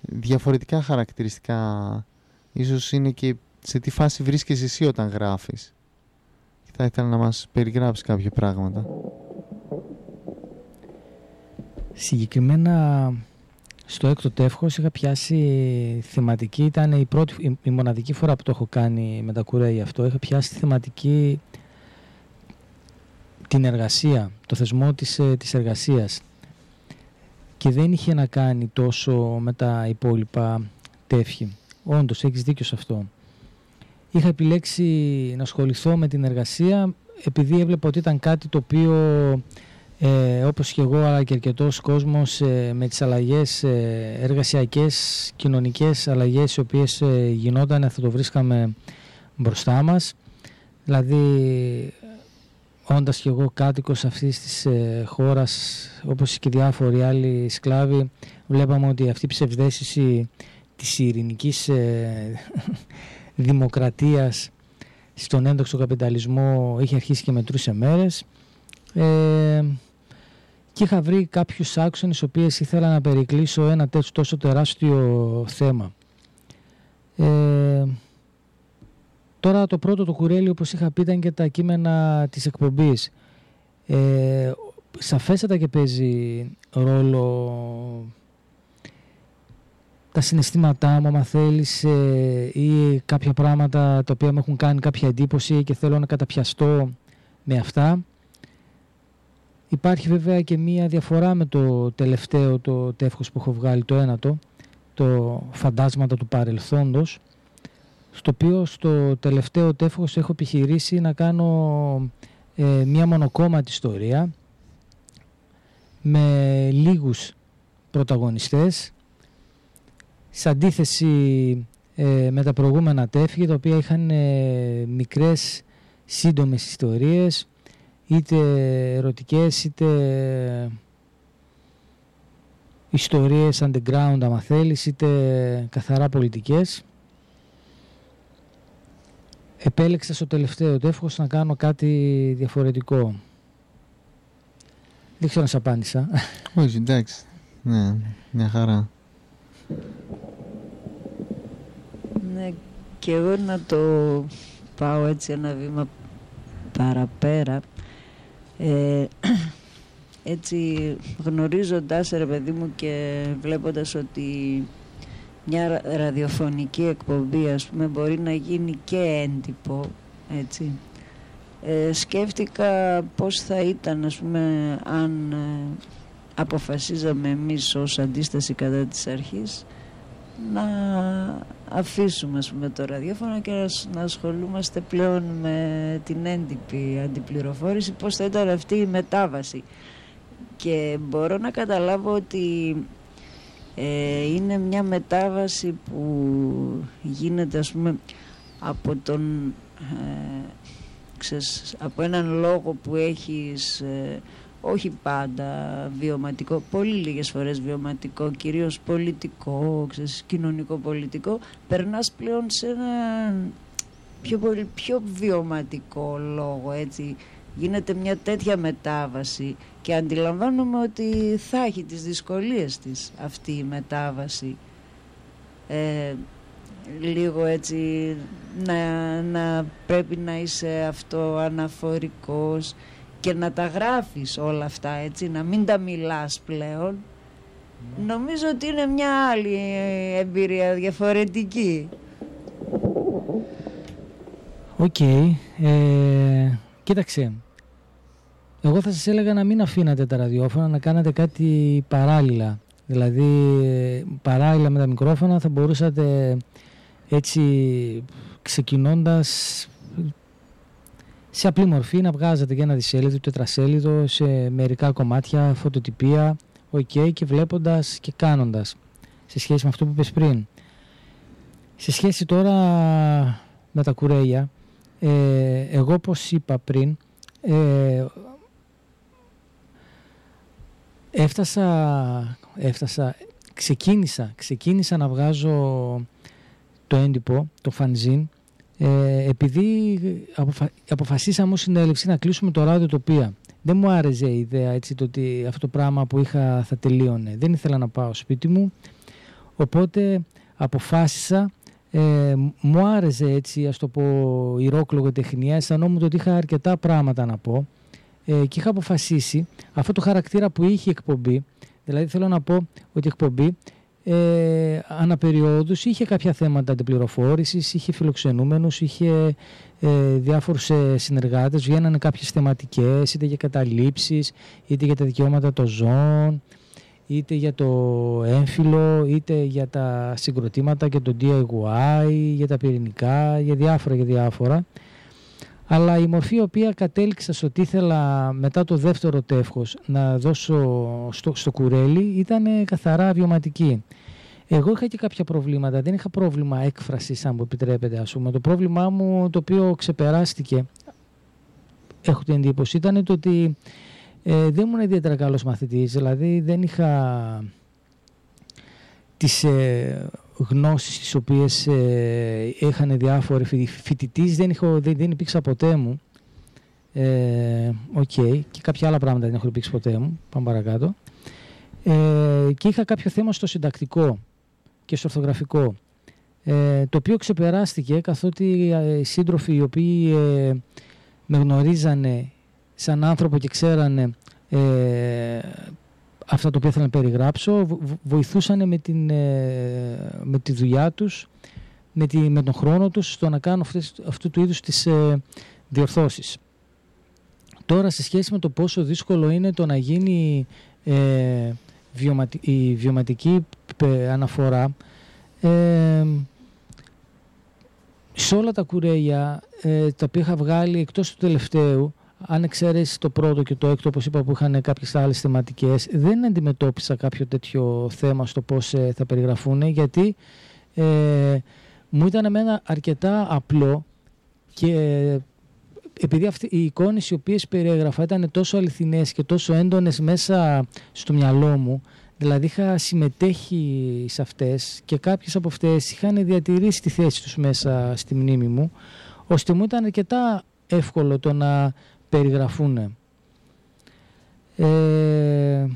διαφορετικά χαρακτηριστικά. Ίσως είναι και σε τι φάση βρίσκεσαι εσύ όταν γράφεις. Και θα ήθελα να μας περιγράψεις κάποια πράγματα. Συγκεκριμένα στο έκτο τεύχος είχα πιάσει θεματική, ήταν η, πρώτη, η, μοναδική φορά που το έχω κάνει με τα κουρέια αυτό, είχα πιάσει θεματική την εργασία, το θεσμό της, ε, της εργασίας και δεν είχε να κάνει τόσο με τα υπόλοιπα τεύχη. Όντως, έχεις δίκιο σε αυτό. Είχα επιλέξει να ασχοληθώ με την εργασία επειδή έβλεπα ότι ήταν κάτι το οποίο ε, όπως και εγώ αλλά και αρκετός κόσμος ε, με τις αλλαγές ε, εργασιακές, κοινωνικές αλλαγές οι οποίες ε, γινόταν θα το βρίσκαμε μπροστά μας δηλαδή όντας και εγώ κάτοικος αυτής της ε, χώρας όπως και διάφοροι άλλοι σκλάβοι βλέπαμε ότι αυτή η ψευδέστηση της ειρηνικής ε, δημοκρατίας στον έντοξο καπιταλισμό είχε αρχίσει και μετρούσε μέρες ε, και είχα βρει κάποιους άξονες οι οποίες ήθελα να περικλείσω ένα τέτοιο τόσο τεράστιο θέμα. Ε, τώρα το πρώτο το κουρέλι όπως είχα πει ήταν και τα κείμενα της εκπομπής. Ε, σαφέστατα και παίζει ρόλο τα συναισθήματά μου, άμα θέλεις, ε, ή κάποια πράγματα τα οποία μου έχουν κάνει κάποια εντύπωση και θέλω να καταπιαστώ με αυτά. Υπάρχει βέβαια και μία διαφορά με το τελευταίο το τεύχος που έχω βγάλει, το ένατο, το φαντάσματα του παρελθόντος, στο οποίο στο τελευταίο τεύχος έχω επιχειρήσει να κάνω ε, μία μονοκόμματη ιστορία με λίγους πρωταγωνιστές σε αντίθεση ε, με τα προηγούμενα τεύχη τα οποία είχαν ε, μικρές σύντομες ιστορίες είτε ερωτικές είτε ιστορίες underground άμα θέλεις είτε καθαρά πολιτικές επέλεξα στο τελευταίο τεύχος να κάνω κάτι διαφορετικό. Δεν ξέρω να σε απάντησα. Όχι εντάξει. Ναι μια χαρά. Ναι και εγώ να το πάω έτσι ένα βήμα παραπέρα. Ε, έτσι γνωρίζοντας ρε παιδί μου και βλέποντας ότι μια ραδιοφωνική εκπομπή ας πούμε μπορεί να γίνει και έντυπο έτσι. Ε, σκέφτηκα πως θα ήταν ας πούμε αν ε, αποφασίζαμε εμείς ως αντίσταση κατά της αρχής να αφήσουμε ας πούμε, το ραδιόφωνο και να ασχολούμαστε πλέον με την έντυπη αντιπληροφόρηση πώς θα ήταν αυτή η μετάβαση. Και μπορώ να καταλάβω ότι ε, είναι μια μετάβαση που γίνεται ας πούμε από τον ε, ξέρεις, από έναν λόγο που έχεις ε, όχι πάντα βιωματικό, πολύ λίγες φορές βιωματικό, κυρίως πολιτικό, ξέρεις, κοινωνικό-πολιτικό, περνάς πλέον σε ένα πιο, πολύ, πιο βιωματικό λόγο, έτσι. Γίνεται μια τέτοια μετάβαση και αντιλαμβάνομαι ότι θα έχει τις δυσκολίες της αυτή η μετάβαση. Ε, λίγο έτσι να, να πρέπει να είσαι αυτό αναφορικός και να τα γράφεις όλα αυτά έτσι, να μην τα μιλάς πλέον νομίζω ότι είναι μια άλλη εμπειρία διαφορετική. Οκ. Ε, κοίταξε. Εγώ θα σας έλεγα να μην αφήνατε τα ραδιόφωνα, να κάνετε κάτι παράλληλα. Δηλαδή παράλληλα με τα μικρόφωνα θα μπορούσατε έτσι ξεκινώντας σε απλή μορφή να βγάζετε για ένα δισέλιδο, τετρασέλιδο, σε μερικά κομμάτια, φωτοτυπία, ok και βλέποντας και κάνοντας σε σχέση με αυτό που είπες πριν. Σε σχέση τώρα με τα κουρέλια, ε, εγώ όπως είπα πριν, ε, έφτασα, έφτασα, ξεκίνησα, ξεκίνησα να βγάζω το έντυπο, το φανζίν, ε, επειδή αποφα... αποφασίσαμε ως συνέλευση να κλείσουμε το ράδιο τοπία. Δεν μου άρεσε η ιδέα έτσι, το ότι αυτό το πράγμα που είχα θα τελείωνε. Δεν ήθελα να πάω σπίτι μου. Οπότε αποφάσισα, ε, μου άρεσε έτσι ας το πω η ροκ λογοτεχνία, αισθανόμουν ότι είχα αρκετά πράγματα να πω ε, και είχα αποφασίσει αυτό το χαρακτήρα που είχε η εκπομπή, δηλαδή θέλω να πω ότι η εκπομπή ε, αναπεριόδους είχε κάποια θέματα αντιπληροφόρησης, είχε φιλοξενούμενους, είχε ε, διάφορους ε, συνεργάτες, βγαίνανε κάποιες θεματικές, είτε για καταλήψεις, είτε για τα δικαιώματα των ζώων, είτε για το έμφυλο, είτε για τα συγκροτήματα και το DIY, για τα πυρηνικά, για διάφορα για διάφορα. Αλλά η μορφή η οποία κατέληξα στο ότι ήθελα μετά το δεύτερο τεύχος να δώσω στο, στο κουρέλι ήταν καθαρά βιωματική. Εγώ είχα και κάποια προβλήματα, δεν είχα πρόβλημα έκφρασης αν μου επιτρέπετε ας πούμε. Το πρόβλημά μου το οποίο ξεπεράστηκε, έχω την εντύπωση, ήταν το ότι ε, δεν ήμουν ιδιαίτερα καλός μαθητής, δηλαδή δεν είχα τις ε, γνώσεις τις οποίες ε, είχαν διάφοροι φοιτητής, δεν, δεν, δεν υπήρξα ποτέ μου. Ε, okay. και κάποια άλλα πράγματα δεν έχω υπήρξει ποτέ μου. Πάμε παρακάτω. Ε, και είχα κάποιο θέμα στο συντακτικό και στο ορθογραφικό. Ε, το οποίο ξεπεράστηκε καθότι ε, οι σύντροφοι οι οποίοι ε, με γνωρίζανε σαν άνθρωπο και ξέρανε ε, αυτά τα οποία ήθελα να περιγράψω βοηθούσαν με, την, ε, με τη δουλειά τους, με, τη, με τον χρόνο τους στο να κάνουν αυτές, αυτού του είδους τις ε, διορθώσεις. Τώρα σε σχέση με το πόσο δύσκολο είναι το να γίνει ε, η βιωματική αναφορά ε, σε όλα τα κουρέλια ε, τα οποία είχα βγάλει εκτός του τελευταίου αν εξαιρέσει το πρώτο και το έκτο, όπως είπα, που είχαν κάποιες άλλες θεματικές, δεν αντιμετώπισα κάποιο τέτοιο θέμα στο πώς ε, θα περιγραφούν, γιατί ε, μου ήταν εμένα αρκετά απλό και επειδή αυτή, οι εικόνες οι οποίες περιέγραφα ήταν τόσο αληθινές και τόσο έντονες μέσα στο μυαλό μου, δηλαδή είχα συμμετέχει σε αυτές και κάποιες από αυτές είχαν διατηρήσει τη θέση τους μέσα στη μνήμη μου, ώστε μου ήταν αρκετά εύκολο το να περιγραφούν. Ε,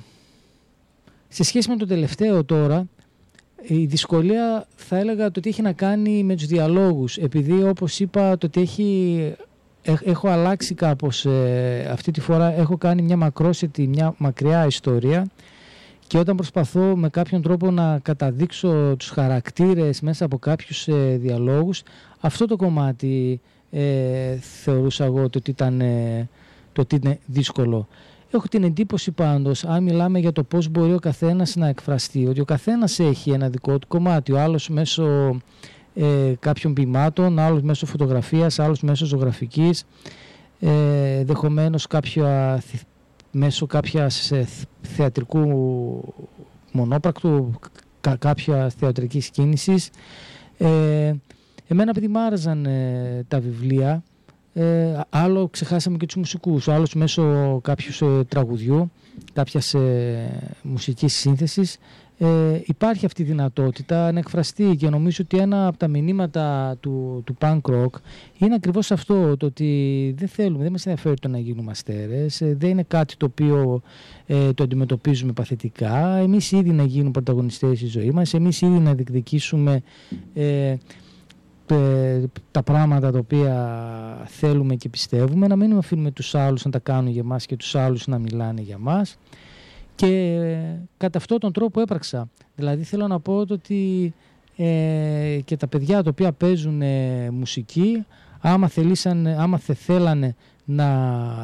σε σχέση με το τελευταίο τώρα, η δυσκολία θα έλεγα το ότι έχει να κάνει με τους διαλόγους. Επειδή όπως είπα το ότι έχει, έχω αλλάξει κάπως ε, αυτή τη φορά, έχω κάνει μια μακρόσετη, μια μακριά ιστορία και όταν προσπαθώ με κάποιον τρόπο να καταδείξω τους χαρακτήρες μέσα από κάποιους ε, διαλόγους, αυτό το κομμάτι ε, θεωρούσα εγώ το ότι ήταν ε, το ότι είναι δύσκολο. Έχω την εντύπωση πάντως, αν μιλάμε για το πώς μπορεί ο καθένας να εκφραστεί, ότι ο καθένας έχει ένα δικό του κομμάτι, ο άλλος μέσω ε, κάποιων ποιημάτων, άλλος μέσω φωτογραφίας, άλλος μέσω ζωγραφικής, ε, δεχομένως κάποια, μέσω κάποιας ε, θεατρικού μονόπρακτου, κα, κάποια θεατρικής κίνησης. Ε, Εμένα επειδή μ' άρεσαν ε, τα βιβλία, ε, άλλο ξεχάσαμε και τους μουσικούς, άλλος μέσω κάποιου ε, τραγουδιού, κάποιας ε, μουσικής σύνθεσης, ε, υπάρχει αυτή η δυνατότητα να εκφραστεί και νομίζω ότι ένα από τα μηνύματα του, του punk rock είναι ακριβώς αυτό, το ότι δεν θέλουμε, δεν μας ενδιαφέρει το να γίνουμε αστέρες, ε, δεν είναι κάτι το οποίο ε, το αντιμετωπίζουμε παθητικά, εμείς ήδη να γίνουμε πρωταγωνιστές στη ζωή μας, εμείς ήδη να διεκδικήσουμε τα πράγματα τα οποία θέλουμε και πιστεύουμε, να μην αφήνουμε τους άλλους να τα κάνουν για μας και τους άλλους να μιλάνε για μας. Και κατά αυτόν τον τρόπο έπραξα. Δηλαδή θέλω να πω ότι ε, και τα παιδιά τα οποία παίζουν ε, μουσική, άμα, θελήσαν, άμα θε, θέλανε να,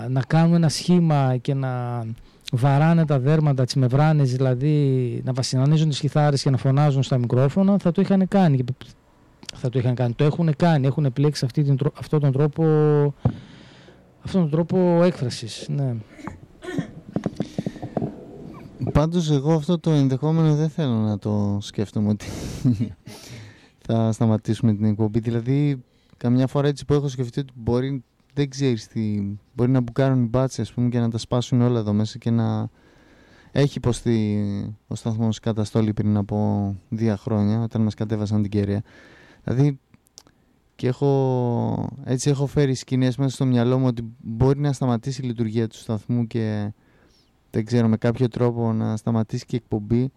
να κάνουν ένα σχήμα και να βαράνε τα δέρματα, τις μευράνες, δηλαδή να βασινανίζουν τις κιθάρες και να φωνάζουν στα μικρόφωνα, θα το είχαν κάνει θα το είχαν κάνει. Το έχουν κάνει, έχουν επιλέξει αυτή την, αυτόν τον τρόπο αυτόν τον τρόπο έκφρασης. Ναι. Πάντως εγώ αυτό το ενδεχόμενο δεν θέλω να το σκέφτομαι ότι θα σταματήσουμε την εκπομπή. Δηλαδή καμιά φορά έτσι που έχω σκεφτεί ότι μπορεί, δεν ξέρεις τι, μπορεί να μπουκάρουν οι μπάτσες πούμε, και να τα σπάσουν όλα εδώ μέσα και να έχει υποστεί ο σταθμός καταστόλη πριν από δύο χρόνια όταν μας κατέβασαν την κεραία. Δηλαδή και έχω, έτσι έχω φέρει σκηνές μέσα στο μυαλό μου ότι μπορεί να σταματήσει η λειτουργία του σταθμού και δεν ξέρω με κάποιο τρόπο να σταματήσει και η εκπομπή.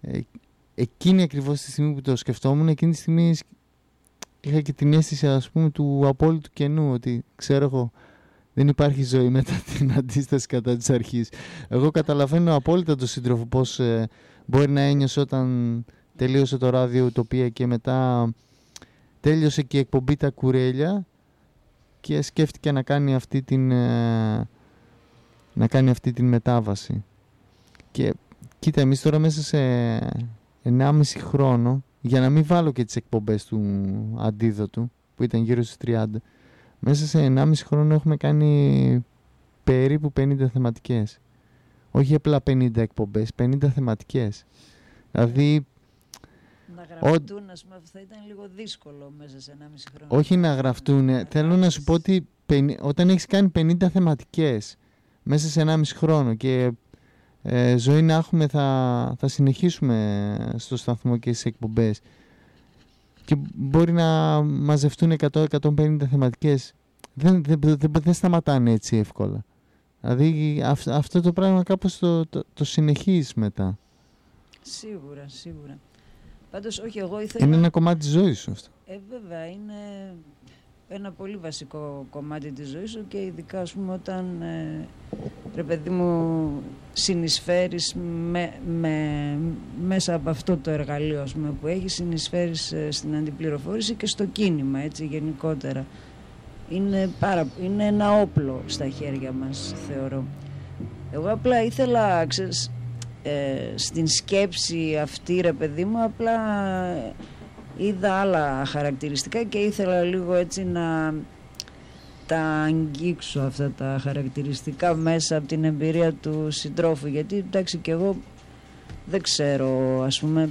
Ε, εκείνη ακριβώς τη στιγμή που το σκεφτόμουν, εκείνη τη στιγμή είχα και την αίσθηση ας πούμε του απόλυτου κενού ότι ξέρω εγώ δεν υπάρχει ζωή μετά την αντίσταση κατά της αρχής. Εγώ καταλαβαίνω απόλυτα τον σύντροφο πώς ε, μπορεί να ένιωσε όταν τελείωσε το ράδιο Ουτοπία και μετά τέλειωσε και η εκπομπή τα κουρέλια και σκέφτηκε να κάνει αυτή την, ε, να κάνει αυτή την μετάβαση. Και κοίτα, εμείς τώρα μέσα σε 1,5 χρόνο, για να μην βάλω και τις εκπομπές του αντίδοτου, που ήταν γύρω στις 30, μέσα σε 1,5 χρόνο έχουμε κάνει περίπου 50 θεματικές. Όχι απλά 50 εκπομπές, 50 θεματικές. Δηλαδή... Να γραφτούν, ας πούμε, θα ήταν λίγο δύσκολο μέσα σε 1,5 χρόνο. Όχι να γραφτούν, θέλω να σου πω ότι όταν έχεις κάνει 50 θεματικές μέσα σε 1,5 χρόνο και ε, ζωή να έχουμε θα, θα συνεχίσουμε στο σταθμό και στις εκπομπές. Και μπορεί να μαζευτούν 100-150 θεματικές. Δεν, δεν, δεν, δεν σταματάνε έτσι εύκολα. Δηλαδή αυτό το πράγμα κάπως το, το, το συνεχίζεις μετά. Σίγουρα, σίγουρα πάντως όχι εγώ ήθελα είναι ένα κομμάτι της ζωής σου αυτό. Ε βέβαια είναι ένα πολύ βασικό κομμάτι της ζωής σου και ειδικά ας πούμε όταν ε, ρε παιδί μου συνεισφέρεις με, με, μέσα από αυτό το εργαλείο ας πούμε, που έχεις συνεισφέρεις ε, στην αντιπληροφόρηση και στο κίνημα έτσι γενικότερα. Είναι, πάρα, είναι ένα όπλο στα χέρια μας θεωρώ. Εγώ απλά ήθελα ξέρεις, ε, στην σκέψη αυτή ρε παιδί μου απλά είδα άλλα χαρακτηριστικά και ήθελα λίγο έτσι να τα αγγίξω αυτά τα χαρακτηριστικά μέσα από την εμπειρία του συντρόφου. Γιατί εντάξει και εγώ δεν ξέρω ας πούμε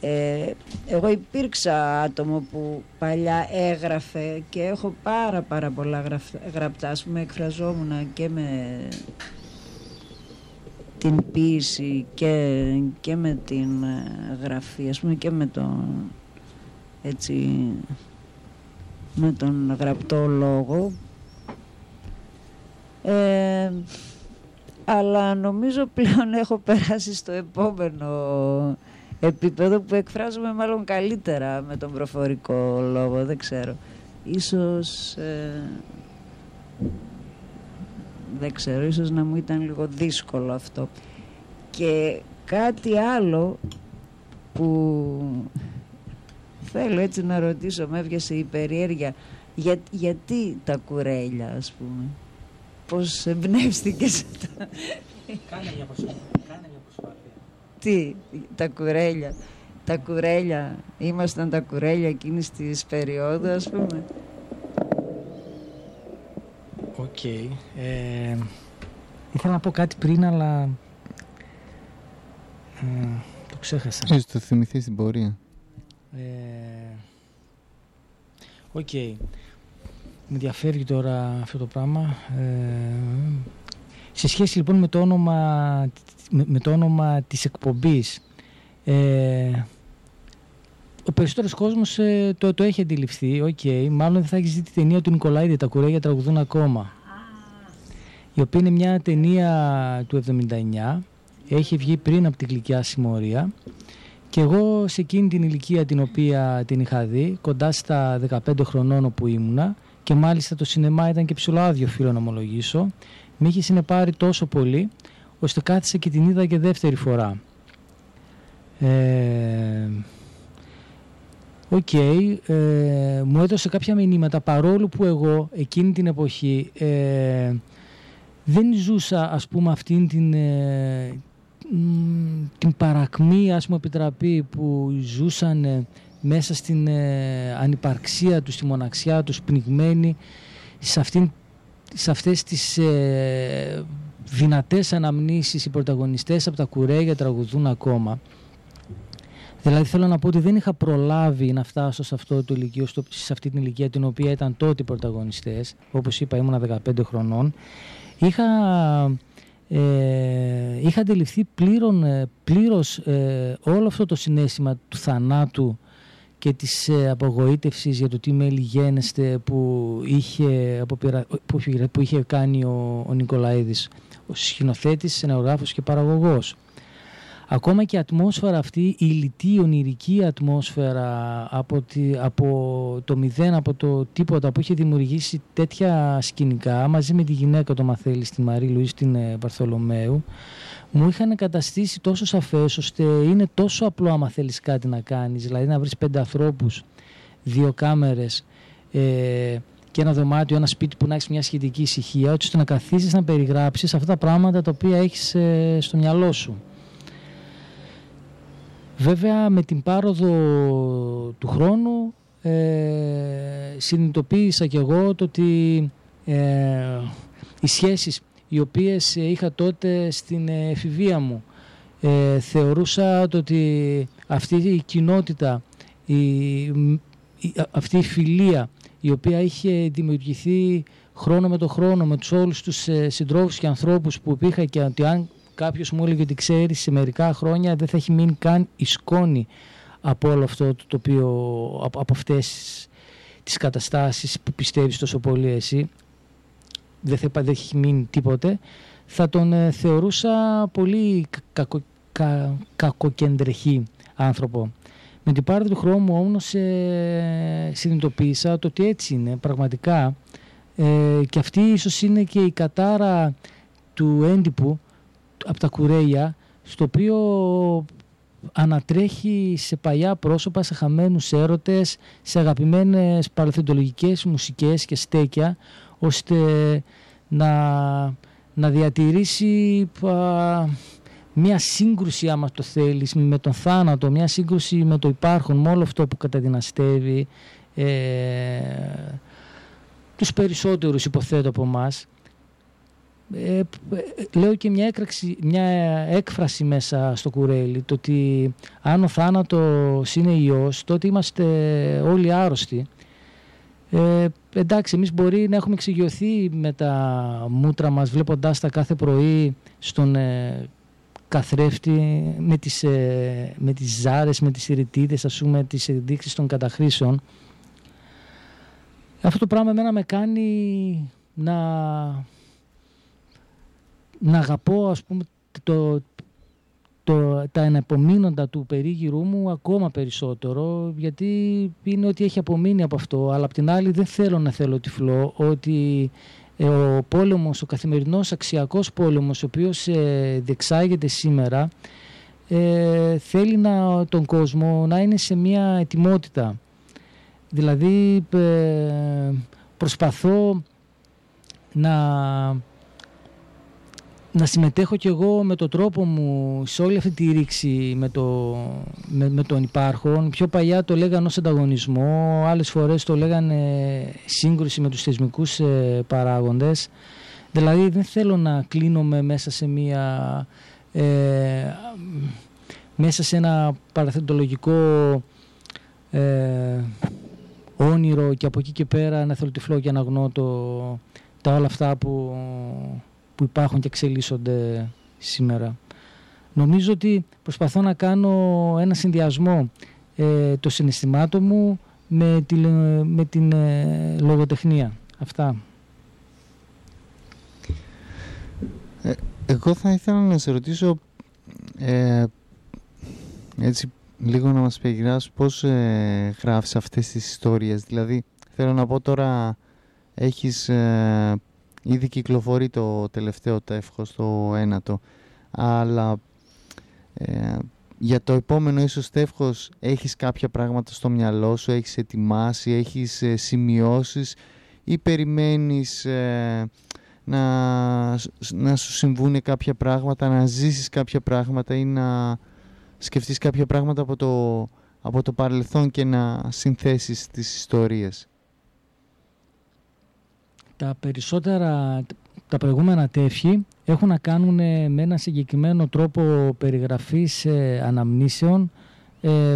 ε, εγώ υπήρξα άτομο που παλιά έγραφε και έχω πάρα πάρα πολλά γραπτά. Ας πούμε εκφραζόμουν και με την ποίηση και, και με την ε, γραφή ας πούμε και με τον έτσι με τον γραπτό λόγο ε, αλλά νομίζω πλέον έχω περάσει στο επόμενο επίπεδο που εκφράζομαι μάλλον καλύτερα με τον προφορικό λόγο, δεν ξέρω. Ίσως, ε, δεν ξέρω, ίσως να μου ήταν λίγο δύσκολο αυτό. Και κάτι άλλο που θέλω έτσι να ρωτήσω, με έβγασε η περιέργεια, για, γιατί τα κουρέλια ας πούμε, πώς εμπνεύστηκες Κάνε μια προσπάθεια. Τι, τα κουρέλια. Τα κουρέλια, ήμασταν τα κουρέλια εκείνης της περίοδου ας πούμε; Οκ. Ε, ήθελα να πω κάτι πριν αλλά ε, το ξέχασα. Ίσως το θυμηθείς στην πορεία. Ε, OK. Okay. Με ενδιαφέρει τώρα αυτό το πράγμα. Ε, σε σχέση λοιπόν με το όνομα, με, το όνομα της εκπομπής, ε, ο περισσότερος κόσμος ε, το, το έχει αντιληφθεί, OK, okay, μάλλον δεν θα έχεις δει τη ταινία του Νικολαΐδη, τα κουρέλια τραγουδούν ακόμα. Η οποία είναι μια ταινία του 79, έχει βγει πριν από την γλυκιά συμμορία και εγώ σε εκείνη την ηλικία την οποία την είχα δει, κοντά στα 15 χρονών όπου ήμουνα και μάλιστα το σινεμά ήταν και ψιλοάδειο οφείλω να ομολογήσω, με είχε συνεπάρει τόσο πολύ ώστε κάθισα και την είδα και δεύτερη φορά. Ε, Οκ, ε, μου έδωσε κάποια μηνύματα παρόλο που εγώ εκείνη την εποχή ε, δεν ζούσα ας πούμε αυτήν την, ε, την παρακμή ας πούμε επιτραπή που ζούσαν ε, μέσα στην ε, ανυπαρξία τους, στη μοναξιά τους πνιγμένοι σε, αυτήν, σε αυτές τις ε, δυνατές αναμνήσεις οι πρωταγωνιστές από τα κουρέγια τραγουδούν ακόμα Δηλαδή θέλω να πω ότι δεν είχα προλάβει να φτάσω σε, αυτό το ηλικίο, σε αυτή την ηλικία την οποία ήταν τότε οι πρωταγωνιστές. Όπως είπα ήμουνα 15 χρονών. Είχα ε, είχα αντιληφθεί πλήρων, ε, πλήρως ε, όλο αυτό το συνέστημα του θανάτου και της ε, απογοήτευσης για το τι μέλη γένεστε που είχε, που, που είχε κάνει ο, ο Νικολαίδης, ο σκηνοθέτης, σενεογράφος και παραγωγός. Ακόμα και η ατμόσφαιρα αυτή, η λιτή ονειρική ατμόσφαιρα από, τη, από το μηδέν, από το τίποτα που είχε δημιουργήσει τέτοια σκηνικά μαζί με τη γυναίκα το μαθέλη στη Μαρή Λουίς την ε, Βαρθολομαίου μου είχαν καταστήσει τόσο σαφές ώστε είναι τόσο απλό άμα θέλεις κάτι να κάνεις δηλαδή να βρεις πέντε ανθρώπους, δύο κάμερες ε, και ένα δωμάτιο, ένα σπίτι που να έχεις μια σχετική ησυχία, ώστε να καθίσεις να περιγράψεις αυτά τα πράγματα τα οποία έχεις ε, στο μυαλό σου. Βέβαια με την πάροδο του χρόνου ε, συνειδητοποίησα και εγώ το ότι ε, οι σχέσεις οι οποίες είχα τότε στην εφηβεία μου ε, θεωρούσα το ότι αυτή η κοινότητα, η, αυτή η φιλία η οποία είχε δημιουργηθεί χρόνο με το χρόνο με τους όλους τους ε, συντρόφους και ανθρώπους που υπήρχα και ότι αν κάποιος μου έλεγε ότι ξέρεις σε μερικά χρόνια δεν θα έχει μείνει καν η σκόνη από όλο αυτό το οποίο, από, από αυτές τις καταστάσεις που πιστεύεις τόσο πολύ εσύ. Δεν θα δεν έχει μείνει τίποτε. Θα τον ε, θεωρούσα πολύ κακο, κα, κακοκεντρεχή άνθρωπο. Με την πάρη του χρόνου όμως ε, συνειδητοποίησα το ότι έτσι είναι πραγματικά. Ε, και αυτή ίσως είναι και η κατάρα του έντυπου από τα κουρέλια στο οποίο ανατρέχει σε παλιά πρόσωπα, σε χαμένους έρωτες, σε αγαπημένες παραθεντολογικές μουσικές και στέκια ώστε να, να διατηρήσει μια σύγκρουση άμα το θέλεις με τον θάνατο, μια σύγκρουση με το υπάρχον, με όλο αυτό που καταδυναστεύει ε, τους περισσότερους υποθέτω από εμάς ε, λέω και μια, έκραξη, μια έκφραση μέσα στο κουρέλι το ότι αν ο θάνατος είναι ιός τότε είμαστε όλοι άρρωστοι. Ε, εντάξει εμείς μπορεί να έχουμε εξηγειωθεί με τα μούτρα μας βλέποντάς τα κάθε πρωί στον ε, καθρέφτη με τις, ε, με τις ζάρες, με τις ηρητίδες ας πούμε τις ενδείξεις των καταχρήσεων. Αυτό το πράγμα εμένα με κάνει να να αγαπώ ας πούμε το, το, τα εναπομείνοντα του περίγυρού μου ακόμα περισσότερο γιατί είναι ότι έχει απομείνει από αυτό. Αλλά απ' την άλλη δεν θέλω να θέλω τυφλό ότι ε, ο πόλεμος, ο καθημερινός αξιακός πόλεμος ο οποίος ε, διεξάγεται σήμερα ε, θέλει να, τον κόσμο να είναι σε μια ετοιμότητα. Δηλαδή ε, προσπαθώ να να συμμετέχω κι εγώ με τον τρόπο μου σε όλη αυτή τη ρήξη με, το, με, με τον υπάρχον. Πιο παλιά το λέγανε ως ανταγωνισμό, άλλες φορές το λέγανε σύγκρουση με τους θεσμικούς ε, παράγοντες. Δηλαδή δεν θέλω να κλείνομαι μέσα σε μια... Ε, μέσα σε ένα παραθεντολογικό ε, όνειρο και από εκεί και πέρα να θέλω τυφλό και να γνώ τα όλα αυτά που που υπάρχουν και εξελίσσονται σήμερα. Νομίζω ότι προσπαθώ να κάνω ένα συνδυασμό ε, το συναισθημάτων μου με, τη, με την ε, λογοτεχνία. Αυτά. Ε, εγώ θα ήθελα να σε ρωτήσω ε, έτσι λίγο να μας περιγράψεις πώς ε, γράφεις αυτές τις ιστορίες. Δηλαδή θέλω να πω τώρα έχεις ε, Ήδη κυκλοφορεί το τελευταίο τεύχος, το ένατο. Αλλά ε, για το επόμενο ίσως τεύχος έχεις κάποια πράγματα στο μυαλό σου, έχεις ετοιμάσει, έχεις ε, σημειώσεις ή περιμένεις ε, να, να σου συμβούν κάποια πράγματα, να ζήσεις κάποια πράγματα ή να σκεφτείς κάποια πράγματα από το, από το παρελθόν και να συνθέσεις τις ιστορίες; Τα περισσότερα, τα προηγούμενα τεύχη έχουν να κάνουν με ένα συγκεκριμένο τρόπο περιγραφής ε, αναμνήσεων ε,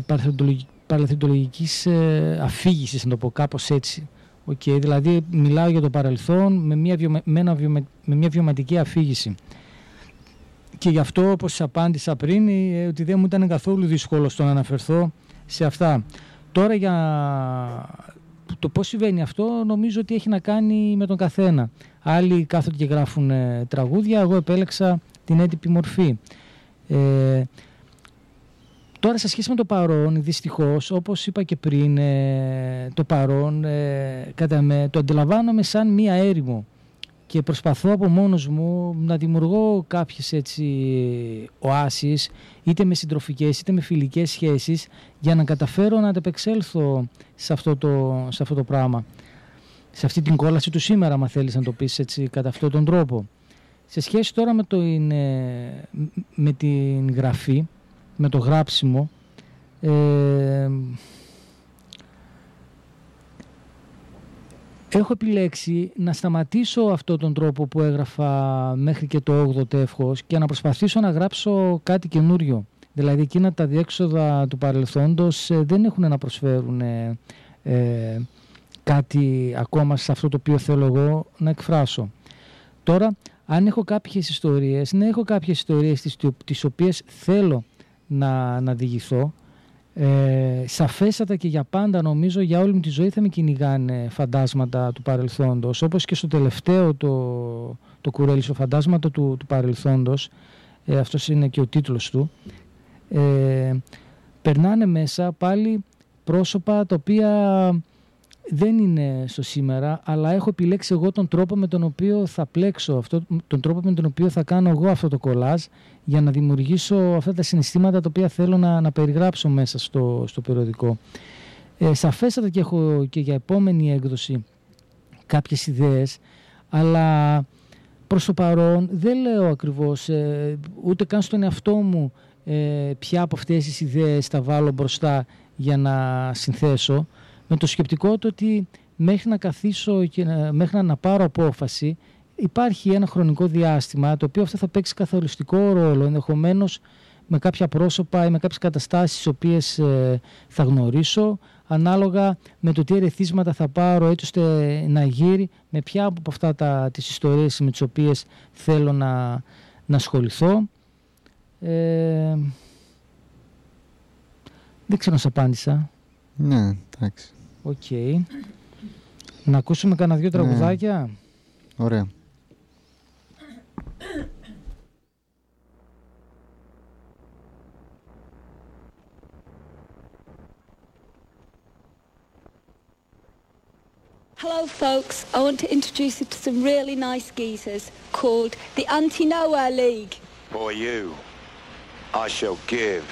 παραθεντολογικής ε, αφήγησης, να το πω κάπως έτσι. Okay, δηλαδή μιλάω για το παρελθόν με μια, βιωμα, με, ένα με μια βιωματική αφήγηση. Και γι' αυτό, όπως σας απάντησα πριν, ε, ότι δεν μου ήταν καθόλου δύσκολο στο να αναφερθώ σε αυτά. Τώρα για το πώς συμβαίνει αυτό νομίζω ότι έχει να κάνει με τον καθένα. Άλλοι κάθονται και γράφουν ε, τραγούδια, εγώ επέλεξα την έτυπη μορφή. Ε, Τώρα σε σχέση με το παρόν, δυστυχώς, όπως είπα και πριν, ε, το παρόν ε, κατά με, το αντιλαμβάνομαι σαν μία έρημο και προσπαθώ από μόνος μου να δημιουργώ κάποιες έτσι οάσεις είτε με συντροφικές είτε με φιλικές σχέσεις για να καταφέρω να αντεπεξέλθω σε αυτό το, σε αυτό το πράγμα. Σε αυτή την κόλαση του σήμερα αν θέλεις να το πεις έτσι κατά αυτόν τον τρόπο. Σε σχέση τώρα με, το, με την γραφή με το γράψιμο ε, έχω επιλέξει να σταματήσω αυτόν τον τρόπο που έγραφα μέχρι και το 8ο τεύχος και να προσπαθήσω να γράψω κάτι καινούριο. Δηλαδή εκείνα τα διέξοδα του παρελθόντος ε, δεν έχουν να προσφέρουν ε, ε, κάτι ακόμα σε αυτό το οποίο θέλω εγώ να εκφράσω. Τώρα, αν έχω κάποιες ιστορίες, ναι έχω κάποιες ιστορίες τις, τις οποίες θέλω να, να διηγηθώ, ε, σαφέστατα και για πάντα νομίζω για όλη μου τη ζωή θα με κυνηγάνε φαντάσματα του παρελθόντος όπως και στο τελευταίο το, το κουρέλι στο φαντάσματα του, του παρελθόντος. Ε, αυτός είναι και ο τίτλος του. Ε, περνάνε μέσα πάλι πρόσωπα τα οποία δεν είναι στο σήμερα, αλλά έχω επιλέξει εγώ τον τρόπο με τον οποίο θα πλέξω, αυτό, τον τρόπο με τον οποίο θα κάνω εγώ αυτό το κολάζ για να δημιουργήσω αυτά τα συναισθήματα τα οποία θέλω να, να περιγράψω μέσα στο, στο περιοδικό. Ε, σαφέστατα και έχω και για επόμενη έκδοση κάποιες ιδέες, αλλά προς το παρόν δεν λέω ακριβώς, ε, ούτε καν στον εαυτό μου ε, ποια από αυτές τις ιδέες θα βάλω μπροστά για να συνθέσω με το σκεπτικό του ότι μέχρι να καθίσω και να, μέχρι να πάρω απόφαση υπάρχει ένα χρονικό διάστημα το οποίο αυτό θα παίξει καθοριστικό ρόλο ενδεχομένως με κάποια πρόσωπα ή με κάποιες καταστάσεις τις οποίες ε, θα γνωρίσω ανάλογα με το τι ερεθίσματα θα πάρω έτσι ώστε να γύρει με ποια από αυτά τα, τις ιστορίες με τις οποίες θέλω να, να ασχοληθώ. Ε, δεν ξέρω να σε απάντησα. Ναι, εντάξει. Οκ. Να ακούσουμε κανένα δυο τραγουδάκια. Ναι. Ωραία. Hello folks, I want to introduce you to some really nice geezers called the Anti-Nowhere League. For you, I shall give.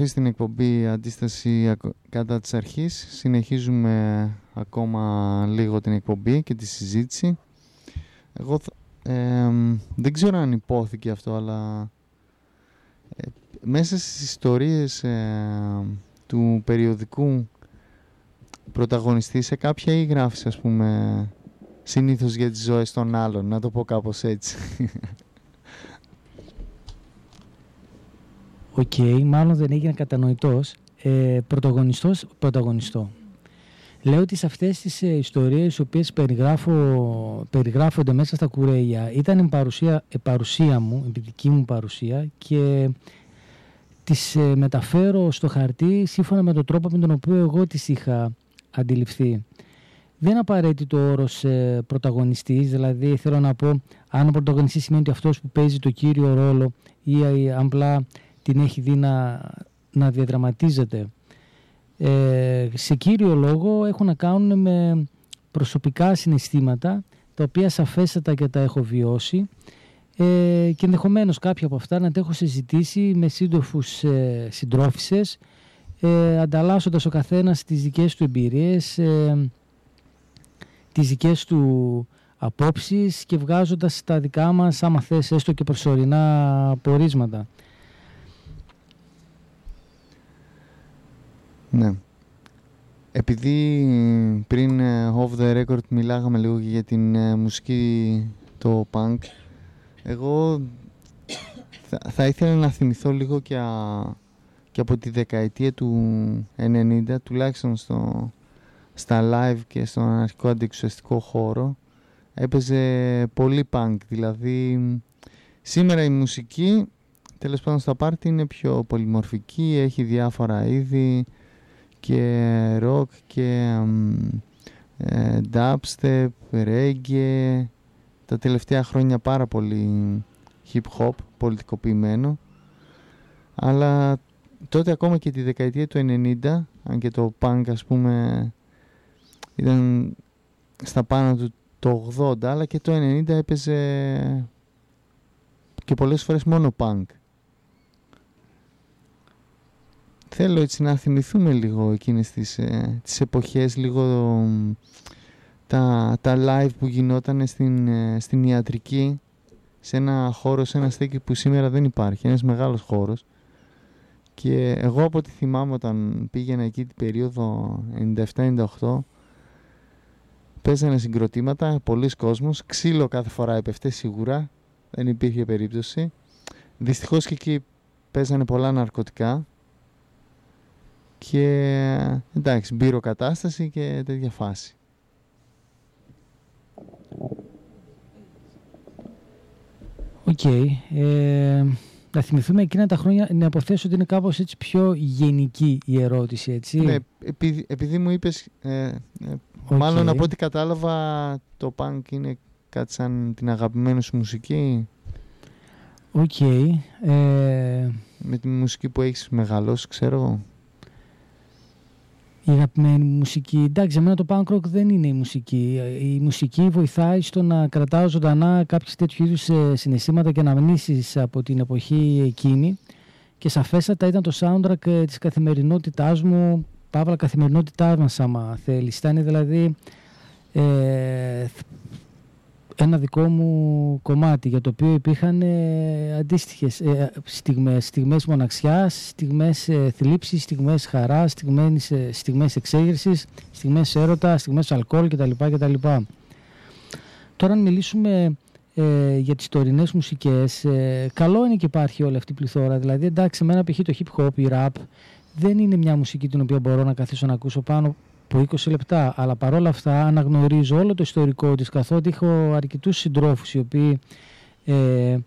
Επιστροφή στην εκπομπή Αντίσταση κατά της αρχής. Συνεχίζουμε ακόμα λίγο την εκπομπή και τη συζήτηση. Εγώ δεν ξέρω αν υπόθηκε αυτό, αλλά ε, μέσα στις ιστορίες του περιοδικού πρωταγωνιστή σε κάποια ή γράφεις, ας πούμε, συνήθως για τις ζωές των άλλων, να το πω κάπως έτσι. OK, okay, μάλλον δεν έγινε κατανοητός. Ε, πρωταγωνιστής, πρωταγωνιστώ. Λέω ότι σε αυτές τις ε, ιστορίες οι οποίες περιγράφονται μέσα στα κουρέλια ήταν η παρουσία, η παρουσία μου, η δική μου παρουσία και τις ε, μεταφέρω στο χαρτί σύμφωνα με τον τρόπο με τον οποίο εγώ τις είχα αντιληφθεί. Δεν είναι απαραίτητο ο όρος ε, πρωταγωνιστής, δηλαδή θέλω να πω αν ο πρωταγωνιστής σημαίνει ότι αυτός που παίζει το κύριο ρόλο ή ε, απλά την έχει δει να, να διαδραματίζεται. Ε, σε κύριο λόγο έχουν να κάνουν με προσωπικά συναισθήματα τα οποία σαφέστατα και τα έχω βιώσει ε, και ενδεχομένως κάποια από αυτά να τα έχω συζητήσει με σύντροφους ε, συντρόφισσες ε, ανταλλάσσοντας ο καθένας τις δικές του εμπειρίες ε, τις δικές του απόψεις και βγάζοντας τα δικά μας άμα θες έστω και προσωρινά πορίσματα. Ναι. Επειδή πριν ε, off the record μιλάγαμε λίγο για την ε, μουσική το punk εγώ θα, θα ήθελα να θυμηθώ λίγο και, και από τη δεκαετία του 90 τουλάχιστον στο, στα live και στον αρχικό αντιεξουσιαστικό χώρο έπαιζε πολύ punk δηλαδή σήμερα η μουσική τέλος πάντων στα πάρτι είναι πιο πολυμορφική έχει διάφορα είδη και rock και ε, dubstep, reggae, τα τελευταία χρόνια πάρα πολύ hip hop, πολιτικοποιημένο. Αλλά τότε ακόμα και τη δεκαετία του 90, αν και το punk ας πούμε ήταν στα πάνω του το 80, αλλά και το 90 έπαιζε και πολλές φορές μόνο punk. Θέλω έτσι να θυμηθούμε λίγο εκείνες τις, ε, τις εποχές, λίγο τα, τα live που γινόταν στην, ε, στην ιατρική, σε ένα χώρο, σε ένα στέκι που σήμερα δεν υπάρχει, ένας μεγάλος χώρος. Και εγώ από ό,τι θυμάμαι όταν πήγαινα εκεί την περίοδο 97-98, παίζανε συγκροτήματα, πολλοί κόσμος, ξύλο κάθε φορά έπεφτε σίγουρα, δεν υπήρχε περίπτωση. Δυστυχώς και εκεί παίζανε πολλά ναρκωτικά και εντάξει, μπύρο κατάσταση και τέτοια φάση. OK. Okay. Ε, να θυμηθούμε εκείνα τα χρόνια, να υποθέσω ότι είναι κάπως έτσι πιο γενική η ερώτηση, έτσι. Ναι, επειδή, επειδή μου είπες, ε, ε, μάλλον από ό,τι κατάλαβα το punk είναι κάτι σαν την αγαπημένη σου μουσική; Οκ. Ε, Με τη μουσική που έχεις μεγαλώσει, ξέρω η αγαπημένη μουσική. Εντάξει, εμένα το punk rock δεν είναι η μουσική. Η μουσική βοηθάει στο να κρατάω ζωντανά κάποιες τέτοιου είδους ε, συναισθήματα και αναμνήσεις από την εποχή εκείνη και σαφέστατα ήταν το soundtrack ε, της καθημερινότητάς μου, παύλα καθημερινότητάς μας άμα θέλεις. Ήταν δηλαδή ε, ένα δικό μου κομμάτι για το οποίο υπήρχαν ε, αντίστοιχες ε, στιγμές, στιγμές μοναξιάς, στιγμές ε, θλίψης, στιγμές χαράς, στιγμές, ε, στιγμές εξέγερσης, στιγμές έρωτα, στιγμές αλκοόλ κτλ. κτλ. Τώρα αν μιλήσουμε ε, για τις τωρινές μουσικές, ε, καλό είναι και υπάρχει όλη αυτή η πληθώρα. Δηλαδή εντάξει, εμένα π.χ. το hip hop, η rap, δεν είναι μια μουσική την οποία μπορώ να καθίσω να ακούσω πάνω από 20 λεπτά. Αλλά παρόλα αυτά αναγνωρίζω όλο το ιστορικό της καθότι έχω αρκετούς συντρόφους οι οποίοι ε,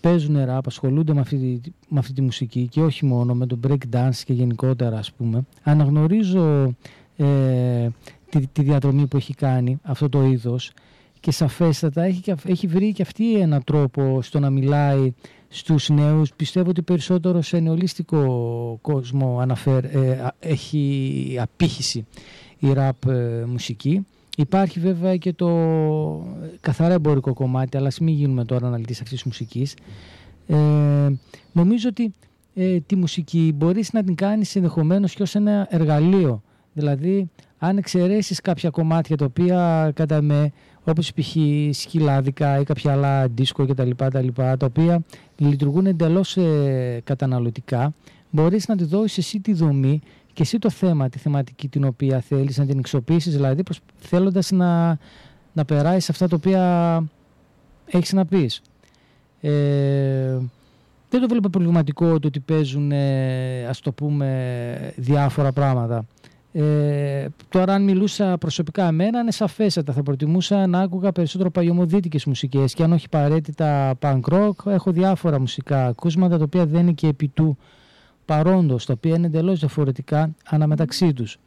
παίζουν ραπ, ασχολούνται με αυτή, με αυτή τη μουσική και όχι μόνο με το break dance και γενικότερα ας πούμε. Αναγνωρίζω ε, τη, τη διαδρομή που έχει κάνει αυτό το είδος και σαφέστατα έχει, έχει βρει και αυτή έναν τρόπο στο να μιλάει στους νέους. Πιστεύω ότι περισσότερο σε νεολίστικο κόσμο αναφέρ, ε, έχει απήχηση η ραπ ε, μουσική. Υπάρχει βέβαια και το καθαρά εμπορικό κομμάτι, αλλά ας μην γίνουμε τώρα αναλυτής αυτής της μουσικής. Ε, νομίζω ότι ε, τη μουσική μπορείς να την κάνεις ενδεχομένως και ως ένα εργαλείο. Δηλαδή, αν εξαιρέσεις κάποια κομμάτια τα οποία κατά με όπως π.χ. σκυλάδικα ή κάποια άλλα δίσκο κτλ. Τα, τα οποία λειτουργούν εντελώς ε, καταναλωτικά, μπορείς να τη δώσεις εσύ τη δομή και εσύ το θέμα, τη θεματική την οποία θέλεις να την εξοπλίσεις, δηλαδή προσ... θέλοντας να, να περάσεις αυτά τα οποία έχεις να πεις. Ε, δεν το βλέπω προβληματικό το ότι παίζουν, ε, ας το πούμε, διάφορα πράγματα. Ε, τώρα αν μιλούσα προσωπικά εμένα είναι σαφέστατα. Θα προτιμούσα να άκουγα περισσότερο παλιωμοδίτικες μουσικές και αν όχι απαραίτητα punk rock. Έχω διάφορα μουσικά ακούσματα τα οποία δεν είναι και επί του παρόντος τα οποία είναι εντελώς διαφορετικά αναμεταξύ τους.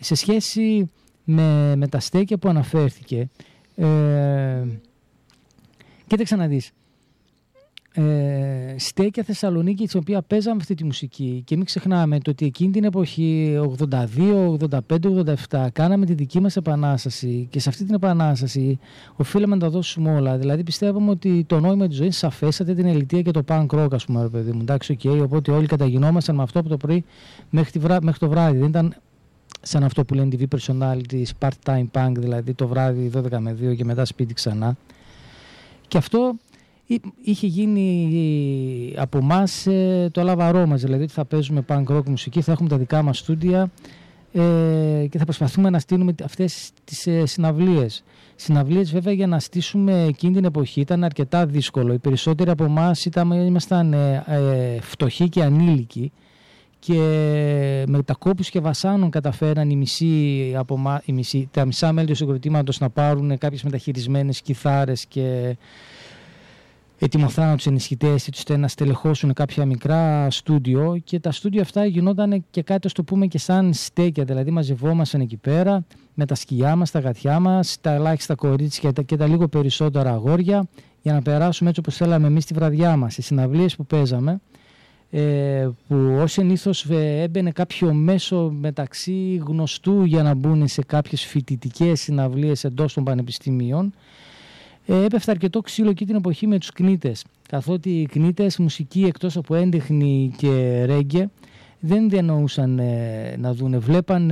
Σε σχέση με, με τα στέκια που αναφέρθηκε ε, κοίταξε να δεις ε, στέκια Θεσσαλονίκη την οποία παίζαμε αυτή τη μουσική. Και μην ξεχνάμε το ότι εκείνη την εποχή 82, 85, 87 κάναμε τη δική μας επανάσταση. Και σε αυτή την επανάσταση οφείλαμε να τα δώσουμε όλα. Δηλαδή πιστεύουμε ότι το νόημα της ζωής σαφέσταται την ελιτία και το punk rock ας πούμε παιδί μου. Εντάξει okay, οπότε όλοι καταγινόμασταν με αυτό από το πρωί μέχρι, βρά, μέχρι το βράδυ. Δεν ήταν σαν αυτό που λένε TV personality part-time punk δηλαδή το βράδυ 12 με 2 και μετά σπίτι ξανά. Και αυτό είχε γίνει από εμάς το λαβαρό μας, δηλαδή ότι θα παίζουμε punk rock μουσική, θα έχουμε τα δικά μας στούντια ε, και θα προσπαθούμε να στείλουμε αυτές τις ε, συναυλίες. Συναυλίες βέβαια για να στήσουμε εκείνη την εποχή ήταν αρκετά δύσκολο. Οι περισσότεροι από εμάς ήμασταν ε, ε, φτωχοί και ανήλικοι και με τα κόπους και βασάνων καταφέραν οι μισοί, από, οι μισοί, τα μισά μέλη του συγκροτήματος να πάρουν κάποιες μεταχειρισμένες κιθάρες και ετοιμοθάνουν τους ενισχυτές ώστε να στελεχώσουν κάποια μικρά στούντιο και τα στούντιο αυτά γινόταν και κάτι, το πούμε, και σαν στέκια. Δηλαδή, μαζευόμασταν εκεί πέρα με τα σκιά μας, τα γατιά μας, τα ελάχιστα κορίτσια και τα λίγο περισσότερα αγόρια για να περάσουμε έτσι όπως θέλαμε εμείς τη βραδιά μας. Οι συναυλίες που παίζαμε, ε, που ως συνήθως ε, έμπαινε κάποιο μέσο μεταξύ γνωστού για να μπουν σε κάποιες φοιτητικές συναυλίες εντός των πανεπιστημίων ε, έπεφτε αρκετό ξύλο εκεί την εποχή με τους κνήτες. Καθότι οι κνήτες μουσική εκτός από έντεχνη και ρέγγε δεν διανοούσαν ε, να δούνε. Βλέπαν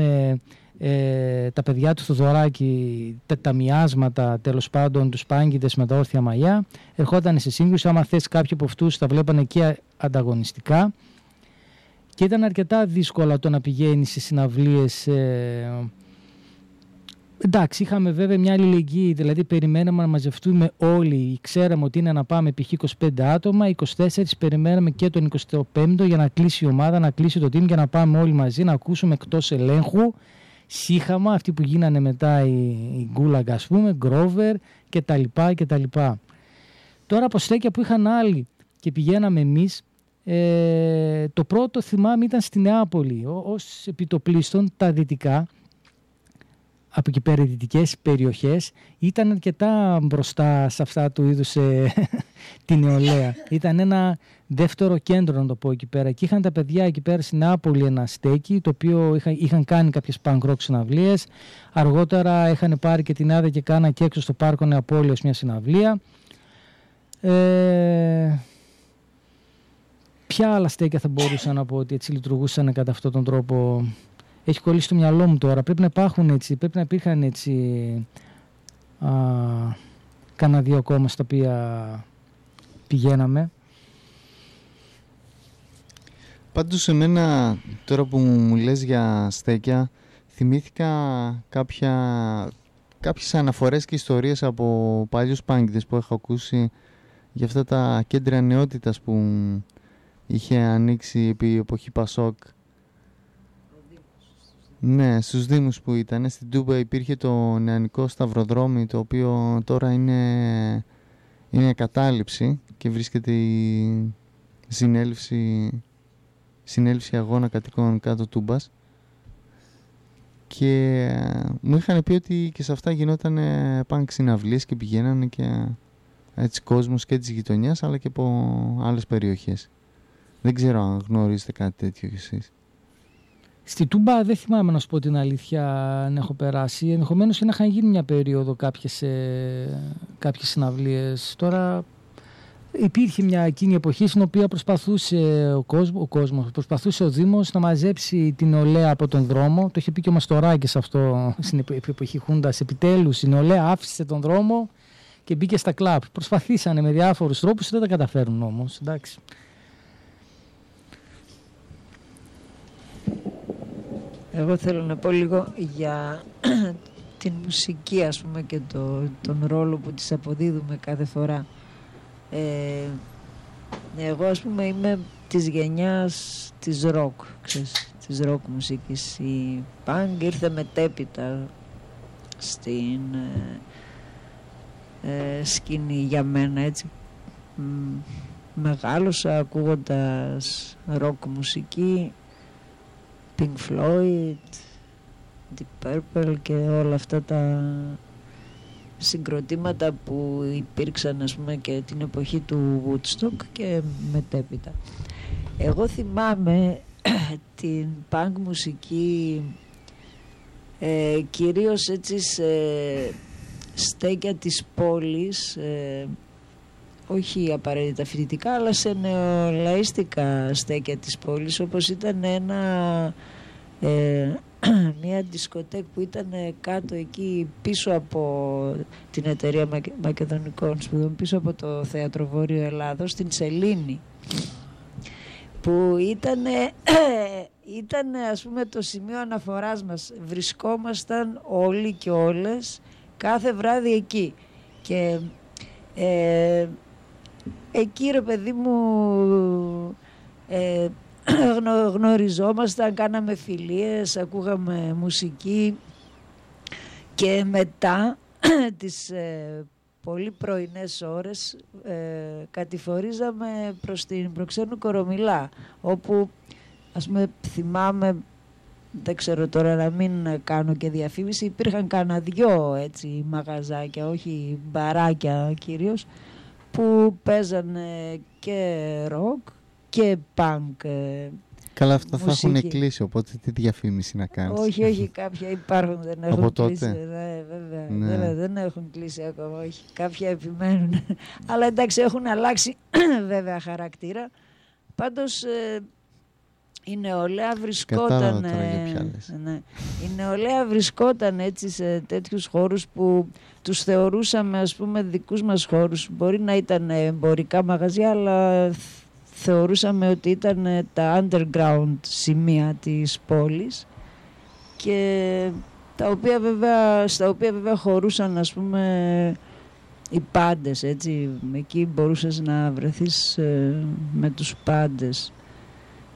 ε, τα παιδιά του Θοδωράκη τα, τα μοιάσματα τέλος πάντων τους πάγκητες με τα όρθια μαλλιά. Ερχόταν σε σύγκρουση. Άμα θες κάποιοι από αυτούς τα βλέπανε και ανταγωνιστικά. Και ήταν αρκετά δύσκολο το να πηγαίνεις σε συναυλίες εντάξει, είχαμε βέβαια μια αλληλεγγύη, δηλαδή περιμέναμε να μαζευτούμε όλοι, ξέραμε ότι είναι να πάμε π.χ. 25 άτομα, 24 περιμέναμε και τον 25ο για να κλείσει η ομάδα, να κλείσει το team για να πάμε όλοι μαζί, να ακούσουμε εκτός ελέγχου, σύχαμα, αυτοί που γίνανε μετά η, η Γκούλαγκ ας πούμε, Γκρόβερ και τα λοιπά και τα λοιπά. Τώρα από στέκια που είχαν άλλοι και πηγαίναμε εμείς, ε, το πρώτο θυμάμαι ήταν στη Νεάπολη, ως επιτοπλίστων τα δυτικά, από εκεί πέρα οι δυτικές περιοχές ήταν αρκετά μπροστά σε αυτά του είδους ε, την νεολαία. Ήταν ένα δεύτερο κέντρο να το πω εκεί πέρα και είχαν τα παιδιά εκεί πέρα στην Νεάπολη ένα στέκι το οποίο είχαν, είχαν κάνει κάποιες punk rock συναυλίες. Αργότερα είχαν πάρει και την άδεια και κάνα και έξω στο πάρκο Νεαπόλεως μια συναυλία. Ε, ποια άλλα στέκια θα μπορούσα να πω ότι έτσι λειτουργούσαν κατά αυτόν τον τρόπο; Έχει κολλήσει στο μυαλό μου τώρα. Πρέπει να υπάρχουν έτσι, πρέπει να υπήρχαν έτσι α, κάνα δύο ακόμα στα οποία πηγαίναμε. Πάντως σε μένα τώρα που μου λες για στέκια θυμήθηκα κάποια, κάποιες αναφορές και ιστορίες από παλιούς πάγκητες που έχω ακούσει για αυτά τα κέντρα νεότητας που είχε ανοίξει επί εποχή Πασόκ ναι, στους Δήμους που ήταν. Στην Τούμπα υπήρχε το νεανικό σταυροδρόμι, το οποίο τώρα είναι, είναι κατάληψη και βρίσκεται η συνέλευση, συνέλευση αγώνα κατοικών κάτω Τούμπας. Και μου είχαν πει ότι και σε αυτά γινόταν πάνκ συναυλίες και πηγαίνανε και έτσι κόσμος και της γειτονιάς αλλά και από άλλες περιοχές. Δεν ξέρω αν γνωρίζετε κάτι τέτοιο κι εσείς. Στη Τούμπα δεν θυμάμαι να σου πω την αλήθεια αν έχω περάσει. Ενδεχομένως και να είχαν γίνει μια περίοδο κάποιες, ε, κάποιες συναυλίες. Τώρα υπήρχε μια εκείνη εποχή στην οποία προσπαθούσε ο, κόσμος, ο κόσμος, προσπαθούσε ο Δήμος να μαζέψει την νεολαία από τον δρόμο. Το είχε πει και ο Μαστοράκης αυτό στην εποχή Χούντας. Επιτέλους η νεολαία άφησε τον δρόμο και μπήκε στα κλαπ. Προσπαθήσανε με διάφορους τρόπους, δεν τα καταφέρουν όμως. Εντάξει. Εγώ θέλω να πω λίγο για την μουσική ας πούμε και το, τον ρόλο που της αποδίδουμε κάθε φορά. Ε, εγώ ας πούμε είμαι της γενιάς της ροκ, ξέρεις, της ροκ μουσικής. Η punk ήρθε μετέπειτα στην ε, ε, σκηνή για μένα έτσι. Μεγάλωσα ακούγοντας ροκ μουσική Pink Floyd, Deep Purple και όλα αυτά τα συγκροτήματα που υπήρξαν ας πούμε και την εποχή του Woodstock και μετέπειτα. Εγώ θυμάμαι την punk μουσική ε, κυρίως έτσι σε στέκια της πόλης ε, όχι απαραίτητα φοιτητικά αλλά σε νεολαίστικα στέκια της πόλης όπως ήταν ένα ε, μια δισκοτέκ που ήταν κάτω εκεί πίσω από την εταιρεία Μακεδονικών Σπουδών πίσω από το Θέατρο Βόρειο Ελλάδος στην Σελήνη που ήταν ήταν ας πούμε το σημείο αναφοράς μας. Βρισκόμασταν όλοι και όλες κάθε βράδυ εκεί. Και ε, εκεί ρε παιδί μου ε, γνωριζόμασταν, κάναμε φιλίες, ακούγαμε μουσική και μετά τις ε, πολύ πρωινές ώρες ε, κατηφορίζαμε προς την προξένου Κορομιλά όπου ας πούμε θυμάμαι δεν ξέρω τώρα να μην κάνω και διαφήμιση υπήρχαν κανένα δυο έτσι μαγαζάκια όχι μπαράκια κυρίως που παίζανε και ροκ και πανκ ε, Καλά αυτά θα έχουν κλείσει οπότε τι διαφήμιση να κάνεις. Όχι όχι κάποια υπάρχουν δεν έχουν Από κλείσει ναι, βέβαια, ναι. βέβαια δεν έχουν κλείσει ακόμα όχι κάποια επιμένουν. Αλλά εντάξει έχουν αλλάξει βέβαια χαρακτήρα. Πάντως ε, η νεολαία βρισκόταν ναι, η νεολαία βρισκόταν έτσι σε τέτοιους χώρους που τους θεωρούσαμε ας πούμε δικούς μας χώρους. Μπορεί να ήταν εμπορικά μαγαζιά αλλά θεωρούσαμε ότι ήταν τα underground σημεία της πόλης και τα οποία βέβαια, στα οποία βέβαια χωρούσαν ας πούμε οι πάντες έτσι. Εκεί μπορούσες να βρεθείς ε, με τους πάντες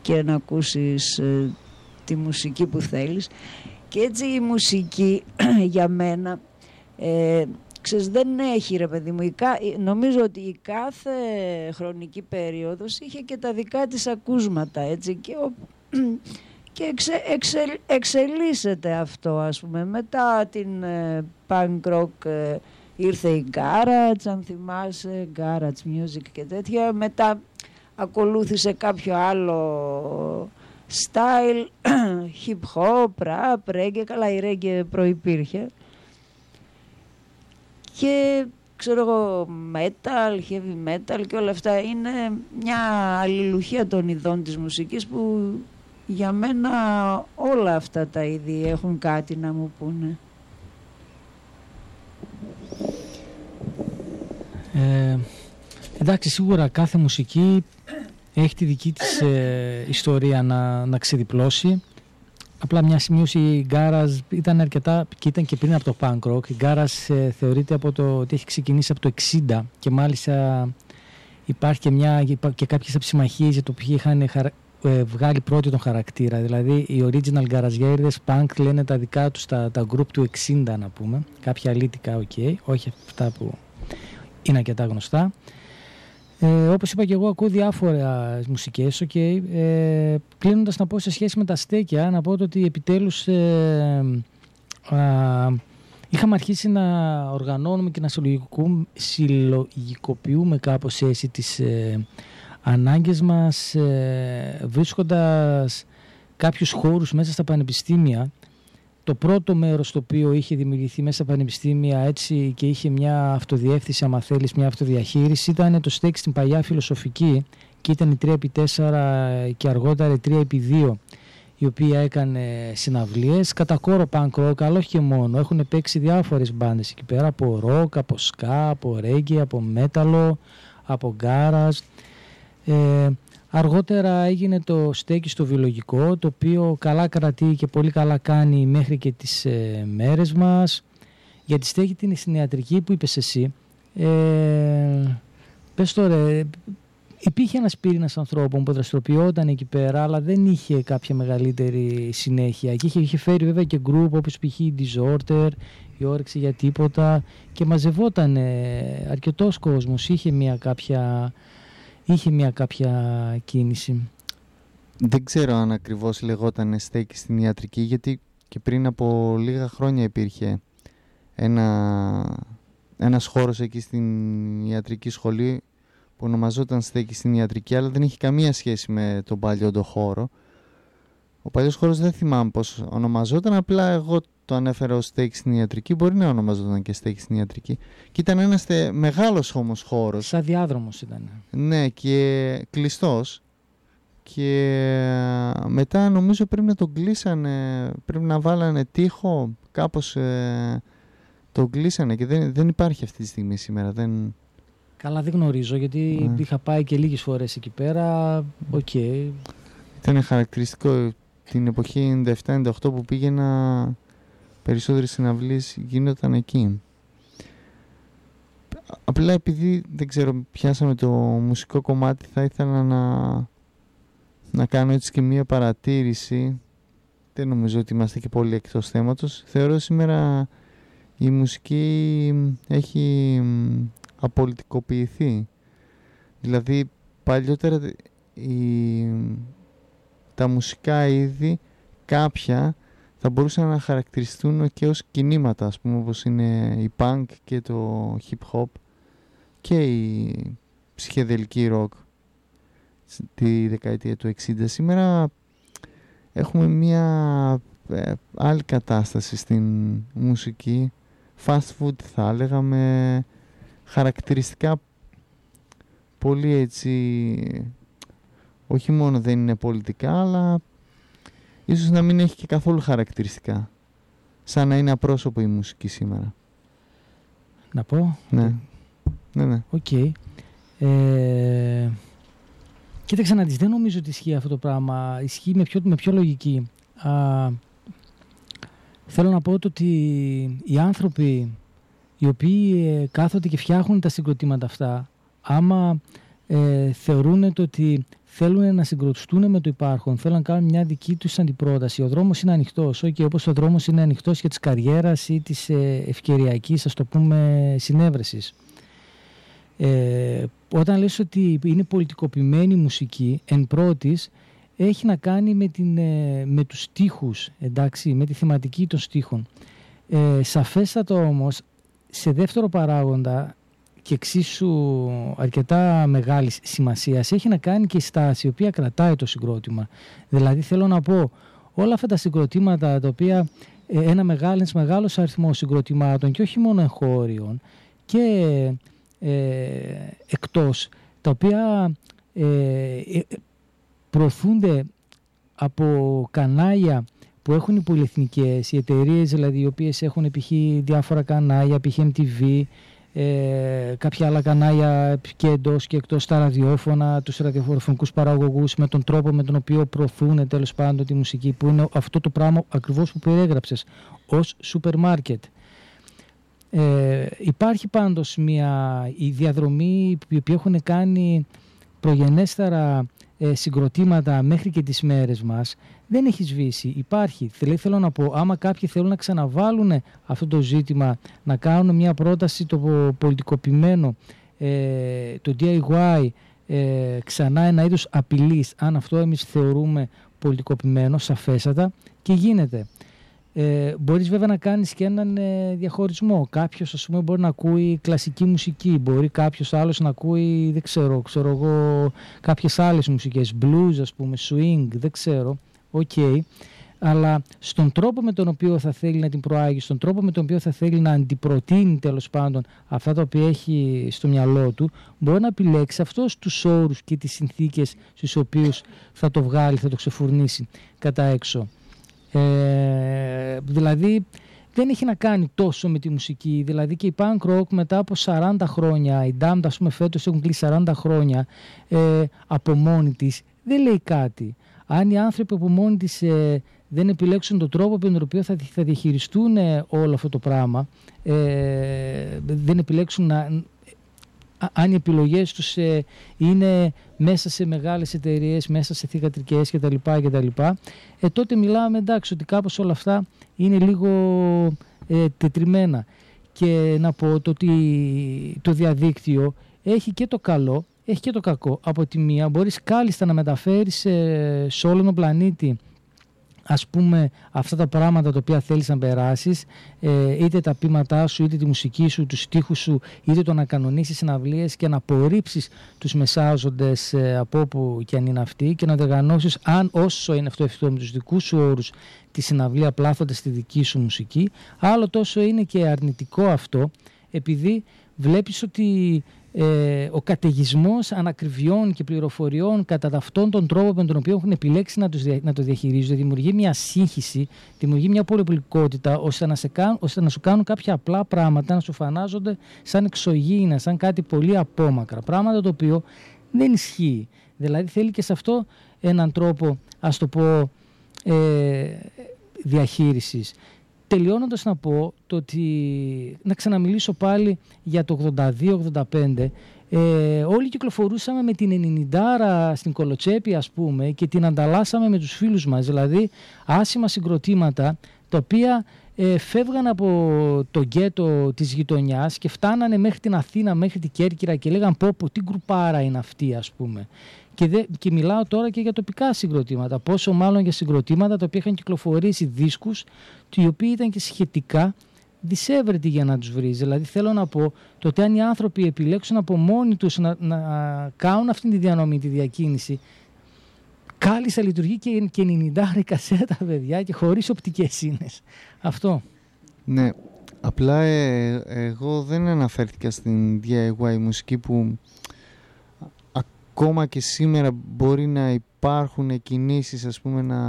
και να ακούσεις ε, τη μουσική που θέλεις. Και έτσι η μουσική για μένα ε, ξέρεις, δεν έχει ρε παιδί μου. Νομίζω ότι η κάθε χρονική περίοδος είχε και τα δικά της ακούσματα έτσι και, και εξε, εξελίσσεται αυτό ας πούμε. Μετά την ε, punk rock ε, ήρθε η garage αν θυμάσαι garage music και τέτοια. Μετά ακολούθησε κάποιο άλλο style hip hop, rap, reggae. Καλά η reggae προϋπήρχε και ξέρω εγώ metal, heavy metal και όλα αυτά είναι μια αλληλουχία των ειδών της μουσικής που για μένα όλα αυτά τα είδη έχουν κάτι να μου πούνε. Ε, εντάξει, σίγουρα κάθε μουσική έχει τη δική της ε, ιστορία να, να ξεδιπλώσει. Απλά μια σημείωση, η garage ήταν αρκετά, και ήταν και πριν από το punk rock. Η garage ε, θεωρείται από το ότι έχει ξεκινήσει από το 60 και μάλιστα υπάρχει και, μια, και κάποιες αψιμαχίες για το ποιοι είχαν ε, βγάλει πρώτοι τον χαρακτήρα. Δηλαδή οι original γκαραζιέριδες punk λένε τα δικά τους τα, τα group του 60 να πούμε. Κάποια αλήτικα, OK, okay, όχι αυτά που είναι αρκετά γνωστά. Ε, όπως είπα και εγώ ακούω διάφορα μουσικές okay. ε, κλείνοντας να πω σε σχέση με τα στέκια να πω ότι επιτέλους ε, είχαμε αρχίσει να οργανώνουμε και να συλλογικοποιούμε κάπως έτσι τις ε, ανάγκες μας ε, βρίσκοντας κάποιους χώρους μέσα στα πανεπιστήμια το πρώτο μέρος το οποίο είχε δημιουργηθεί μέσα στα πανεπιστήμια έτσι και είχε μια αυτοδιεύθυνση, άμα θέλεις, μια αυτοδιαχείριση ήταν το στέκι στην παλιά φιλοσοφική και ήταν η 3x4 και αργότερα η 3x2 η οποία έκανε συναυλίες κατά κόρο punk rock αλλά όχι και μόνο. Έχουν παίξει διάφορες μπάντες εκεί πέρα από rock, από ska, από reggae, από metal, από garage. Ε, Αργότερα έγινε το στέκι στο βιολογικό, το οποίο καλά κρατεί και πολύ καλά κάνει μέχρι και τις ε, μέρες μας. Για τη στέκη την στην ιατρική που είπες εσύ, ε, πες τώρα, υπήρχε ένας πύρινας ανθρώπων που δραστηριοποιόταν εκεί πέρα, αλλά δεν είχε κάποια μεγαλύτερη συνέχεια. Και είχε, είχε φέρει βέβαια και γκρουπ όπως π.χ. η Disorder, η όρεξη για τίποτα και μαζευόταν αρκετός κόσμος, είχε μια κάποια είχε μια κάποια κίνηση. Δεν ξέρω αν ακριβώς λεγόταν στέκη στην ιατρική γιατί και πριν από λίγα χρόνια υπήρχε ένα, ένας χώρος εκεί στην ιατρική σχολή που ονομαζόταν στέκη στην ιατρική αλλά δεν είχε καμία σχέση με τον παλιό το χώρο. Ο παλιός χώρος δεν θυμάμαι πώς ονομαζόταν, απλά εγώ το ανέφερα ως στέκης στην ιατρική, μπορεί να ονομαζόταν και στέκης στην ιατρική. Και ήταν ένας μεγάλος όμως χώρος. Σαν διάδρομος ήταν. Ναι, και κλειστός. Και μετά νομίζω πρέπει να τον κλείσανε, πρέπει να βάλανε τείχο, κάπως ε, τον κλείσανε και δεν, δεν υπάρχει αυτή τη στιγμή σήμερα. Δεν... Καλά δεν γνωρίζω γιατί ναι. είχα πάει και λίγες φορές εκεί πέρα. OK. Okay. Ήταν χαρακτηριστικό την εποχή 97-98 που πήγαινα περισσότερες συναυλίες γίνονταν εκεί. Απλά επειδή δεν ξέρω πιάσαμε το μουσικό κομμάτι θα ήθελα να, να κάνω έτσι και μία παρατήρηση. Δεν νομίζω ότι είμαστε και πολύ εκτός θέματος. Θεωρώ σήμερα η μουσική έχει απολυτικοποιηθεί. Δηλαδή παλιότερα η, τα μουσικά είδη κάποια θα μπορούσαν να χαρακτηριστούν και ως κινήματα, ας πούμε, όπως είναι η punk και το hip hop και η ψυχεδελική rock τη δεκαετία του 60. Σήμερα έχουμε μια ε, άλλη κατάσταση στην μουσική, fast food θα έλεγα, με χαρακτηριστικά πολύ έτσι, όχι μόνο δεν είναι πολιτικά, αλλά ίσως να μην έχει και καθόλου χαρακτηριστικά. Σαν να είναι απρόσωπο η μουσική σήμερα. Να πω; Ναι. Ναι, ναι. OK. Okay. Ε, κοίταξε να δεις, δεν νομίζω ότι ισχύει αυτό το πράγμα. Ισχύει με πιο, με πιο λογική. Α, θέλω να πω ότι οι άνθρωποι οι οποίοι ε, κάθονται και φτιάχνουν τα συγκροτήματα αυτά άμα ε, θεωρούν το ότι θέλουν να συγκροτηθούν με το υπάρχον, θέλουν να κάνουν μια δική τους αντιπρόταση. Ο δρόμος είναι ανοιχτός, όχι όπως ο δρόμος είναι ανοιχτός για της καριέρας ή της ε, ευκαιριακής, ας το πούμε, συνέβρεσης. Ε, όταν λες ότι είναι πολιτικοποιημένη η μουσική, εν πρώτης, έχει να κάνει με, την, ε, με τους στίχους, εντάξει, με τη θεματική των στίχων. Ε, σαφέστατα όμως, σε δεύτερο παράγοντα, και εξίσου αρκετά μεγάλη σημασία έχει να κάνει και η στάση η οποία κρατάει το συγκρότημα. Δηλαδή θέλω να πω όλα αυτά τα συγκροτήματα τα οποία ε, ένα μεγάλο, μεγάλος αριθμός συγκροτημάτων και όχι μόνο εγχώριων και ε, εκτός τα οποία ε, ε, προωθούνται από κανάλια που έχουν οι πολυεθνικές, οι εταιρείες δηλαδή οι οποίες έχουν π.χ. διάφορα κανάλια, π.χ. MTV, ε, κάποια άλλα κανάλια και εντός και εκτός τα ραδιόφωνα, τους ραδιοφωνικούς παραγωγούς, με τον τρόπο με τον οποίο προωθούν τέλος πάντων τη μουσική, που είναι αυτό το πράγμα ακριβώς που περιέγραψες ως σούπερ μάρκετ. Ε, υπάρχει πάντως μια η διαδρομή που έχουν κάνει προγενέστερα ε, συγκροτήματα μέχρι και τις μέρες μας δεν έχει σβήσει. Υπάρχει. Δηλαδή θέλω να πω, άμα κάποιοι θέλουν να ξαναβάλουν αυτό το ζήτημα, να κάνουν μια πρόταση το πολιτικοποιημένο, ε, το DIY, ε, ξανά ένα είδος απειλής, αν αυτό εμείς θεωρούμε πολιτικοποιημένο, σαφέστατα, και γίνεται. Ε, μπορείς βέβαια να κάνεις και έναν ε, διαχωρισμό. Κάποιος ας πούμε μπορεί να ακούει κλασική μουσική, μπορεί κάποιος άλλος να ακούει, δεν ξέρω, ξέρω εγώ, κάποιες άλλες μουσικές, blues ας πούμε, swing, δεν ξέρω, OK. Okay. Αλλά στον τρόπο με τον οποίο θα θέλει να την προάγει, στον τρόπο με τον οποίο θα θέλει να αντιπροτείνει τέλος πάντων αυτά τα οποία έχει στο μυαλό του, μπορεί να επιλέξει αυτό τους όρους και τις συνθήκες στους οποίους θα το βγάλει, θα το ξεφουρνήσει κατά έξω. Ε, δηλαδή δεν έχει να κάνει τόσο με τη μουσική. Δηλαδή και η punk rock μετά από 40 χρόνια, η Damned ας πούμε φέτος έχουν κλείσει 40 χρόνια ε, από μόνη της, δεν λέει κάτι. Αν οι άνθρωποι από μόνοι της ε, δεν επιλέξουν τον τρόπο με τον οποίο θα, θα διαχειριστούν ε, όλο αυτό το πράγμα, ε, δεν επιλέξουν να, αν οι επιλογές τους ε, είναι μέσα σε μεγάλες εταιρείες, μέσα σε θηγατρικές κτλ. κτλ ε, τότε μιλάμε εντάξει ότι κάπως όλα αυτά είναι λίγο ε, τετριμένα. Και να πω το ότι το διαδίκτυο έχει και το καλό, έχει και το κακό. Από τη μία μπορείς κάλλιστα να μεταφέρεις ε, σε όλον τον πλανήτη ας πούμε αυτά τα πράγματα τα οποία θέλεις να περάσεις ε, είτε τα πείματά σου, είτε τη μουσική σου, τους στίχους σου είτε το να κανονίσεις συναυλίες και να απορρίψεις τους μεσάζοντες ε, από όπου και αν είναι αυτοί και να διοργανώσεις αν όσο είναι αυτό εφικτό με τους δικούς σου όρους τη συναυλία πλάθοντας τη δική σου μουσική άλλο τόσο είναι και αρνητικό αυτό επειδή βλέπεις ότι ε, ο καταιγισμός ανακριβιών και πληροφοριών κατά αυτόν τον τρόπο με τον οποίο έχουν επιλέξει να, τους, να το διαχειρίζονται δημιουργεί μια σύγχυση, δημιουργεί μια πολυπλικότητα ώστε να, σε ώστε να σου κάνουν κάποια απλά πράγματα να σου φανάζονται σαν εξωγήινα, σαν κάτι πολύ απόμακρα. Πράγματα το οποίο δεν ισχύει. Δηλαδή θέλει και σε αυτό έναν τρόπο, ας το πω, ε, διαχείρισης. Τελειώνοντας να πω το ότι να ξαναμιλήσω πάλι για το 82-85 ε, όλοι κυκλοφορούσαμε με την 90 στην Κολοτσέπη ας πούμε και την ανταλλάσσαμε με τους φίλους μας δηλαδή άσημα συγκροτήματα τα οποία ε, φεύγαν από το γκέτο της γειτονιάς και φτάνανε μέχρι την Αθήνα, μέχρι την Κέρκυρα και λέγαν πω πω τι γκρουπάρα είναι αυτή ας πούμε και, δε, και μιλάω τώρα και για τοπικά συγκροτήματα. Πόσο μάλλον για συγκροτήματα τα οποία είχαν κυκλοφορήσει δίσκους, οι οποίοι ήταν και σχετικά δυσέβρετοι για να τους βρεις. Δηλαδή θέλω να πω το ότι αν οι άνθρωποι επιλέξουν από μόνοι τους να, να κάνουν αυτή τη διανομή, τη διακίνηση, κάλλιστα λειτουργεί και, και 90 κασέτα παιδιά και χωρίς οπτικές σύνες. Αυτό. Ναι, απλά ε, εγώ δεν αναφέρθηκα στην DIY μουσική που ακόμα και σήμερα μπορεί να υπάρχουν κινήσεις ας πούμε να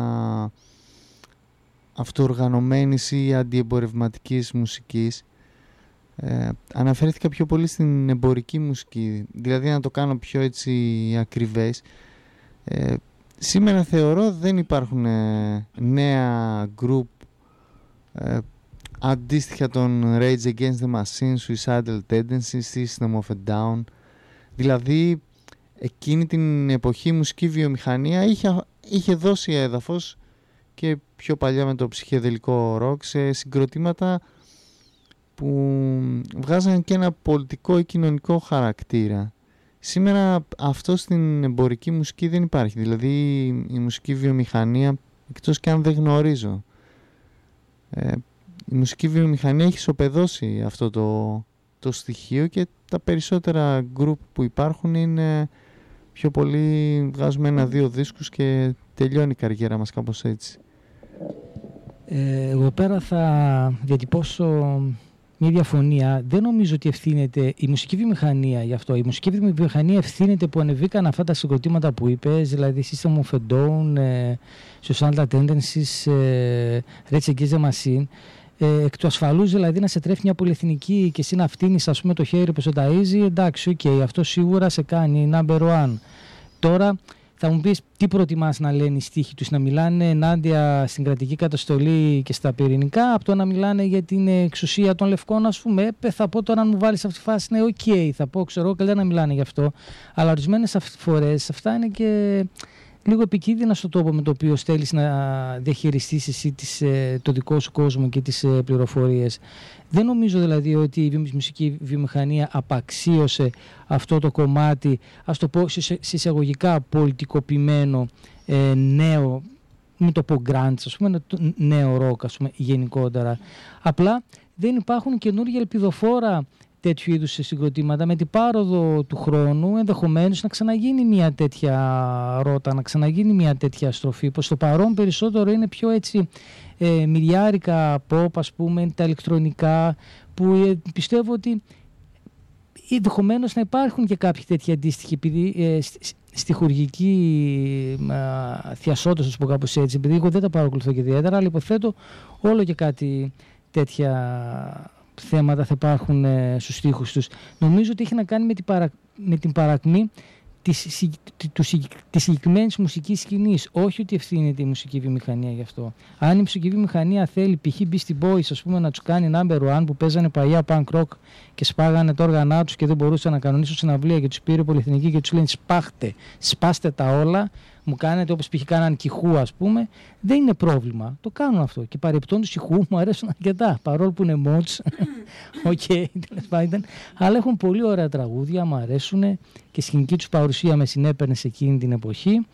αυτοοργανωμένης ή αντιεμπορευματικής μουσικής ε, αναφέρθηκα πιο πολύ στην εμπορική μουσική δηλαδή να το κάνω πιο έτσι ακριβές ε, σήμερα θεωρώ δεν υπάρχουν ε, νέα group ε, αντίστοιχα των Rage Against the Machine, Suicidal Tendencies, System of a Down. Δηλαδή εκείνη την εποχή η μουσική βιομηχανία είχε, είχε δώσει έδαφος και πιο παλιά με το ψυχεδελικό ροκ σε συγκροτήματα που βγάζαν και ένα πολιτικό ή κοινωνικό χαρακτήρα. Σήμερα αυτό στην εμπορική μουσική δεν υπάρχει. Δηλαδή η μουσική βιομηχανία, εκτός και αν δεν γνωρίζω, ε, η μουσική βιομηχανία έχει σοπεδώσει αυτό το, το στοιχείο και τα περισσότερα γκρουπ που υπάρχουν είναι πιο πολύ βγάζουμε ένα-δύο δίσκους και τελειώνει η καριέρα μας κάπως έτσι. Ε, εδώ πέρα θα διατυπώσω μια διαφωνία. Δεν νομίζω ότι ευθύνεται η μουσική βιομηχανία γι' αυτό. Η μουσική βιομηχανία ευθύνεται που ανεβήκαν αυτά τα συγκροτήματα που είπες, δηλαδή System of a Down, ε, Suicidal Tendencies, ε, Rage Against the Machine. Ε, εκ του ασφαλούς δηλαδή να σε τρέφει μια πολυεθνική και εσύ να φτύνεις ας πούμε το χέρι που σε ταΐζει, εντάξει, OK, okay, αυτό σίγουρα σε κάνει number one. Τώρα θα μου πεις τι προτιμάς να λένε οι στίχοι τους, να μιλάνε ενάντια στην κρατική καταστολή και στα πυρηνικά, από το να μιλάνε για την εξουσία των λευκών, ας πούμε. Ε, θα πω τώρα, αν μου βάλεις αυτή τη φάση, ναι, OK, okay, θα πω, ξέρω, καλύτερα να μιλάνε γι' αυτό. Αλλά ορισμένες φορές αυτά είναι και λίγο επικίνδυνα στο τρόπο με το οποίο θέλει να διαχειριστείς εσύ τις, ε, το δικό σου κόσμο και τις ε, πληροφορίες. Δεν νομίζω δηλαδή ότι η μουσική βιομηχανία απαξίωσε αυτό το κομμάτι, ας το πω συσσαγωγικά πολιτικοποιημένο ε, νέο, μην το πω grunge, ας πούμε, νέο ροκ, ας πούμε, γενικότερα. Απλά δεν υπάρχουν καινούργια ελπιδοφόρα τέτοιου είδους συγκροτήματα με την πάροδο του χρόνου ενδεχομένως να ξαναγίνει μια τέτοια ρότα, να ξαναγίνει μια τέτοια στροφή. Πως το παρόν περισσότερο είναι πιο έτσι ε, μυριάρικα pop ας πούμε, τα ηλεκτρονικά που ε, πιστεύω ότι ενδεχομένως να υπάρχουν και κάποιοι τέτοιοι αντίστοιχοι επειδή ε, στοιχουργικοί ε, θειασότες, να σου πω κάπως έτσι, επειδή εγώ δεν τα παρακολουθώ και ιδιαίτερα, αλλά υποθέτω όλο και κάτι τέτοια θέματα θα υπάρχουν ε, στους στίχους τους. Νομίζω ότι έχει να κάνει με την, παρα, με την παρακμή της, της συγκεκριμένης μουσικής σκηνής. Όχι ότι ευθύνεται η μουσική βιομηχανία γι' αυτό. Αν η μουσική βιομηχανία θέλει, π.χ. Beastie Boys, ας πούμε, να τους κάνει number one που παίζανε παλιά punk rock και σπάγανε τα όργανά τους και δεν μπορούσαν να κανονίσουν συναυλία και τους πήρε η Πολυεθνική και τους λένε Σπάχτε, σπάστε τα όλα μου κάνετε όπως π.χ. κάναν κι οι Who ας πούμε, δεν είναι πρόβλημα. Το κάνουν αυτό. Και παρεπτών του κυχού μου αρέσουν αρκετά, παρόλο που είναι mods, OK, okay, αλλά έχουν πολύ ωραία τραγούδια, μου αρέσουν και σκηνική τους παρουσία με συνέπαιρνε σε εκείνη την εποχή.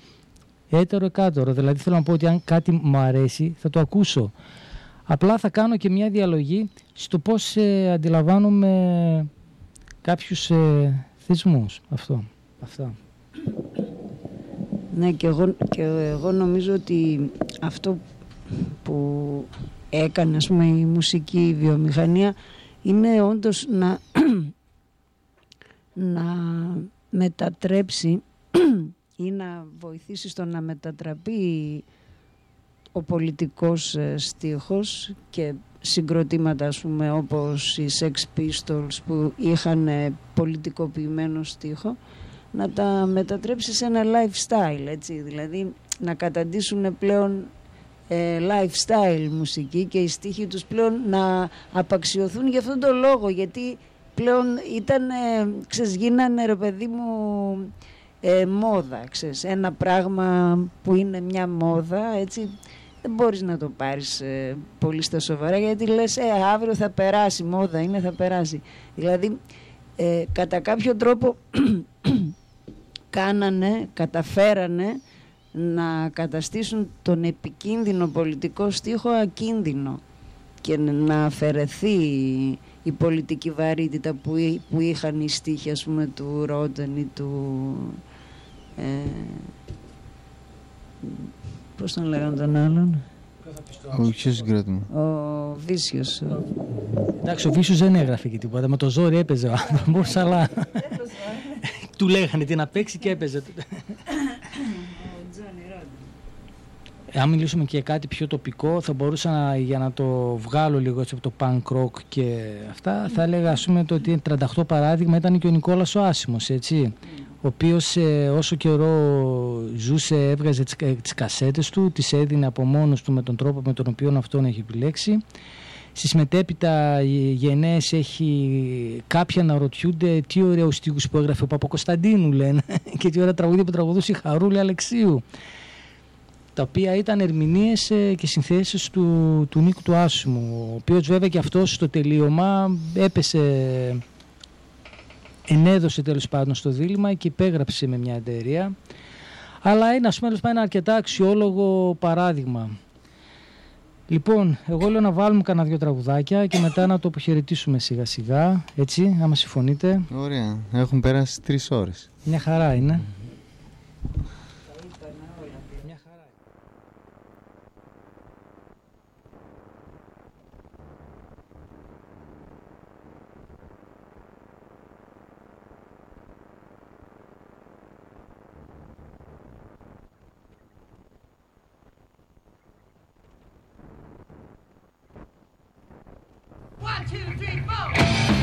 Έτερον εκάτερον, δηλαδή θέλω να πω ότι αν κάτι μου αρέσει θα το ακούσω. Απλά θα κάνω και μια διαλογή στο πώς ε, αντιλαμβάνομαι κάποιους ε, θεσμούς. Αυτό. Αυτά. Ναι, και εγώ, και εγώ νομίζω ότι αυτό που έκανε ας πούμε, η μουσική βιομηχανία είναι όντως να, να μετατρέψει ή να βοηθήσει στο να μετατραπεί ο πολιτικός ε, στίχος και συγκροτήματα ας πούμε όπως οι Sex Pistols που είχαν πολιτικοποιημένο στίχο να τα μετατρέψει σε ένα lifestyle, έτσι, δηλαδή να καταντήσουν πλέον ε, lifestyle μουσική και οι στίχοι τους πλέον να απαξιωθούν για αυτόν τον λόγο, γιατί πλέον ήταν, ε, ξέρεις, γίνανε ρε παιδί μου ε, μόδα, ξέρεις, ένα πράγμα που είναι μια μόδα, έτσι, δεν μπορείς να το πάρεις ε, πολύ στα σοβαρά γιατί λες ε, αύριο θα περάσει, μόδα είναι, θα περάσει. Δηλαδή, ε, κατά κάποιο τρόπο κάνανε, καταφέρανε να καταστήσουν τον επικίνδυνο πολιτικό στίχο ακίνδυνο και να αφαιρεθεί η πολιτική βαρύτητα που, που είχαν οι στίχοι ας πούμε του Ρότεν ή του ε, πώς τον λέγανε τον άλλον; Ο συγκρότημα. Ο Βίσιος. Εντάξει, ο Βίσιος δεν έγραφε και τίποτα. Με το ζόρι έπαιζε ο άνθρωπος, αλλά του λέγανε τι να παίξει και έπαιζε. Αν μιλήσουμε και για κάτι πιο τοπικό, θα μπορούσα να, για να το βγάλω λίγο έτσι από το punk rock και αυτά, θα έλεγα ας πούμε το ότι 38 παράδειγμα ήταν και ο Νικόλας ο Άσιμος, έτσι. ο οποίος ε, όσο καιρό ζούσε έβγαζε τις, ε, τις κασέτες του, τις έδινε από μόνος του με τον τρόπο με τον οποίο αυτόν έχει επιλέξει. Στις μετέπειτα γενναίες έχει κάποια να ρωτιούνται τι ωραίους στίχους που έγραφε ο Παπακοσταντίνου λένε και τι ωραία τραγούδια που τραγουδούσε η Χαρούλη Αλεξίου τα οποία ήταν ερμηνείες ε, και συνθέσεις του, του Νίκου του Άσιμου ο οποίος βέβαια και αυτός στο τελείωμα έπεσε ενέδωσε τέλος πάντων στο δίλημα και υπέγραψε με μια εταιρεία. Αλλά είναι ας πούμε ένα αρκετά αξιόλογο παράδειγμα Λοιπόν, εγώ λέω να βάλουμε κανένα δυο τραγουδάκια και μετά να το αποχαιρετήσουμε σιγά σιγά, έτσι, άμα συμφωνείτε. Ωραία, έχουν περάσει τρεις ώρες. Μια χαρά είναι. One, two, three, four.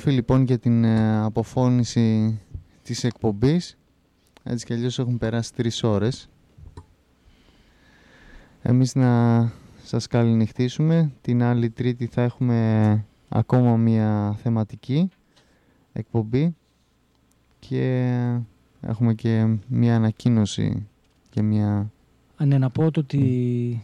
Επιστροφή λοιπόν για την ε, αποφώνηση της εκπομπής. Έτσι κι αλλιώς έχουν περάσει τρεις ώρες. Εμείς να σας καληνυχτήσουμε. Την άλλη τρίτη θα έχουμε ακόμα μια θεματική εκπομπή και έχουμε και μια ανακοίνωση και μια... Αν ναι, να πω το ότι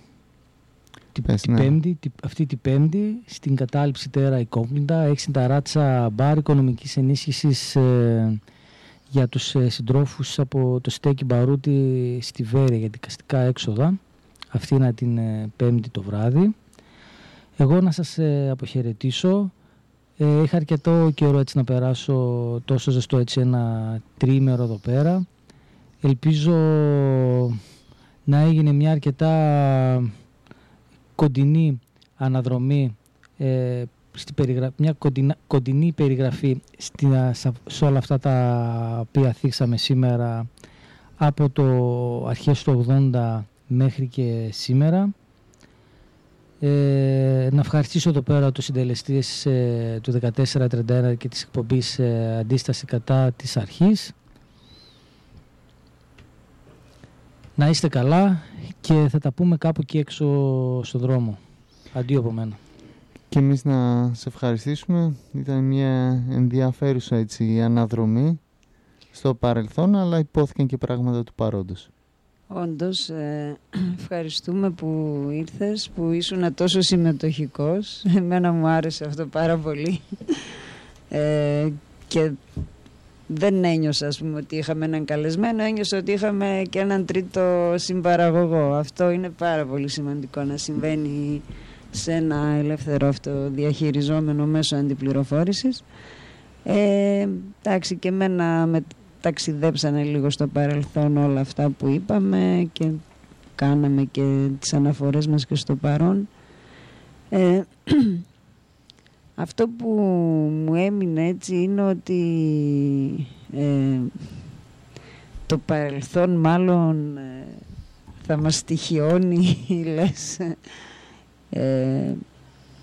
την, Πες, την ναι. πέμπτη, την- αυτή την πέμπτη στην κατάληψη τέρα η Κόμπλιντα έχεις στην ταράτσα μπαρ οικονομικής ενίσχυσης ε, για τους ε, συντρόφους από το στέκι Μπαρούτι στη Βέρεια για δικαστικά έξοδα. Αυτή είναι την ε, πέμπτη το βράδυ. Εγώ να σας ε, αποχαιρετήσω. Ε, είχα αρκετό καιρό έτσι να περάσω τόσο ζεστό έτσι ένα τρίμερο εδώ πέρα. Ελπίζω να έγινε μια αρκετά κοντινή αναδρομή ε, στη περιγρα... μια κοντινα... κοντινή περιγραφή στη... σε- σε όλα αυτά τα οποία θίξαμε σήμερα από το αρχές του 80 μέχρι και σήμερα. Ε, να ευχαριστήσω εδώ πέρα τους συντελεστές ε, του 1431 και της εκπομπής ε, αντίσταση κατά της αρχής. Να είστε καλά και θα τα πούμε κάπου εκεί έξω στο δρόμο. Αντίο από μένα. Και εμείς να σε ευχαριστήσουμε. Ήταν μια ενδιαφέρουσα έτσι, αναδρομή στο παρελθόν, αλλά υπόθηκαν και πράγματα του παρόντος. Όντως, ε, ευχαριστούμε που ήρθες, που ήσουν τόσο συμμετοχικός. Εμένα μου άρεσε αυτό πάρα πολύ. Ε, και δεν ένιωσα, ας πούμε, ότι είχαμε έναν καλεσμένο, ένιωσα ότι είχαμε και έναν τρίτο συμπαραγωγό. Αυτό είναι πάρα πολύ σημαντικό να συμβαίνει σε ένα ελεύθερο αυτοδιαχειριζόμενο μέσο αντιπληροφόρησης. Ε, εντάξει, και εμένα με ταξιδέψανε λίγο στο παρελθόν όλα αυτά που είπαμε και κάναμε και τις αναφορές μας και στο παρόν. Ε, αυτό που μου έμεινε έτσι είναι ότι ε, το παρελθόν μάλλον ε, θα μας στοιχειώνει λες ε,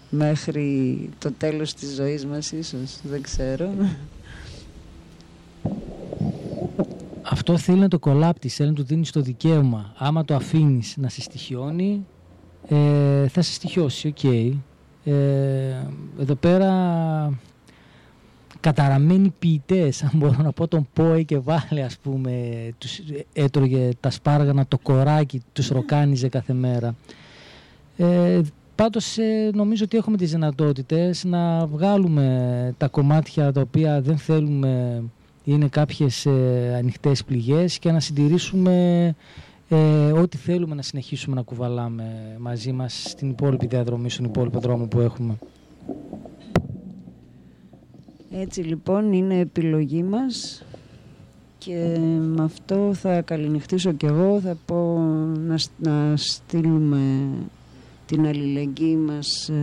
μέχρι το τέλος της ζωής μας ίσως, δεν ξέρω. Αυτό θέλει να το κολλάπτει, θέλει να του δίνεις το δικαίωμα. Άμα το αφήνεις να σε στοιχειώνει, ε, θα σε στοιχειώσει, οκ. Ε, εδώ πέρα καταραμένοι ποιητές, αν μπορώ να πω τον Πόε και βάλε, ας πούμε, τους έτρωγε τα σπάργανα, το κοράκι, τους ροκάνιζε κάθε μέρα. Ε, πάντως ε, νομίζω ότι έχουμε τις δυνατότητες να βγάλουμε τα κομμάτια τα οποία δεν θέλουμε είναι κάποιες ε, ανοιχτές πληγές και να συντηρήσουμε ε, ό,τι θέλουμε να συνεχίσουμε να κουβαλάμε μαζί μας στην υπόλοιπη διαδρομή, στον υπόλοιπο δρόμο που έχουμε. Έτσι λοιπόν είναι επιλογή μας και με αυτό θα καληνυχτήσω κι εγώ, θα πω να, σ- να στείλουμε την αλληλεγγύη μας ε,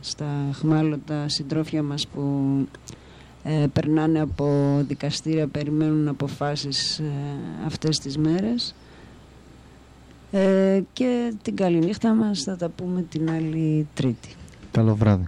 στα χμάλωτα συντρόφια μας που ε, περνάνε από δικαστήρια, περιμένουν αποφάσεις ε, αυτές τις μέρες ε, και την καληνύχτα μας θα τα πούμε την άλλη τρίτη. Καλό βράδυ.